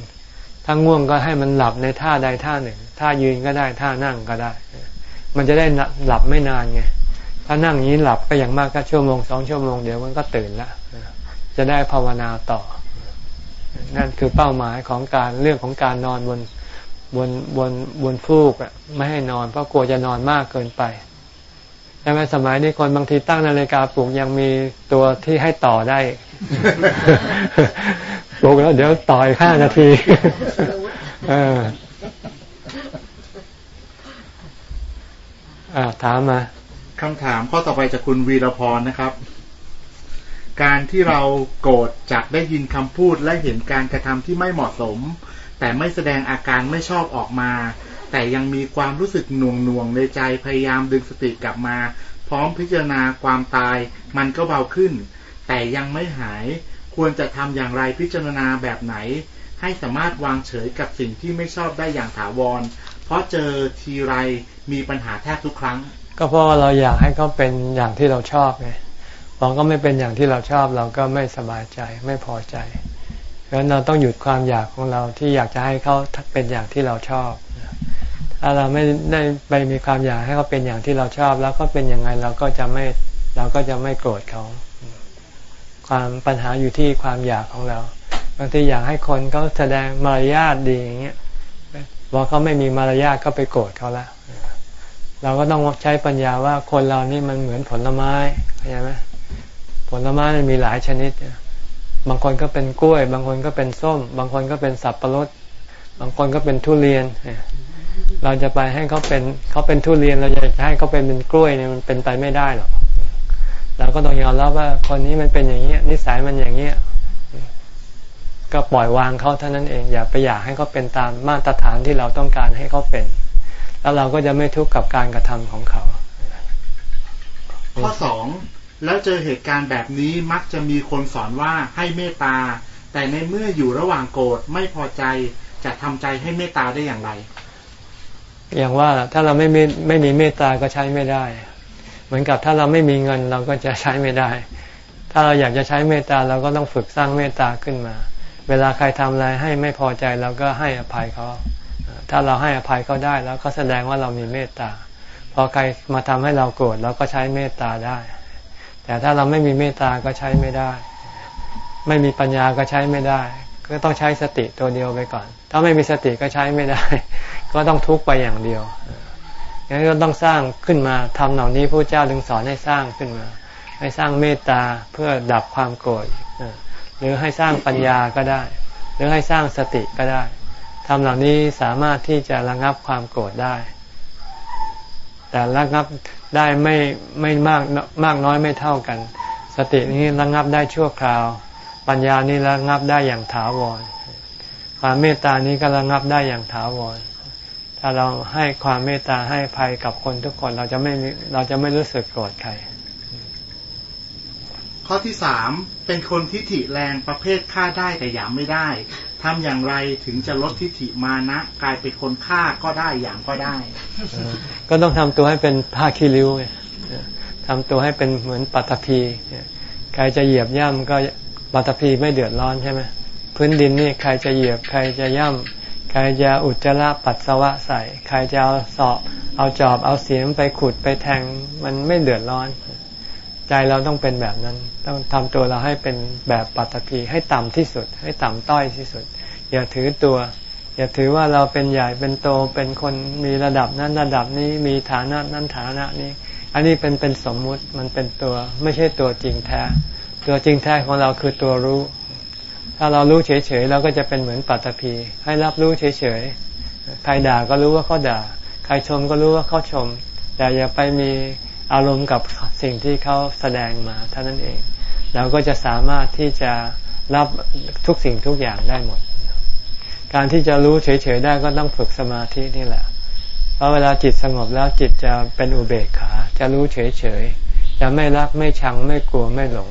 ถ้าง่วงก็ให้มันหลับในท่าใดท่าหนึ่ง ท่ายืนก็ได้ท่านั่งก็ได้ มันจะได้หลับไม่นานไง ถ้านั่งอย่างนี้หลับก็อย่างมากก็ชั่วโมงสองชั่วโมงเดี๋ยวมันก็ตื่นละ จะได้ภาวนาต่อ นั่นคือเป้าหมายของการเรื่องของการนอนบนบนบนบนฟูกอะไม่ให้นอนเพราะกลัวจะนอนมากเกินไป ช่ไหมสมัยนี้คนบางทีตั้งนาฬิกาปลุกยังมีตัวที่ให้ต่อได้ปลุกแล้วเดี๋ยวต่อยห้านาทีเอออ่าถามมาคำถามข้อต่อไปจากคุณวีรพรนะครับ การที่เราโกรธจากได้ยินคำพูดและเห็นการกระทำที่ไม่เหมาะสม แต่ไม่แสดงอาการไม่ชอบออกมา แต่ยังมีความรู้สึกหน่วงหน่วงในใจพยายามดึงสติกลับมา พร้อมพิจารณาความตาย มันก็เบาขึ้น แต่ยังไม่หาย ควรจะทำอย่างไรพิจารณาแบบไหน ให้สามารถวางเฉยกับสิ่งที่ไม่ชอบได้อย่างถาวร เพราะเจอทีไรมีปัญหาแทบทุกครั้ง ก็เพราะเราอยากให้เขาเป็นอย่างที่เราชอบไงพอก็ไม่เป็นอย่างที่เราชอบเราก็ไม่สบายใจไม่พอใจเพราะฉะนั้นเราต้องหยุดความอยากของเราที่อยากจะให้เขาเป็นอย่างที่เราชอบ ถ้าเราไม่ได้ไปมีความอยากให้เขาเป็นอย่างที่เราชอบ แล้วก็เป็นยังไงเราก็จะไม่เราก็จะไม่โกรธเขา ความปัญหาอยู่ที่ความอยากของเราบางทีอยากให้คนเขาแสดงมารยาทดีอย่างเงี้ยพอเขาไม่มีมารยาทก็ไปโกรธเขาละเราก็ต้องใช้ปัญญาว่าคนเรานี่มันเหมือนผลไม้เข้าใจไหมผลไม้มันมีหลายชนิด บางคนก็เป็นกล้วย บางคนก็เป็นส้ม บางคนก็เป็นสับปะรด บางคนก็เป็นทุเรียน เราจะไปให้เขาเป็นเขาเป็นทุเรียนเราจะให้เขาเป็นเป็นกล้วยเนี่ยมันเป็นไปไม่ได้หรอกเราก็ต้องยอมรับว่าคนนี้มันเป็นอย่างนี้นิสัยมันอย่างนี้ก็ปล่อยวางเขาเท่านั้นเอง อย่าไปอยากให้เขาเป็นตามมาตรฐานที่เราต้องการให้เขาเป็น แล้วเราก็จะไม่ทุกข์กับการกระทำของเขา ข้อสองแล้วเจอเหตุการณ์แบบนี้มักจะมีคนสอนว่าให้เมตตา แต่ในเมื่ออยู่ระหว่างโกรธไม่พอใจจะทำใจให้เมตตาได้อย่างไร อย่างว่าถ้าเราไม่มีไม่มีเมตตาก็ใช้ไม่ได้ เหมือนกับถ้าเราไม่มีเงินเราก็จะใช้ไม่ได้ ถ้าเราอยากจะใช้เมตตาเราก็ต้องฝึกสร้างเมตตาขึ้นมา เวลาใครทำอะไรให้ไม่พอใจเราก็ให้อภัยเขา ถ้าเราให้อภัยเขาได้แล้วก็แสดงว่าเรามีเมตตา พอใครมาทำให้เราโกรธเราก็ใช้เมตตาได้ แต่ถ้าเราไม่มีเมตตาก็ใช้ไม่ได้ ไม่มีปัญญาก็ใช้ไม่ได้ ก็ต้องใช้สติตัวเดียวไปก่อน ถ้าไม่มีสติก็ใช้ไม่ได้ ก็ต้องทุกไปอย่างเดียวงั้นก็ต้องสร้างขึ้นมาทำเหล่านี้พระเจ้าถึงสอนให้สร้างขึ้นมา ให้สร้างเมตตาเพื่อดับความโกรธหรือให้สร้างปัญญาก็ได้ หรือให้สร้างสติก็ได้ทำเหล่านี้สามารถที่จะระงับความโกรธได้ แต่ระงับได้ไม่ไม่มากมากน้อยไม่เท่ากัน สตินี้ระงับได้ชั่วคราว ปัญญานี้ระงับได้อย่างถาวร ความเมตตานี้ก็ระงับได้อย่างถาวร ถ้าเราให้ความเมตตาให้ภัยกับคนทุกคนเราจะไม่เราจะไม่รู้สึกโกรธใคร ข้อที่สามเป็นคนทิฏฐิแรงประเภทฆ่าได้แต่หยามไม่ได้ทำอย่างไรถึงจะลดทิฏฐิมานะกลายเป็นคนฆ่าก็ได้อย่างก็ได้ ก็ต้องทำตัวให้เป็นผ้าขี้ริ้วทำตัวให้เป็นเหมือนปัตภีใครจะเหยียบย่ำก็ ปัตภีไม่เดือดร้อนใช่ไหมพื้นดินนี่ใครจะเหยียบ ใครจะย่ำใครจะอุจจาระปัสสาวะใส่ ใครจะเอาสอบ เอาจอบเอาเสียมไปขุดไปแทงมันไม่เดือดร้อน ใจเราต้องเป็นแบบนั้น ต้องทำตัวเราให้เป็นแบบปัตภีให้ต่ำที่สุด ให้ต่ำต้อยที่สุด อย่าถือตัว อย่าถือว่าเราเป็นใหญ่เป็นโตเป็นคนมีระดับนั้นระดับนี้มีฐานะนั้นฐานะนี้ อันนี้เป็นเป็นสมมุติมันเป็นตัว ไม่ใช่ตัวจริงแท้ ตัวจริงแท้ของเราคือตัวรู้ ถ้าเรารู้เฉยๆเราก็จะเป็นเหมือนปัตตภีให้รับรู้เฉยๆใครด่าก็รู้ว่าเขาด่า ใครชมก็รู้ว่าเขาชม แต่อย่าไปมีอารมณ์กับสิ่งที่เขาแสดงมาเท่านั้นเอง เราก็จะสามารถที่จะรับทุกสิ่งทุกอย่างได้หมด การที่จะรู้เฉยๆได้ก็ต้องฝึกสมาธินี่แหละ เพราะเวลาจิตสงบแล้วจิตจะเป็นอุเบกขา จะรู้เฉยๆ จะไม่รักไม่ชังไม่กลัวไม่หลง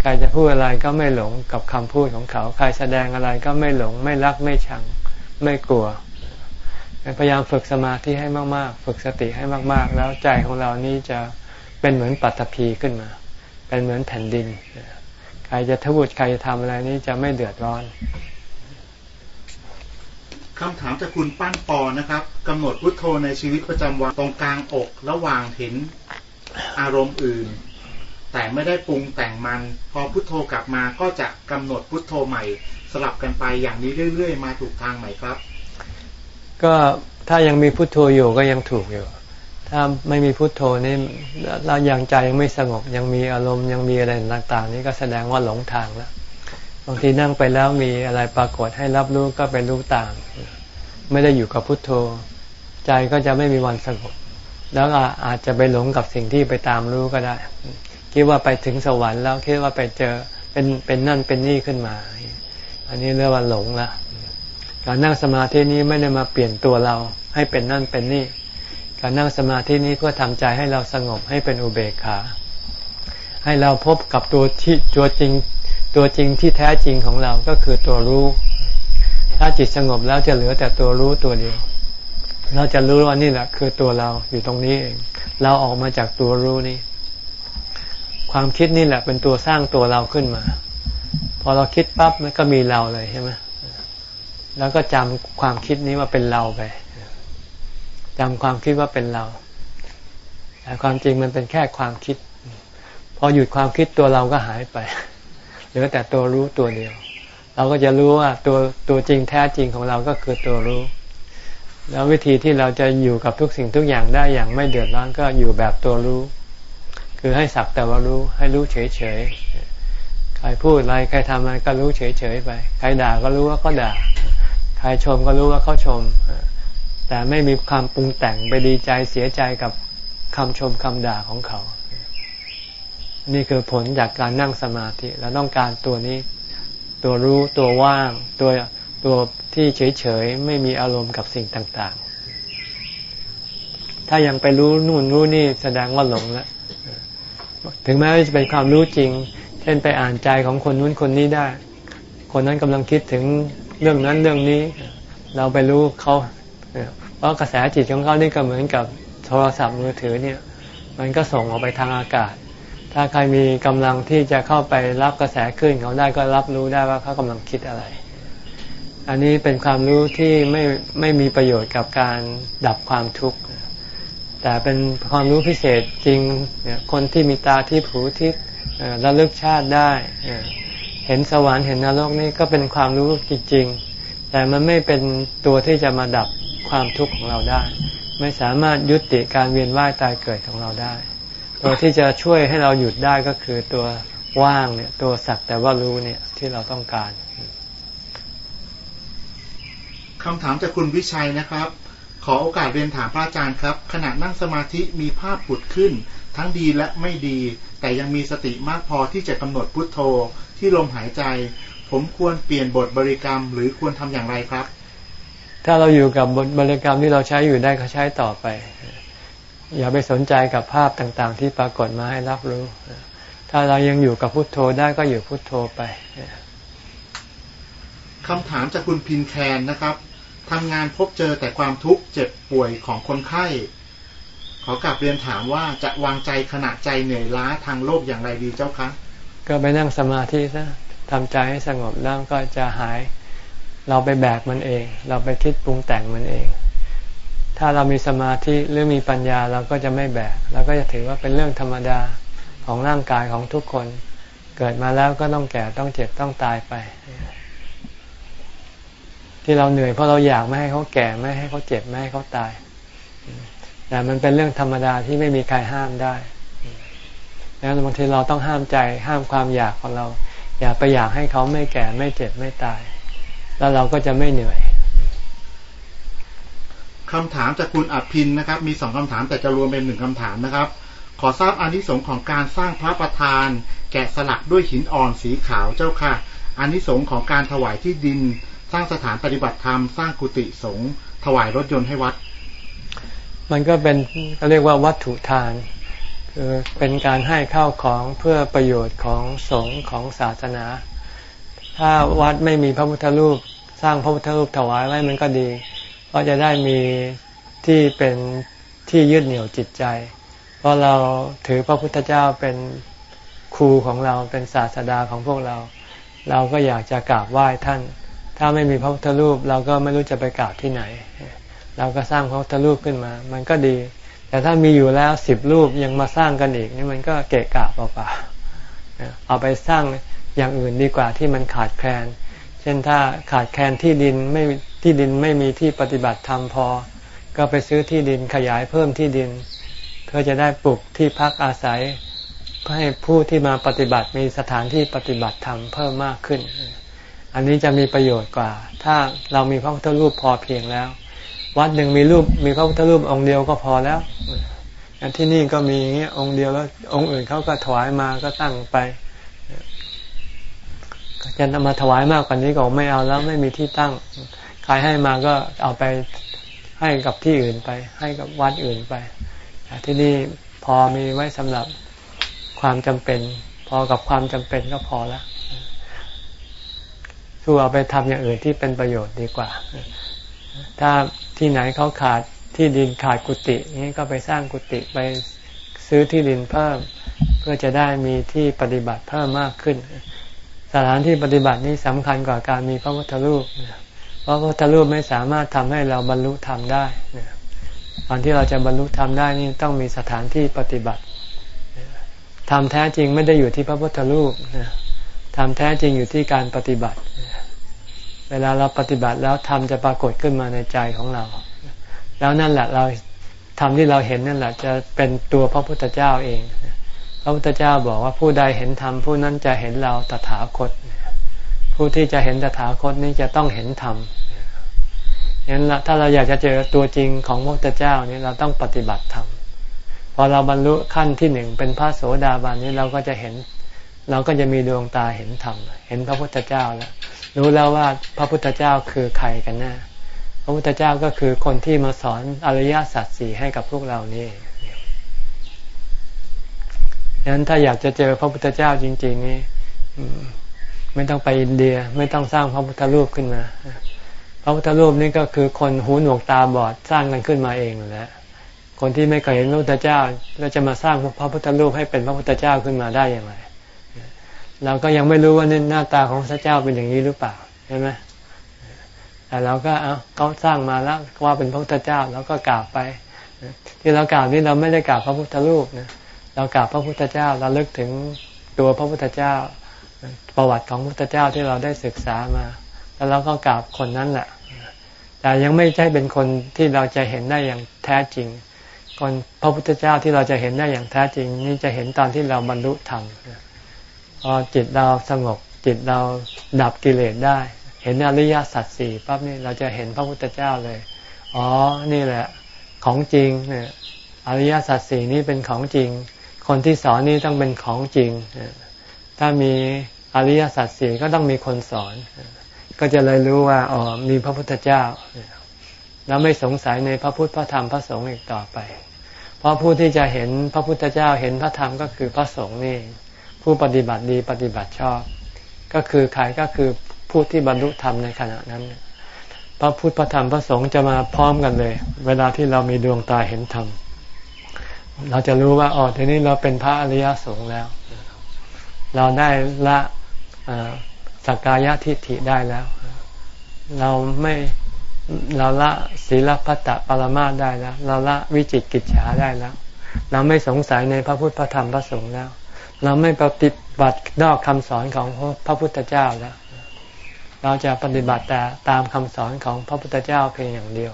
ใครจะพูดอะไรก็ไม่หลงกับคำพูดของเขา ใครแสดงอะไรก็ไม่หลง ไม่รักไม่ชัง ไม่กลัว พยายามฝึกสมาธิให้มาก ๆ ฝึกสติให้มาก ๆ แล้วใจของเรานี้จะเป็นเหมือนปัตตภีขึ้นมา เป็นเหมือนแผ่นดิน ใครจะทูดใครจะทำอะไรนี้จะไม่เดือดร้อนคำถามจากคุณปั้นปอนะครับกำหนดพุทโธในชีวิตประจำวันตรงกลางอกระหว่างเห็นอารมณ์อื่น แต่ไม่ได้ปรุงแต่งมัน พอพุทโธกลับมาก็จะกำหนดพุทโธใหม่ สลับกันไปอย่างนี้เรื่อยๆ มาถูกทางไหมครับ ก็ถ้ายังมีพุทโธอยู่ก็ยังถูกอยู่ ถ้าไม่มีพุทโธนี่เรายังใจยังไม่สงบยังมีอารมณ์ยังมีอะไรต่าง ๆ นี่ก็แสดงว่าหลงทางแล้วบางทีนั่งไปแล้วมีอะไรปรากฏให้รับรู้ก็ไปรู้ต่ามไม่ได้อยู่กับพุทโธ ใจก็จะไม่มีวันสงบแล้วอาจจะไปหลงกับสิ่งที่ไปตามรู้ก็ได้ คิดว่าไปถึงสวรรค์แล้วคิดว่าไปเจอเป็นเป็นนั่นเป็นนี่ขึ้นมา อันนี้เรียกว่าหลงละการนั่งสมาธินี้ไม่ได้มาเปลี่ยนตัวเราให้เป็นนั่นเป็นนี่ การนั่งสมาธินี้เพื่อทำใจให้เราสงบให้เป็นอุเบกขา ให้เราพบกับตัวที่ตัวจริงตัวจริงที่แท้จริงของเราก็คือตัวรู้ ถ้าจิตสงบแล้วจะเหลือแต่ตัวรู้ตัวเดียว เราจะรู้ว่านี่แหละคือตัวเราอยู่ตรงนี้เอง เราออกมาจากตัวรู้นี้ ความคิดนี่แหละเป็นตัวสร้างตัวเราขึ้นมา พอเราคิดปั๊บมันก็มีเราเลยใช่ไหมแล้วก็จำความคิดนี้ว่าเป็นเราไปจำความคิดว่าเป็นเรา แต่ความจริงมันเป็นแค่ความคิด พอหยุดความคิดตัวเราก็หายไป เหลือแต่ตัวรู้ตัวเดียว เราก็จะรู้ว่าตัวตัวจริงแท้จริงของเราก็คือตัวรู้ แล้ววิธีที่เราจะอยู่กับทุกสิ่งทุกอย่างได้อย่างไม่เดือดร้อนก็อยู่แบบตัวรู้ คือให้สักแต่ว่ารู้ให้รู้เฉยๆ ใครพูดอะไรใครทำอะไรก็รู้เฉยๆไป ใครด่าก็รู้ว่าเขาด่า ใครชมก็รู้ว่าเขาชม แต่ไม่มีความปรุงแต่งไปดีใจเสียใจกับคำชมคำด่าของเขา นี่คือผลจากการนั่งสมาธิเราต้องการตัวนี้ ตัวรู้ตัวว่าง ตัวตัวที่เฉยๆ ไม่มีอารมณ์กับสิ่งต่างๆ ถ้ายังไปรู้นู่นรู้นี่แสดงว่าหลงแล้ว ถึงแม้ว่าจะเป็นความรู้จริง เช่นไปอ่านใจของคนนู้นคนนี้ได้ คนนั้นกำลังคิดถึงเรื่องนั้นเรื่องนี้ เราไปรู้เขาเพราะกระแสจิตของเขานี่ก็เหมือนกับโทรศัพท์มือถือเนี่ย มันก็ส่งออกไปทางอากาศ ถ้าใครมีกำลังที่จะเข้าไปรับกระแสคลื่นเขาได้ก็รับรู้ได้ว่าเขากำลังคิดอะไร อันนี้เป็นความรู้ที่ไม่ไม่มีประโยชน์กับการดับความทุกข์ แต่เป็นความรู้พิเศษจริงคนที่มีตาที่ผูที่ระลึกชาติได้ เห็นสวรรค์เห็นนรกนี่ก็เป็นความรู้จริงๆ แต่มันไม่เป็นตัวที่จะมาดับความทุกข์ของเราได้ ไม่สามารถยุติการเวียนว่ายตายเกิดของเราได้ ตัวที่จะช่วยให้เราหยุดได้ก็คือตัวว่างเนี่ยตัวสักแต่ว่ารู้เนี่ยที่เราต้องการคำถามจากคุณวิชัยนะครับ ขอโอกาสเรียนถามพระอาจารย์ครับ ขณะนั่งสมาธิมีภาพผุดขึ้น ทั้งดีและไม่ดี แต่ยังมีสติมากพอที่จะกำหนดพุทโธที่ลมหายใจ ผมควรเปลี่ยนบทบริกรรม หรือควรทำอย่างไรครับ ถ้าเราอยู่กับบทบริกรรมที่เราใช้อยู่ได้ก็ใช้ต่อไป อย่าไปสนใจกับภาพต่างๆ ที่ปรากฏมาให้รับรู้ ถ้าเรายังอยู่กับพุทโธได้ก็อยู่พุทโธไปคำถามจากคุณพินแคนนะครับ ทำงานพบเจอแต่ความทุกข์เจ็บป่วยของคนไข้ ขอกลับเรียนถามว่าจะวางใจขณะใจเหนื่อยล้าทางโลกอย่างไรดีเจ้าคะ ก็ไปนั่งสมาธิซะทำใจให้สงบแล้วก็จะหาย เราไปแบกมันเอง เราไปคิดปรุงแต่งมันเอง ถ้าเรามีสมาธิหรือมีปัญญาเราก็จะไม่แบกเราก็จะถือว่าเป็นเรื่องธรรมดาของร่างกายของทุกคน เกิดมาแล้วก็ต้องแก่ต้องเจ็บต้องตายไป ที่เราเหนื่อยเพราะเราอยากไม่ให้เขาแก่ไม่ให้เขาเจ็บไม่ให้เขาตาย แต่มันเป็นเรื่องธรรมดาที่ไม่มีใครห้ามได้แล้วบางทีเราต้องห้ามใจห้ามความอยากของเรา อย่าไปอยากให้เขาไม่แก่ไม่เจ็บไม่ตาย แล้วเราก็จะไม่เหนื่อยคำถามจากคุณอภินนะครับ มีสองคำถามแต่จะรวมเป็นหนึ่งคำถามนะครับ ขอทราบอานิสงส์ของการสร้างพระประธาน แกะสลักด้วยหินอ่อนสีขาวเจ้าค่ะอานิสงส์ของการถวายที่ดิน สร้างสถานปฏิบัติธรรม สร้างกุฏิสงฆ์ถวายรถยนต์ให้วัด มันก็เป็นเรียกว่าวัตถุทานคือเป็นการให้ข้าวของเพื่อประโยชน์ของสงฆ์ของศาสนา ถ้าวัดไม่มีพระพุทธรูป สร้างพระพุทธรูปถวายไว้มันก็ดีเพราะจะได้มีที่เป็นที่ยึดเหนี่ยวจิตใจ เพราะเราถือพระพุทธเจ้าเป็นครูของเราเป็นศาสดาของพวกเรา เราก็อยากจะกราบไหว้ท่าน ถ้าไม่มีพระพุทธรูปเราก็ไม่รู้จะไปกราบที่ไหน เราก็สร้างพระพุทธรูปขึ้นมา มันก็ดี แต่ถ้ามีอยู่แล้วสิบรูปยังมาสร้างกันอีกนี่มันก็เกะกะเปล่าๆเอาไปสร้างอย่างอื่นดีกว่าที่มันขาดแคลน เช่นถ้าขาดแคลนที่ดินไม่ที่ดินไม่มีที่ปฏิบัติธรรมพอ ก็ไปซื้อที่ดินขยายเพิ่มที่ดิน เพื่อจะได้ปลูกที่พักอาศัยเพื่อให้ผู้ที่มาปฏิบัติมีสถานที่ปฏิบัติธรรมเพิ่มมากขึ้น อันนี้จะมีประโยชน์กว่า ถ้าเรามีพระพุทธรูปพอเพียงแล้ว วัดหนึ่งมีรูปมีพระพุทธรูปองค์เดียวก็พอแล้วที่นี่ก็มีอย่างเงี้ยองค์เดียวแล้ว องค์อื่นเขาก็ถวายมาก็ตั้งไปจะนำมาถวายมากกว่านี้ก็ไม่เอาแล้วไม่มีที่ตั้งใครให้มาก็เอาไปให้กับที่อื่นไป ให้กับวัดอื่นไปที่นี่พอมีไว้สำหรับความจำเป็น พอกับความจำเป็นก็พอแล้ว สู้เอาไปทำอย่างอื่นที่เป็นประโยชน์ดีกว่า ถ้าที่ไหนเขาขาดที่ดินขาดกุฏินี้ก็ไปสร้างกุฏิไปซื้อที่ดินเพิ่ม เพื่อจะได้มีที่ปฏิบัติเพิ่มมากขึ้น สถานที่ปฏิบัตินี้สำคัญกว่าการมีพระพุทธรูปเพราะพระพุทธรูปไม่สามารถทำให้เราบรรลุธรรมได้ตอนที่เราจะบรรลุธรรมได้นี่ต้องมีสถานที่ปฏิบัติธรรมแท้จริงไม่ได้อยู่ที่พระพุทธรูปธรรมแท้จริงอยู่ที่การปฏิบัติ เวลาเราปฏิบัติแล้วธรรมจะปรากฏขึ้นมาในใจของเรา แล้วนั่นแหละเราธรรมที่เราเห็นนั่นแหละจะเป็นตัวพระพุทธเจ้าเอง พระพุทธเจ้าบอกว่าผู้ใดเห็นธรรมผู้นั้นจะเห็นเราตถาคต ผู้ที่จะเห็นตถาคตนี้จะต้องเห็นธรรมงั้นถ้าเราอยากจะเจอตัวจริงของพระพุทธเจ้านี่เราต้องปฏิบัติธรรมพอเราบรรลุขั้นที่หนึ่งเป็นพระโสดาบันนี้เราก็จะเห็น เราก็จะมีดวงตาเห็นธรรมเห็นพระพุทธเจ้าแล้ว รู้แล้วว่าพระพุทธเจ้าคือใครกันแน่พระพุทธเจ้าก็คือคนที่มาสอนอริยสัจสี่ให้กับพวกเรานี่ดังนั้นถ้าอยากจะเจอพระพุทธเจ้าจริง ๆ นี่ไม่ต้องไปอินเดีย ไม่ต้องสร้างพระพุทธรูปขึ้นมา พระพุทธรูปนี่ก็คือคนหูหนวกตาบอดสร้างกันขึ้นมาเองแหละคนที่ไม่เคยเห็นพระพุทธเจ้า แล้วจะมาสร้างพระพุทธรูปให้เป็นพระพุทธเจ้าขึ้นมาได้อย่างไร เราก็ยังไม่รู้ว่านี่หน้าตาของพระเจ้าเป็นอย่างนี้หรือเปล่าใช่ไหมแต่เราก็เอาเขาสร้างมาแล้วว่าเป็นพระพุทธเจ้าเราก็กราบไป ที่เรากราบนี่เราไม่ได้กราบพระพุทธรูปนะเรากราบพระพุทธเจ้าเราลิกถึงตัวพระพุทธเจ้า ประวัติของพระพุทธเจ้าที่เราได้ศึกษามา แล้วเราก็กราบคนนั้นแหละแต่ยังไม่ใช่เป็นคนที่เราจะเห็นได้อย่างแท้จริง คนพระพุทธเจ้าที่เราจะเห็นได้อย่างแท้จริง นี่จะเห็นตอนที่เราบรรลุธรรม พอจิตเราสงบจิตเราดับกิเลสได้ เห็นอริยสัจสี่ปั๊บนี่เราจะเห็นพระพุทธเจ้าเลย อ๋อ นี่แหละ ของจริงเนี่ยอริยสัจสี่นี่เป็นของจริง คนที่สอนนี่ต้องเป็นของจริง ถ้ามีอริยสัจสี่ก็ต้องมีคนสอน ก็จะเลยรู้ว่าอ๋อมีพระพุทธเจ้า แล้วไม่สงสัยในพระพุทธพระธรรมพระสงฆ์อีกต่อไป เพราะผู้ที่จะเห็นพระพุทธเจ้าเห็นพระธรรมก็คือพระสงฆ์นี่ ผู้ปฏิบัติดีปฏิบัติชอบ ก็คือใครก็คือผู้ที่บรรลุธรรมในขณะนั้น พระพุทธพระธรรมพระสงฆ์จะมาพร้อมกันเลย เวลาที่เรามีดวงตาเห็นธรรมเราจะรู้ว่าอ๋อทีนี้เราเป็นพระอริยสงฆ์แล้ว เราได้ละสักกายทิฏฐิได้แล้ว เราไม่เราละศีลพัตตปรมาได้แล้ว เราละวิจิตกิจฉาได้แล้ว เราไม่สงสัยในพระพุทธพระธรรมพระสงฆ์แล้ว เราไม่ปฏิบัตินอกคำสอนของพระพุทธเจ้าแล้วเราจะปฏิบัติแต่ตามคำสอนของพระพุทธเจ้าเพียงอย่างเดียว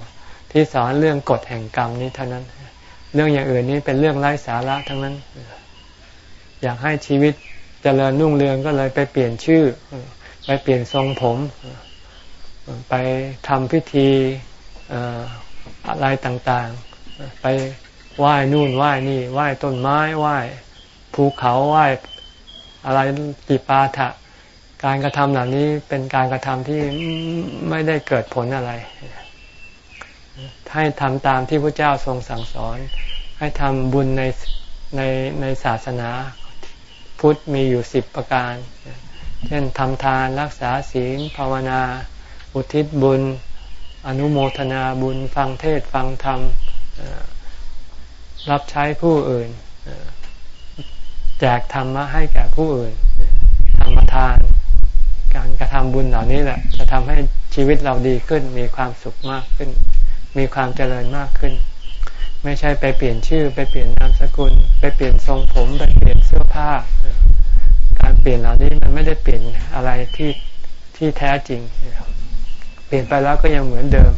ที่สอนเรื่องกฎแห่งกรรมนี้เท่านั้น เรื่องอย่างอื่นนี้เป็นเรื่องไร้สาระทั้งนั้น อยากให้ชีวิตเจริญนุ่งเรืองก็เลยไปเปลี่ยนชื่อ ไปเปลี่ยนทรงผม ไปทำพิธีอะไรต่างๆ ไปไหว้นู่นไหว้นี่ไหว้ต้นไม้ไหว้ ภูเขาไหว้อะไรกีปาถะ การกระทำเหล่านี้เป็นการกระทำที่ไม่ได้เกิดผลอะไร ให้ทำตามที่พระเจ้าทรงสั่งสอน ให้ทำบุญในในในศาสนาพุทธมีอยู่สิบประการ เช่นทำทานรักษาศีลภาวนา อุทิศบุญ อนุโมทนาบุญ ฟังเทศฟังธรรมรับใช้ผู้อื่น แจกธรรมะให้แก่ผู้อื่นธรรมทาน การกระทำบุญเหล่านี้แหละ จะทำให้ชีวิตเราดีขึ้น มีความสุขมากขึ้น มีความเจริญมากขึ้น ไม่ใช่ไปเปลี่ยนชื่อ ไปเปลี่ยนนามสกุล ไปเปลี่ยนทรงผมไปเปลี่ยนเสื้อผ้า การเปลี่ยนเหล่านี้มันไม่ได้เปลี่ยนอะไรที่ที่แท้จริง เปลี่ยนไปแล้วก็ยังเหมือนเดิม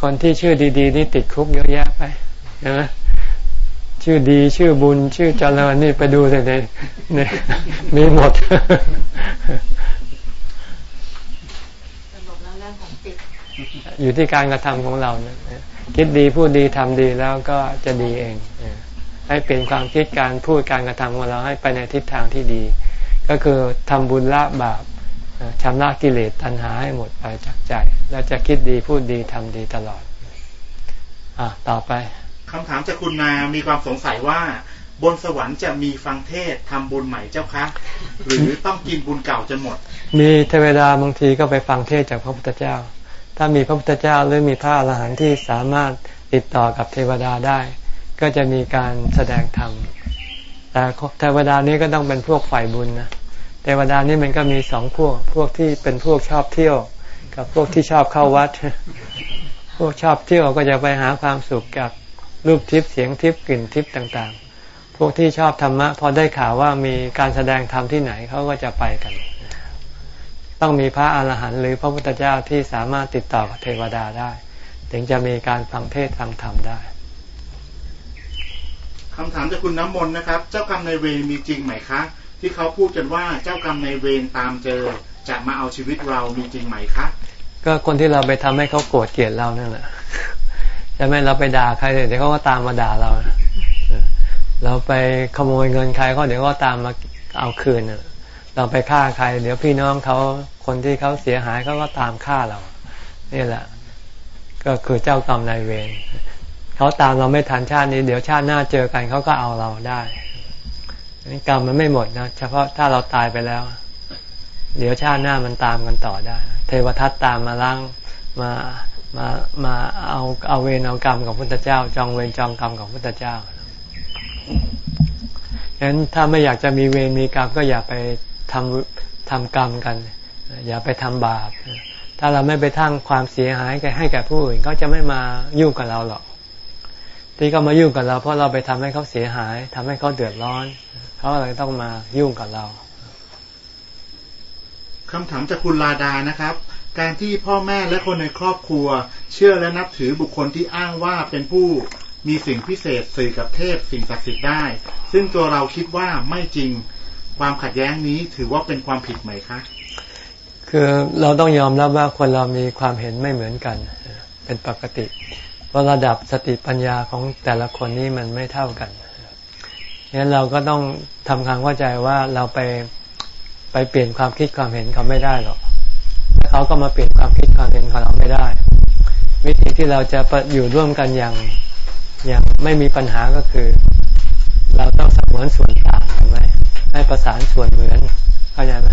คนที่ชื่อดี ๆ นี่ติดคุกเยอะแยะไปนะ ชื่อดีชื่อบุญ ชื่อเจริญนี่ไปดูเลยเนี่ยมีหมดอยู่ที่การกระทำของเราเนี่ยคิดดีพูดดีทำดีแล้วก็จะดีเอง ให้เปลี่ยนความคิดการพูดการกระทำของเราให้ไปในทิศทางที่ดี ก็คือทำบุญละบาปชำระกิเลสตัณหาให้หมดไปจากใจ แล้วจะคิดดีพูดดีทำดีตลอด อะต่อไป คำถามจากคุณนามีความสงสัยว่า บนสวรรค์จะมีฟังเทศทำบุญใหม่เจ้าคะหรือต้องกินบุญเก่าจนหมด มีเทวดาบางทีก็ไปฟังเทศจากพระพุทธเจ้า ถ้ามีพระพุทธเจ้าหรือมีพระอรหันต์ที่สามารถติดต่อกับเทวดาได้ ก็จะมีการแสดงธรรมแต่เทวดานี้ก็ต้องเป็นพวกฝ่ายบุญนะเทวดานี้มันก็มีสองพวก พวกที่เป็นพวกชอบเที่ยว กับพวกที่ชอบเข้าวัด พวกชอบเที่ยวก็จะไปหาความสุขกับ รูปทิพย์เสียงทิพย์กลิ่นทิพย์ต่างๆ พวกที่ชอบธรรมะพอได้ข่าวว่ามีการแสดงธรรมที่ไหนเขาก็จะไปกัน ต้องมีพระอาหารหันต์หรือพระพุทธเจ้าที่สามารถติดต่อกับเทวดาได้ ถึงจะมีการฟังเทศฟังธรรมได้คำถามจากคุณน้ำมนต์นะครับ เจ้ากรรมในเวรมีจริงไหมคะ ที่เขาพูดกันว่าเจ้ากรรมในเวรตามเจอจะมาเอาชีวิตเรามีจริงไหมคะ ก็คนที่เราไปทำให้เขาโกรธเกลียดเรานั่นแหละ ช่ไหมเราไปด่าใครเดี๋ยวเขาก็ตามมาด่าเรา เราไปขโมยเงินใครเขาเดี๋ยวก็ตามมาเอาคืนเราไปฆ่าใคร เดี๋ยวพี่น้องเขาคนที่เขาเสียหายเขาก็ตามฆ่าเรา นี่แหละ ก็คือเจ้ากรรมนายเวรเขาตามเราไม่ทันชาตินี้ เดี๋ยวชาติหน้าเจอกันเขาก็เอาเราได้กรรมมันไม่หมดนะเฉพาะถ้าเราตายไปแล้ว เดี๋ยวชาติหน้ามันตามกันต่อได้ เทวทัตตามมาล้างมา มามาเอาเอาเวรเอากรรมกับพุทธเจ้า จองเวรจองกรรมกับพุทธเจ้าฉะนั้นถ้าไม่อยากจะมีเวรมีกรรมก็อย่าไปทำทำกรรมกัน อย่าไปทำบาป ถ้าเราไม่ไปทั้งความเสียหายให้แก่ผู้อื่นเขาจะไม่มายุ่งกับเราหรอก ที่เขามายุ่งกับเรา เพราะเราไปทำให้เขาเสียหาย ทำให้เขาเดือดร้อนเขาเลยต้องมายุ่งกับเราคำถามจากคุณลาดานะครับ การที่พ่อแม่และคนในครอบครัว เชื่อและนับถือบุคคลที่อ้างว่าเป็นผู้มีสิ่งพิเศษสื่อกับเทพสิ่งศักดิ์สิทธิ์ได้ ซึ่งตัวเราคิดว่าไม่จริงความขัดแย้งนี้ถือว่าเป็นความผิดไหมคะคือเราต้องยอมรับว่าคนเรามีความเห็นไม่เหมือนกัน เป็นปกติเพราะระดับสติปัญญาของแต่ละคนนี้มันไม่เท่ากันงั้นเราก็ต้องทำความเข้าใจว่าเราไปไปเปลี่ยนความคิดความเห็นเขาไม่ได้หรอก เขาก็มาเปลี่ยนความคิดความเห็นของเราไม่ได้ วิธีที่เราจะอยู่ร่วมกันอย่างอย่างไม่มีปัญหาก็คือ เราต้องสมเหมือนส่วนต่างทำไมให้ประสานส่วนเหมือนเข้าใจไหม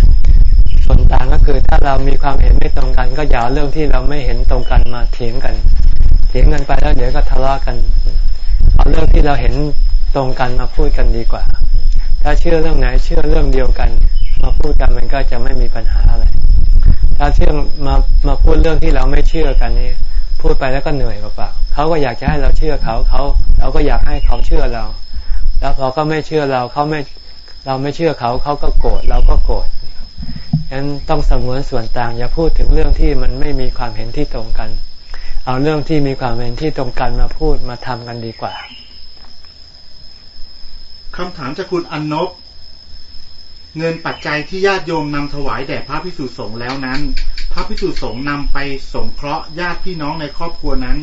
ส่วนต่างก็คือถ้าเรามีความเห็นไม่ตรงกัน ก็อย่าเอาเรื่องที่เราไม่เห็นตรงกันมาเถียงกันเถียงกันไปแล้วเดี๋ยวก็ทะเลาะกัน เอาเรื่องที่เราเห็นตรงกันมาพูดกันดีกว่า ถ้าเชื่อเรื่องไหนเชื่อเรื่องเดียวกัน มาพูดกันมันก็จะไม่มีปัญหาอะไร ถ้าเชื่อมามาพูดเรื่องที่เราไม่เชื่อกันนี่พูดไปแล้วก็เหนื่อยเปล่าเขาก็อยากจะให้เราเชื่อเขาเขาเราก็อยากให้เขาเชื่อเรา แล้วเขาก็ไม่เชื่อเราเขาไม่เราไม่เชื่อเขาเขาก็โกรธเราก็โกรธฉะนั้นต้องสมวนส่วนต่างอย่าพูดถึงเรื่องที่มันไม่มีความเห็นที่ตรงกัน เอาเรื่องที่มีความเห็นที่ตรงกันมาพูดมาทำกันดีกว่าคำถามจากคุณอันนบ เงินปัจจัยที่ญาติโยมนำถวายแด่พระพิสุสงฆ์แล้วนั้น พระพิสุสงฆ์นำไปสงเคราะห์ญาติพี่น้องในครอบครัวนั้น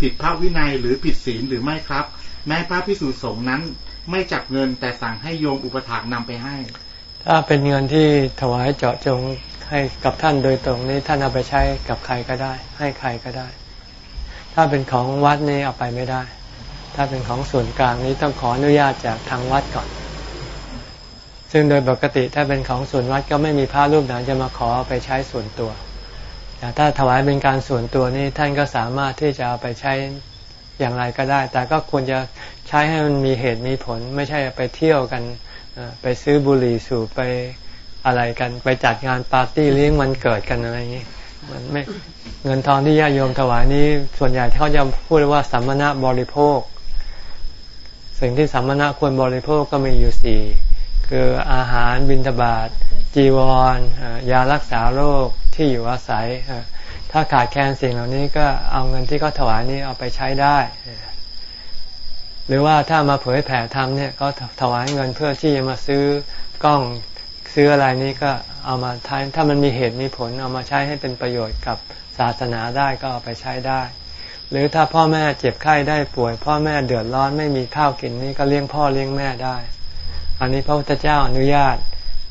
ผิดพระวินัยหรือผิดศีลหรือไม่ครับ แม้พระพิสุสงฆ์นั้นไม่จับเงินแต่สั่งให้โยมอุปถากนำไปให้ ถ้าเป็นเงินที่ถวายเจาะจงให้กับท่านโดยตรงนี้ท่านเอาไปใช้กับใครก็ได้ ให้ใครก็ได้ ถ้าเป็นของวัดนี่เอาไปไม่ได้ ถ้าเป็นของส่วนกลางนี้ต้องขออนุญาตจากทางวัดก่อน ซึ่งโดยปกติถ้าเป็นของส่วนวัดก็ไม่มีพระรูปไหนจะมาขอไปใช้ส่วนตัว แต่ถ้าถวายเป็นการส่วนตัวนี่ท่านก็สามารถที่จะเอาไปใช้อย่างไรก็ได้ แต่ก็ควรจะใช้ให้มันมีเหตุมีผล ไม่ใช่ไปเที่ยวกันไปซื้อบุหรี่สูบไปอะไรกันไปจัดงานปาร์ตี้เลี้ยงวันเกิดกันอะไรอย่างนี้มันไม่เงินทองที่ญาติโยมถวายนี้ ส่วนใหญ่เขาจะพูดว่าสัมมณะบริโภค สิ่งที่สามณะควรบริโภคก็มีอยู่สี่ คืออาหารบิณฑบาตจีวรยารักษาโรคที่อยู่อาศัย ถ้าขาดแคลนสิ่งเหล่านี้ก็เอาเงินที่เขาถวายนี้เอาไปใช้ได้ หรือว่าถ้ามาเผยแผ่ธรรมเนี่ยก็ถวายเงินเพื่อที่จะมาซื้อกล้องซื้ออะไรนี้ก็เอามาใช้ถ้ามันมีเหตุมีผลเอามาใช้ให้เป็นประโยชน์กับศาสนาได้ก็เอาไปใช้ได้ หรือถ้าพ่อแม่เจ็บไข้ได้ป่วย พ่อแม่เดือดร้อนไม่มีข้าวกินนี่ก็เลี้ยงพ่อเลี้ยงแม่ได้ อันนี้พระพุทธเจ้าอนุญาต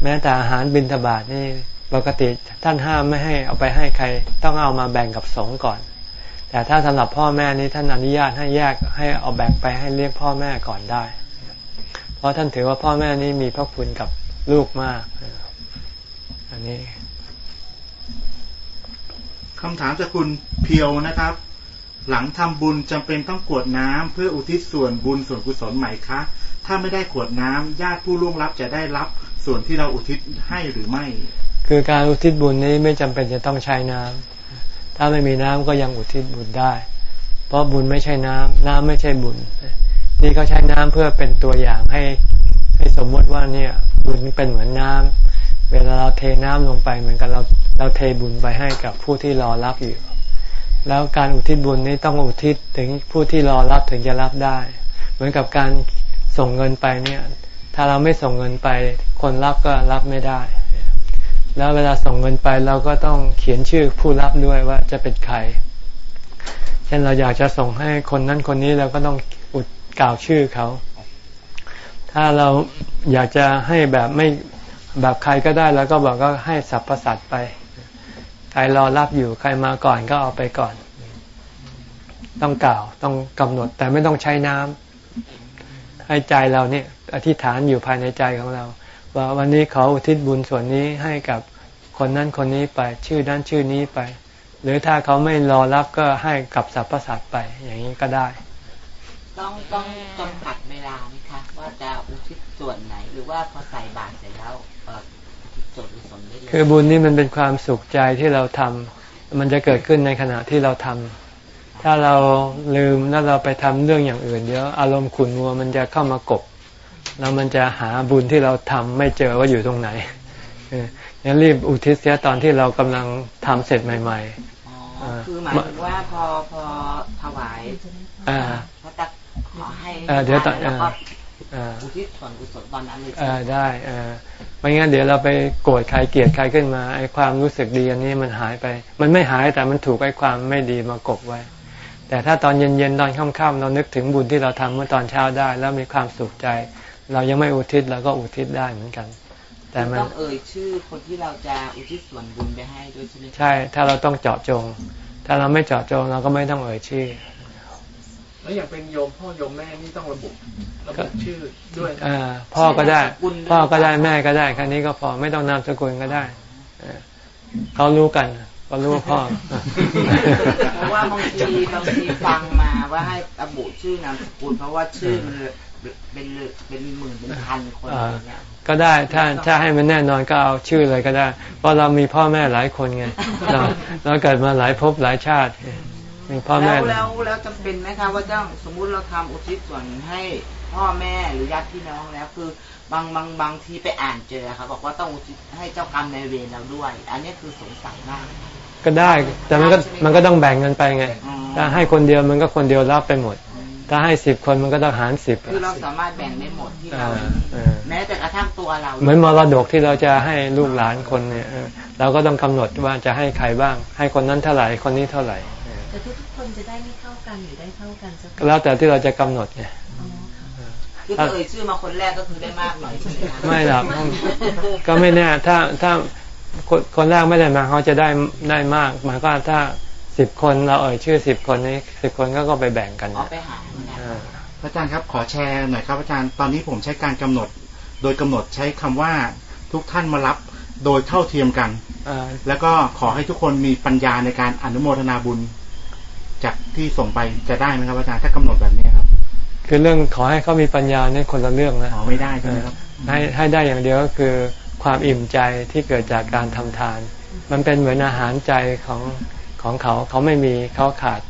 แม้แต่อาหารบิณฑบาตนี่ปกติท่านห้ามไม่ให้เอาไปให้ใครต้องเอามาแบ่งกับสงฆ์ก่อน แต่ถ้าสำหรับพ่อแม่นี้ท่านอนุญาตให้แยกให้เอาแบ่งไปให้เลี้ยงพ่อแม่ก่อนได้ เพราะท่านถือว่าพ่อแม่นี้มีพระคุณกับลูกมาก อันนี้คำถามจากคุณเพียวนะครับ หลังทำบุญจำเป็นต้องกวดน้ำเพื่ออุทิศส่วนบุญส่วนกุศลใหม่คะ ถ้าไม่ได้กวดน้ำญาติผู้ล่วงลับจะได้รับส่วนที่เราอุทิศให้หรือไม่ คือการอุทิศบุญนี้ไม่จำเป็นจะต้องใช้น้ำถ้าไม่มีน้ำก็ยังอุทิศบุญได้ เพราะบุญไม่ใช่น้ำน้ำไม่ใช่บุญ นี่เขาใช้น้ำเพื่อเป็นตัวอย่างให้ ให้สมมติว่าเนี่ยบุญเป็นเหมือนน้ำเวลาเราเทน้ำลงไปเหมือนกับเราเราเทบุญไปให้กับผู้ที่รอรับอยู่ แล้วการอุทิศบุญนี้ต้องอุทิศถึงผู้ที่รอรับถึงจะรับได้ เหมือนกับการ ส่งเงินไปเนี่ย ถ้าเราไม่ส่งเงินไป คนรับก็รับไม่ได้ แล้วเวลาส่งเงินไปเราก็ต้องเขียนชื่อผู้รับด้วยว่าจะเป็นใครเช่นเราอยากจะส่งให้คนนั้นคนนี้เราก็ต้องอุดกล่าวชื่อเขา ถ้าเราอยากจะให้แบบไม่แบบใครก็ได้แล้วก็บอกก็ให้สรรพสัตว์ไป ใครรอรับอยู่ใครมาก่อนก็เอาไปก่อน ต้องกล่าวต้องกำหนดแต่ไม่ต้องใช้น้ำ ให้ใจเราเนี่ยอธิษฐานอยู่ภายในใจของเรา ว่าวันนี้ขออุทิศบุญส่วนนี้ให้กับคนนั้นคนนี้ไปชื่อนั้นชื่อนี้ไป หรือถ้าเขาไม่รอรับก็ให้กับสรรพสัตว์ไปอย่างนี้ก็ได้ ต้องต้องจำกัดเวลาไหมคะ ว่าจะอุทิศส่วนไหน หรือว่าพอใส่บาตรเสร็จแล้วคือบุญนี่มันเป็นความสุขใจที่เราทำมันจะเกิดขึ้นในขณะที่เราทำ ถ้าเราลืมแล้วเราไปทำเรื่องอย่างอื่นเดี๋ยวอารมณ์ขุนมัวมันจะเข้ามากบแล้วมันจะหาบุญที่เราทำไม่เจอว่าอยู่ตรงไหนงั้นรีบอุทิศเสียตอนที่เรากำลังทำเสร็จใหม่ๆคือหมายถึงว่าพอพอถวายพระตักขอให้เดี๋ยวตัแล้วก็อุทิศส่วนกุศลตอนนั้นเลยได้ไม่งั้นเดี๋ยวเราไปโกรธใครเกลียดใครขึ้นมาไอ้ความรู้สึกดีอันนี้มันหายไป มันไม่หายแต่มันถูกไอ้ความไม่ดีมากบไว้ แต่ถ้าตอนเย็นๆตอนค่ำๆเรานึกถึงบุญที่เราทำเมื่อตอนเช้าได้ แล้วมีความสุขใจ เรายังไม่อุทิศเราก็อุทิศได้เหมือนกัน แต่มันต้องเอ่ยชื่อคนที่เราจะอุทิศส่วนบุญไปให้ด้วยใช่ไหมใช่ ถ้าเราต้องเจาะจง ถ้าเราไม่เจาะจงเราก็ไม่ต้องเอ่ยชื่อแล้วอย่างเป็นโยมพ่อโยมแม่นี่ต้องระบุระบุชื่อด้วยอ่าพ่อก็ได้ พ่อก็ได้แม่ก็ได้แค่นี้ก็พอไม่ต้องนามสกุลก็ได้เขารู้กัน ก็รู้พ่อเพราะว่าบางทีบางทีฟังมาว่าให้ระบุชื่อนามสกุลเพราะว่าชื่อมันเป็นเป็นหมื่นเป็นพันคนเนี่ยก็ได้ถ้าถ้าให้มันแน่นอนก็เอาชื่อเลยก็ได้ เพราะเรามีพ่อแม่หลายคนไงเราเราเกิดมาหลายภพหลายชาติพ่อแม่แล้วแล้วแล้วจำเป็นไหมคะว่าเจ้าสมมุติเราทำอุทิศส่วนให้พ่อแม่หรือญาติพี่น้องแล้วคือบางบางบางทีไปอ่านเจอครับบอกว่าต้องอุทิศให้เจ้ากรรมในเวรเราด้วย อันนี้คือสงสัยมาก ก็ได้ แต่มันก็มันก็ต้องแบ่งกันไปไง ถ้าให้คนเดียวมันก็คนเดียวรับไปหมด ถ้าให้สิบคนมันก็ต้องหารสิบคือเราสามารถแบ่งได้หมดที่เราแม้แต่กระทั่งตัวเรา เหมือนมรดกที่เราจะให้ลูกหลานคนเนี่ยเราก็ต้องกำหนดว่าจะให้ใครบ้าง ให้คนนั้นเท่าไหร่คนนี้เท่าไหร่แต่ทุกคนจะได้ไม่เท่ากันหรือได้เท่ากันก็แล้วแต่ที่เราจะกำหนดไงคือถ้าเอ่ยชื่อมาคนแรกก็คือได้มากหน่อยใช่ไหมไม่หรอกก็ไม่แน่ถ้าถ้า คนคนแรกไม่ได้มาเขาจะได้ได้มากหมายก็ถ้าสิบคนเราเอ่ยชื่อสิบคนนี้สิบคนก็ก็ไปแบ่งกันไปหาพระอาจารย์ครับขอแชร์หน่อยครับอาจารย์ตอนนี้ผมใช้การกำหนด โดยกำหนดใช้คำว่าทุกท่านมารับโดยเท่าเทียมกันแล้วก็ขอให้ทุกคนมีปัญญาในการอนุโมทนาบุญ จากที่ส่งไปจะได้ไหมครับอาจารย์ถ้ากำหนดแบบนี้ครับ คือเรื่องขอให้เขามีปัญญาในคนละเรื่องนะอ๋อไม่ได้ใช่ไหมครับให้ให้ได้อย่างเดียวก็คือ ความอิ่มใจที่เกิดจากการทำทาน มันเป็นเหมือนอาหารใจของของเขาเขาไม่มีเขาขาด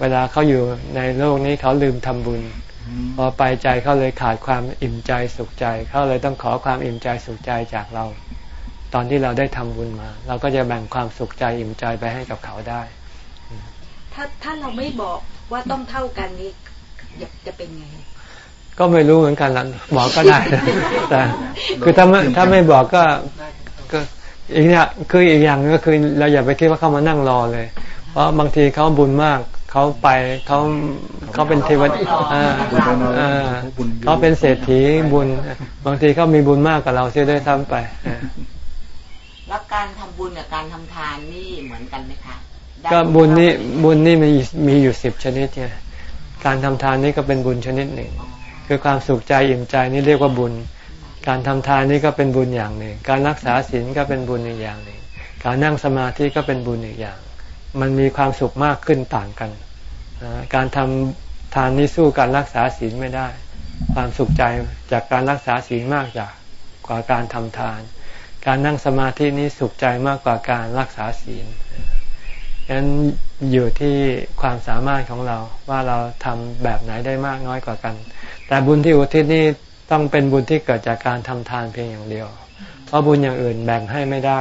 เวลาเขาอยู่ในโลกนี้เขาลืมทำบุญพอไปใจเขาเลยขาดความอิ่มใจสุขใจเขาเลยต้องขอความอิ่มใจสุขใจจากเรา ตอนที่เราได้ทำบุญมา เราก็จะแบ่งความสุขใจอิ่มใจไปให้กับเขาได้ ถ้าถ้าเราไม่บอกว่าต้องเท่ากันนี้จะเป็นไง ก็ไม่รู้เหมือนกันละบอกก็ได้นะแต่คือถ้าไม่ถ้าไม่บอกก็ก็อีกอย่างคืออีกอย่างก็คือเราอย่าไปคิดว่าเขามานั่งรอเลย เพราะบางทีเขาบุญมากเขาไปเขาเขาเป็นเทวดาอ่าอ่าเขาเป็นเศรษฐีบุญ บางทีเขามีบุญมากกว่าเราเสียด้วยซ้ำไปอ่าแล้วการทำบุญกับการทำทานนี่เหมือนกันไหมคะได้ก็บุญนี่บุญนี่มีมีอยู่สิบชนิดไงการทำทานนี่ก็เป็นบุญชนิดหนึ่ง คือความสุขใจอิ่มใจนี่เรียกว่าบุญ การทำทานนี่ก็เป็นบุญอย่างหนึ่ง การรักษาศีลก็เป็นบุญอีกอย่างหนึ่ง การนั่งสมาธิก็เป็นบุญอีกอย่าง มันมีความสุขมากขึ้นต่างกัน การทำทานนี่สู้การรักษาศีลไม่ได้ ความสุขใจจากการรักษาศีลมากจากกว่าการทำทาน การนั่งสมาธินี้สุขใจมากกว่าการรักษาศีลฉะนั้นอยู่ที่ความสามารถของเราว่าเราทำแบบไหนได้มากน้อยกว่ากัน แต่บุญที่อุทิศนี่ต้องเป็นบุญที่เกิดจากการทำทานเพียงอย่างเดียว เพราะบุญอย่างอื่นแบ่งให้ไม่ได้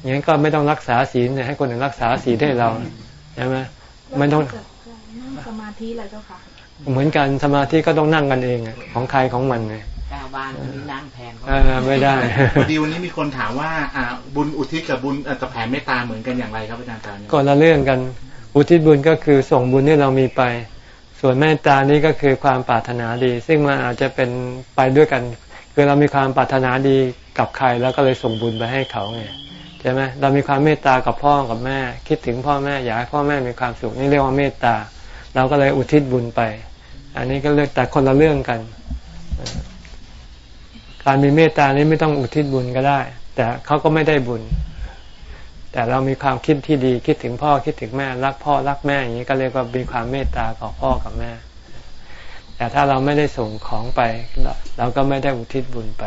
อย่างนั้นก็ไม่ต้องรักษาศีลเนี่ยให้คนอื่นรักษาศีลให้เราใช่ไหมไม่ต้องนั่งสมาธิอะไรเจ้าค่ะเหมือนกันสมาธิก็ต้องนั่งกันเองอะของใครของมันไงชาวบ้านคนนี้นั่งแทนเขาเออไม่ได้พอดีวันนี้มีคนถามว่าอ่าบุญอุทิศกับบุญเอ่อกับแผ่เมตตาเหมือนกันอย่างไรครับอาจารย์ตาเนี่ยก็ละเรื่องกัน อุทิศบุญก็คือส่งบุญที่เรามีไป ส่วนเมตตานี้ก็คือความปรารถนาดี ซึ่งมันอาจจะเป็นไปด้วยกัน คือเรามีความปรารถนาดีกับใครแล้วก็เลยส่งบุญไปให้เขาไงใช่ไหมเรามีความเมตตากับพ่อกับแม่ คิดถึงพ่อแม่อยากให้พ่อแม่มีความสุขนี่เรียกว่าเมตตา เราก็เลยอุทิศบุญไป อันนี้ก็เรื่องแต่คนละเรื่องกัน การมีเมตตานี้ไม่ต้องอุทิศบุญก็ได้ แต่เขาก็ไม่ได้บุญ แต่เรามีความคิดที่ดีคิดถึงพ่อคิดถึงแม่รักพ่อรักแม่อย่างนี้ก็เรียกว่ามีความเมตตาต่อพ่อกับแม่ แต่ถ้าเราไม่ได้ส่งของไปเราเราก็ไม่ได้อุทิศบุญไป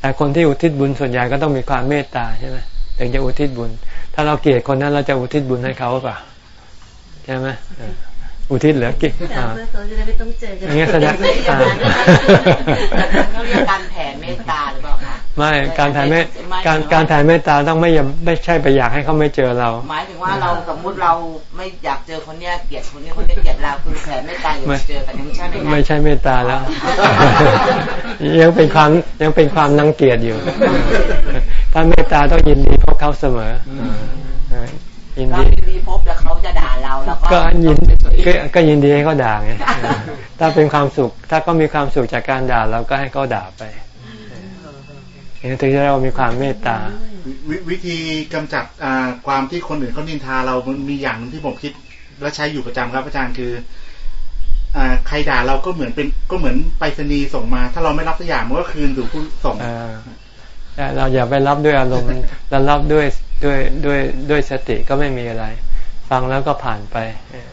แต่คนที่อุทิศบุญส่วนใหญ่ก็ต้องมีความเมตตาใช่ไหมถึงจะอุทิศบุญ ถ้าเราเกลียดคนนั้นเราจะอุทิศบุญให้เขาหรือเปล่าใช่ไหมเอออุทิศเหลือเกลียดแต่อ่าเพื่อเขาจะได้ไม่ต้องเจอกันอย่างเงี้ยแสดงอ่าเขาเรียกการแผ่เมตตาหรือเปล่าคะ ไม่การแผ่เมตไม่การการแผ่เมตตาต้องไม่ยไม่ใช่ไปอยากให้เขาไม่เจอเรา หมายถึงว่าเราสมมุติเราไม่อยากเจอคนเนี้ยเกลียดคนนี้คนนี้เกลียดเราคือแผ่เมตตาอยากจะเจอกันยังใช่ไหมคะไม่ใช่เมตตาแล้ว ยังเป็นความยังเป็นความนังเกียจอยู่ ถ้าเมตตาต้องยินดีพบเขาเสมอเออยินเราดีดีพบแล้วเขาจะด่าเราแล้วก็ก็ยินก็ก็ยินดีให้เขาด่าไงเออถ้าเป็นความสุข ถ้าก็มีความสุขจากการด่าเราก็ให้เขาด่าไป เออถึงจะเรียกว่ามีความเมตตาววิธีกำจัดอ่าความที่คนอื่นเขานินทาเรามันมีอย่างหนึงที่ผมคิด และใช้อยู่ประจำครับอาจารย์คืออ่าใครด่าเราก็เหมือนเป็นก็เหมือนไปรษณีย์ส่งมา ถ้าเราไม่รับสักอย่างมันก็คืนสู่ผู้ส่งเออแต่เราอย่าไปรับด้วยอารมณ์เรารับด้วยด้วยด้วยด้วยสติก็ไม่มีอะไร ฟังแล้วก็ผ่านไปเออ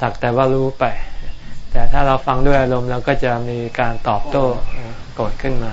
สักแต่ว่ารู้ไป แต่ถ้าเราฟังด้วยอารมณ์เราก็จะมีการตอบโต้เออโกรธขึ้นมา